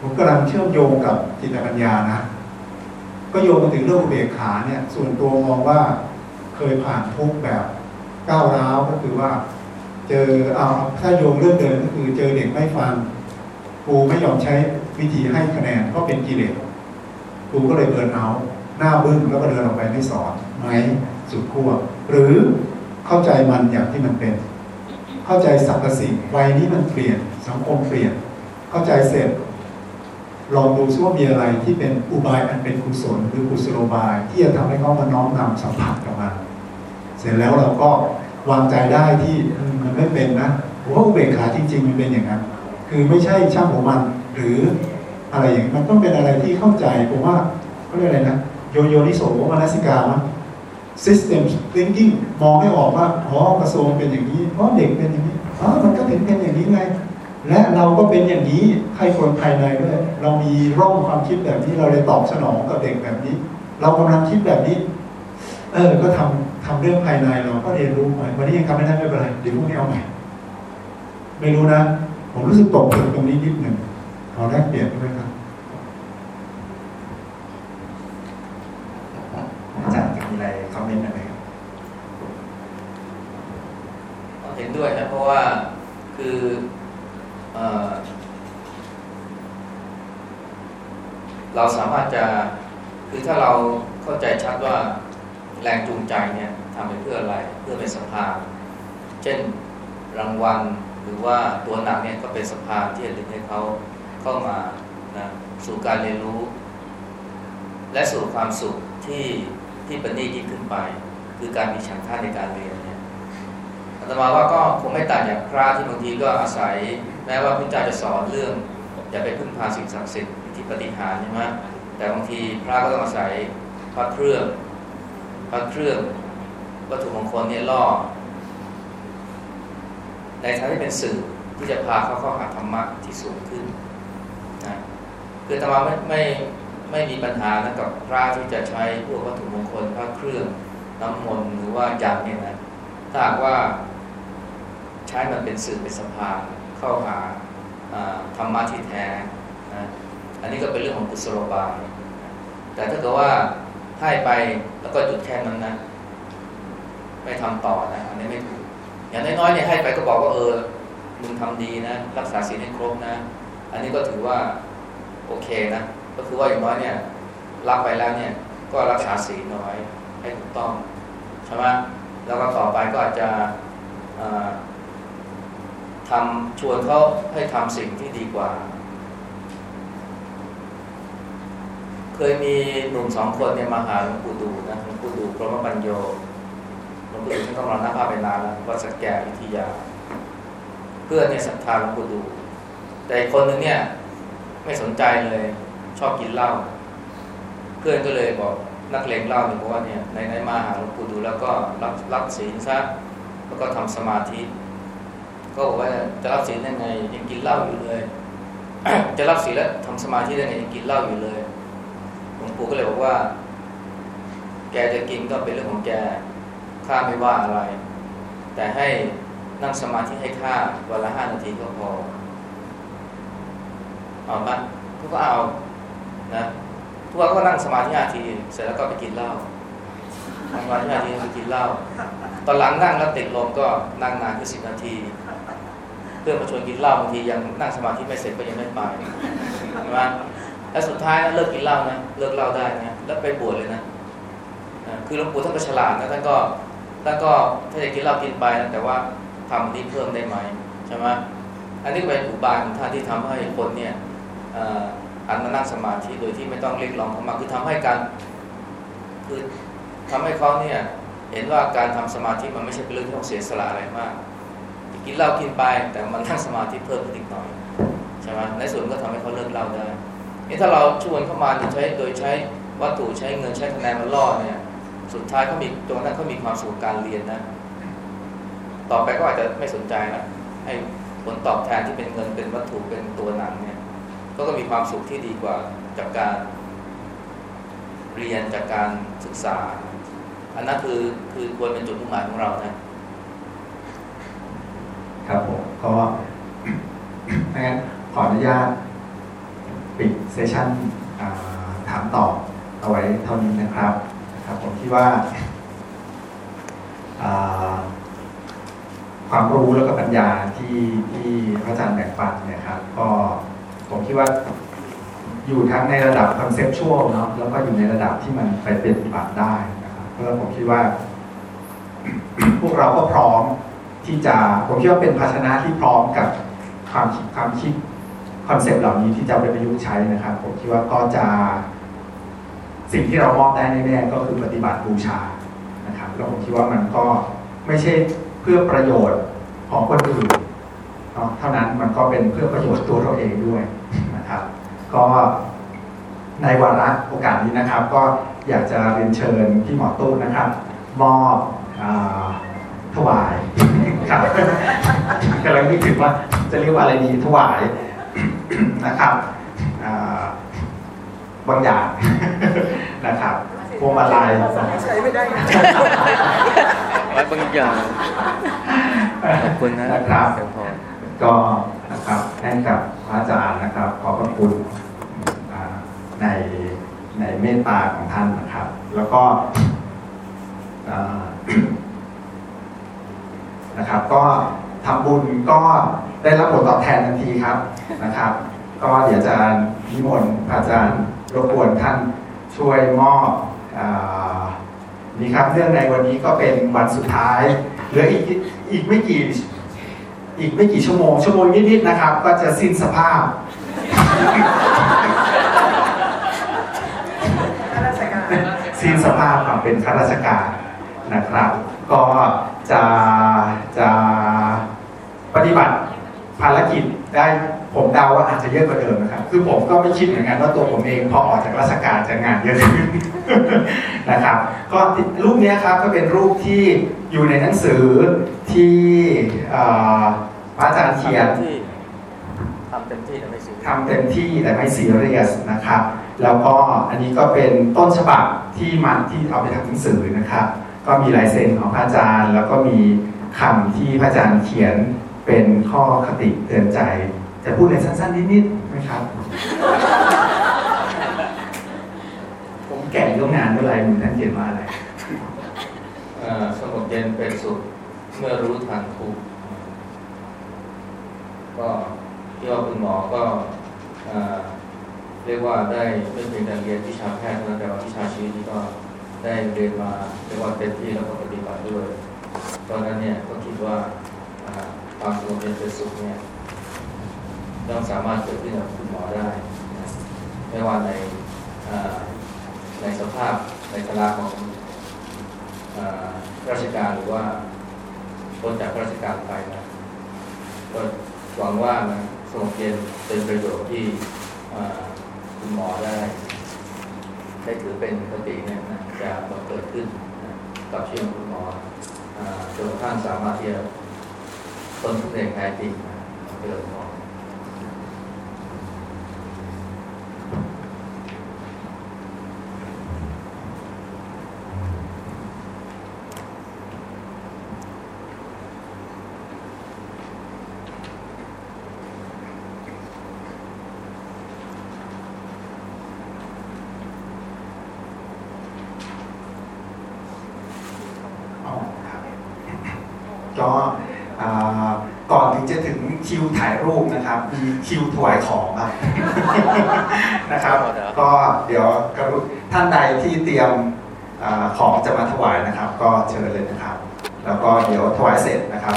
Speaker 10: ผมกำลังเชื่อมโยงกับจิตปัญญานะ ก็โยงมาถึงเรื่องอุเบกขาเนี่ย ส่วนตัวมองว่าเคยผ่านทุกแบบก้าวร้าวก็คือว่า เจอเอาถ้าโยงเรื่องเดินก็คือเจอเด็กไม่ฟังครูไม่ยอมใช้วิธีให้คะแนนก็เป็นกิเลสครูก็เลยเบิร์นเอาหน้าบึ้งแล้วก็เดินออกไปไม่สอนไหมสุดขั้วหรือเข้าใจมันอย่างที่มันเป็น เข้าใจสรรพสิ่งวัยนี้มันเปลี่ยนสังคมเปลี่ยน เข้าใจเสร็จลองดูซิว่ามีอะไรที่เป็นอุบายอันเป็นกุศลหรือกุศโลบาย ที่จะทำให้เขามาน้อมนำสัมผัสกับมันเสร็จแล้วเราก็ วางใจได้ที่มันไม่เป็นนะผมว่าอุเบกขาจริง ๆ มันเป็นอย่างนั้น คือไม่ใช่ช่างหัวมัน หรืออะไรอย่างนี้มันต้องเป็นอะไรที่เข้าใจผมว่าเขาเรียกอะไรนะโยโยนิโสมนสิกามั้ง system thinking มองให้ออกว่าอ๋อกระทรวงเป็นอย่างนี้อ๋อเด็กเป็นอย่างนี้อ๋อมันก็ถึงเป็นอย่างนี้ไงและเราก็เป็นอย่างนี้ให้คนภายในด้วย เรามีร่องความคิดแบบนี้เราเลยตอบสนองกับเด็กแบบนี้ เรากำลังคิดแบบนี้ เออ ก็ทำ ทำเรื่องภายในเราก็เรียนรู้ใหม่วันนี้ยังทำไม่ได้ไม่เป็นไรเดี๋ยวพรุ่งนี้เอาใหม่ไม่รู้นะ ผมรู้สึกตกผลึกตรงนี้นิดหนึ่งขอแลกเปลี่ยนด้วยครับ
Speaker 9: อาจารย์จะมีอะไรคอมเมนต์อะไรครับ
Speaker 1: เห็นด้วยนะเพราะว่าคือเออเราสามารถจะคือถ้าเราเข้าใจชัดว่า แรงจูงใจเนี่ยทำไปเพื่ออะไรเพื่อเป็นสะพานเช่นรางวัลหรือว่าตัวหนักเนี่ยก็เป็นสะพานที่จะดึงให้เขาเข้ามานะสู่การเรียนรู้ และสู่ความสุขที่ที่ประณีตยิ่งขึ้นไป คือการมีฉันทะในการเรียนเนี่ยอาตมาว่าก็คงไม่ต่างจากพระที่บางทีก็อาศัย แม้ว่าพระเจ้าจะสอนเรื่องอย่าไปพึ่งพาสิ่งศักดิ์สิทธิ์ที่ปฏิหารใช่ไหมแต่บางทีพระก็ต้องอาศัยพระเครื่อง พระเครื่องวัตถุมงคลเนี่ยล่อ ในทางที่เป็นสื่อที่จะพาเขาเข้าหาธรรมะที่สูงขึ้นนะคือธรรมะไม่ไม่ไม่มีปัญหานะกับพระที่จะใช้พวกวัตถุมงคลพระเครื่องน้ำมนต์หรือว่ายันเนี่ยนะถ้าหากว่าใช้มันเป็นสื่อเป็นสะพานเข้าหาธรรมะที่แท้นะอันนี้ก็เป็นเรื่องของกุศโลบายแต่ถ้าเกิดว่า ให้ไปแล้วก็จุดแค่นั้นนะ ไม่ทำต่อนะ อันนี้ไม่ถูก อย่างน้อยๆเนี่ยให้ไปก็บอกว่าเออมึงทำดีนะ รักษาศีลให้ครบนะ อันนี้ก็ถือว่าโอเคนะ ก็คือว่าอย่างน้อยเนี่ย รับไปแล้วเนี่ย ก็รักษาศีลน้อยให้ถูกต้องใช่ไหมแล้วก็ต่อไปก็อาจจะทำชวนเขาให้ทำสิ่งที่ดีกว่า เคยมีหนุ่มสองคนเนี่ยมาหาหลวงปู่ดูนะหลวงปู่ดูพระมปัญโยหลวงปู่ดูท่านต้องรอหน้าภาพไปนานแล้ววัดสักแก่วิทยา เพื่อนเนี่ยศรัทธาหลวงปู่ดู แต่อีกคนหนึ่งเนี่ย ไม่สนใจเลย ชอบกินเหล้าเพื่อนก็เลยบอกนักเลงเหล่าเนี่ยบอกว่าเนี่ยในในมาหาหลวงปู่ดูแล้วก็รับรับศีลซะแล้วก็ทำสมาธิ ก็บอกว่าจะรับศีลได้ไงยังกินเหล้าอยู่เลย จะรับศีลแล้วทำสมาธิได้ไงยังกินเหล้าอยู่เลย ลวงปู่ก็เลยบอกว่า แกจะกินก็เป็นเรื่องของแกข้าไม่ว่าอะไร แต่ให้นั่งสมาธิให้ข้าวันละห้านาทีก็พอเอาปะเขาก็เอานะทุกวันก็นั่งสมาธินาที เสร็จแล้วก็ไปกินเหล้าทำสมาธินาทีไปกินเหล้าตอนหลังนั่งแล้วติดลมก็นั่งนานคือสิบนาทีเพื่อนมาชวนกินเหล้าบางทียังนั่งสมาธิไม่เสร็จก็ยังไม่ไปใช่ไหม แล้วสุดท้ายนะเลิกกินเหล้านะเลิกเหล้าได้นะแล้วไปบวชเลยนะคือหลวงปู่ท่านก็ฉลาดนะท่านก็ท่านก็ถ้าจะกินเหล้ากินไปนะแต่ว่าทำนี้เพิ่มได้ไหมใช่ไหมอันนี้เป็นอุบายของท่านที่ทำให้คนเนี่ยอันมานั่งสมาธิโดยที่ไม่ต้องเรียกร้องเข้ามาคือทำให้การคือทำให้เขาเนี่ยเห็นว่าการทำสมาธิมันไม่ใช่เป็นเรื่องที่ต้องเสียสละอะไรมาก กินเหล้ากินไปแต่มันนั่งสมาธิเพิ่มขึ้นอีกหน่อยใช่ไหมในส่วนก็ทำให้เขาเลิกเหล้าได้ นี่ถ้าเราชวนเข้ามาโดยใช้โดยใช้วัตถุใช้เงินใช้คะแนนมาล่อเนี่ย สุดท้ายเขามีตรงนั้นเขามีความสุขการเรียนนะ ต่อไปก็อาจจะไม่สนใจละให้ผลตอบแทนที่เป็นเงินเป็นวัตถุเป็นตัวหนังเนี่ยก็ก็มีความสุขที่ดีกว่าจากการเรียนจากการศึกษา อันนั้นคือคือควรเป็นจุดมุ่งหมายของเรานะ
Speaker 9: ครับผมก็งั้นขออนุญาต ปิดเซสชันถามตอบเอาไว้เท่านี้นะครับครับผมคิดว่าความรู้แล้วก็ปัญญาที่ที่พระอาจารย์แบ่งปันเนี่ยครับก็ผมคิดว่าอยู่ทั้งในระดับ conceptual เนาะแล้วก็อยู่ในระดับที่มันไปปฏิบัติได้นะครับเพราะผมคิดว่า พวกเราก็พร้อมที่จะผมคิดว่าเป็นภาชนะที่พร้อมกับความคิดความคิด concept เหล่านี้ที่จะไปประยุกต์ใช้นะครับ ผมคิดว่าก็จะ สิ่งที่เรามอบได้แน่ๆก็คือปฏิบัติบูชานะครับแล้วผมคิดว่ามันก็ไม่ใช่เพื่อประโยชน์ของคนอื่นเท่านั้นมันก็เป็นเพื่อประโยชน์ตัวเราเองด้วยนะครับ ก็ในวาระโอกาสนี้นะครับ ก็อยากจะเรียนเชิญพี่หมอตู้นะครับ มอบถวายครับกำลังนึกถึงว่าจะเรียกว่าอะไรดีถวาย นะครับอ่าบางอย่างนะครับพวงมาลัย
Speaker 2: ใช้ไม่ได้
Speaker 1: ไว้บางอย่างขอบคุณนะ
Speaker 9: นะครับ
Speaker 1: เดี๋ยวพอ
Speaker 9: ก็นะครับให้กับพระอาจารย์นะครับ ขอบพระคุณอ่าในในเมตตาของท่านนะครับ แล้วก็อ่านะครับ ก็ทำบุญก็ ได้รับผลตอบแทนทันทีครับนะครับ ก็เดี๋ยวจะนิมนต์พระอาจารย์รบกวนท่านช่วยมอบอานี่ครับเรื่องในวันนี้ก็เป็นวันสุดท้ายเหลืออีกอีกไม่กี่อีกไม่กี่ชั่วโมงชั่วโมงนิดๆนะครับ ก็จะสิ้นสภาพ
Speaker 2: ข้าราชการ
Speaker 9: สิ้นสภาพความเป็นข้าราชการนะครับ ก็จะจะปฏิบัติ ภารกิจได้ผมเดาว่าอาจจะเยอะกว่าเดิมนะครับ คือผมก็ไม่คิดเหมือนกันว่าตัวผมเองพอออกจากราชการจะงานเยอะขึ้นนะครับ ก็รูปเนี้ยครับก็เป็นรูปที่อยู่ในหนังสือที่เอ่อพระอาจารย์เขียน
Speaker 1: ทำเต็มที่ทำเต็มที่แต่ไม่ซื้อ
Speaker 9: ทำเต็มที่แต่ไม่ซีเรียสนะครับ แล้วก็อันนี้ก็เป็นต้นฉบับที่มันที่เอาไปทำหนังสือนะครับ ก็มีลายเซ็นของพระอาจารย์ แล้วก็มีคำที่พระอาจารย์เขียน เป็นข้อคติเตือนใจ จะพูดอะไรสั้นๆ นิดๆไหมครับ ผมแก่ล่วงานเมื่อไรมึงท่านเขียนว่าอะไร
Speaker 1: สงบเย็นเป็นสุขเมื่อรู้ทันทุกก็ที่ว่าคุณหมอก็เรียกว่าได้ไม่เพียงแต่เรียนวิชาแพทย์นั้นแต่ว่าวิชาชีวิตนี้ก็ได้เรียนมาเรียกว่าเต็มที่แล้วก็ปฏิบัติด้วย ตอนนั้นเนี่ยก็คิดว่า ความสงบเย็นเป็นสุขเนี่ยต้องสามารถเกิดขึ้นกับคุณหมอได้นะไม่ว่าในาในสภาพในคณะของอราชการหรือว่าพ้นจากราชการไปนะก็หวังว่านะสงบเย็นเป็นประโยชน์ที่คุณหมอได้ ได้ถือเป็นคติเนี่ยนะจะมาเกิดขึ้นกับชีวิตคุณหมอจนกระทั่งสามารถที่จะ ต้นทุนเองแท้จริงนะเกิดหมอ
Speaker 9: อ๋อครับก็อ่าก่อนถึงจะถึงคิวถ่ายรูป นะครับมีคิวถวายของครับนะครับ ก็เดี๋ยวกรุท่านใดที่เตรียมอาของจะมาถวายนะครับ ก็เชิญเลยนะครับ แล้วก็เดี๋ยวถวายเสร็จนะครับ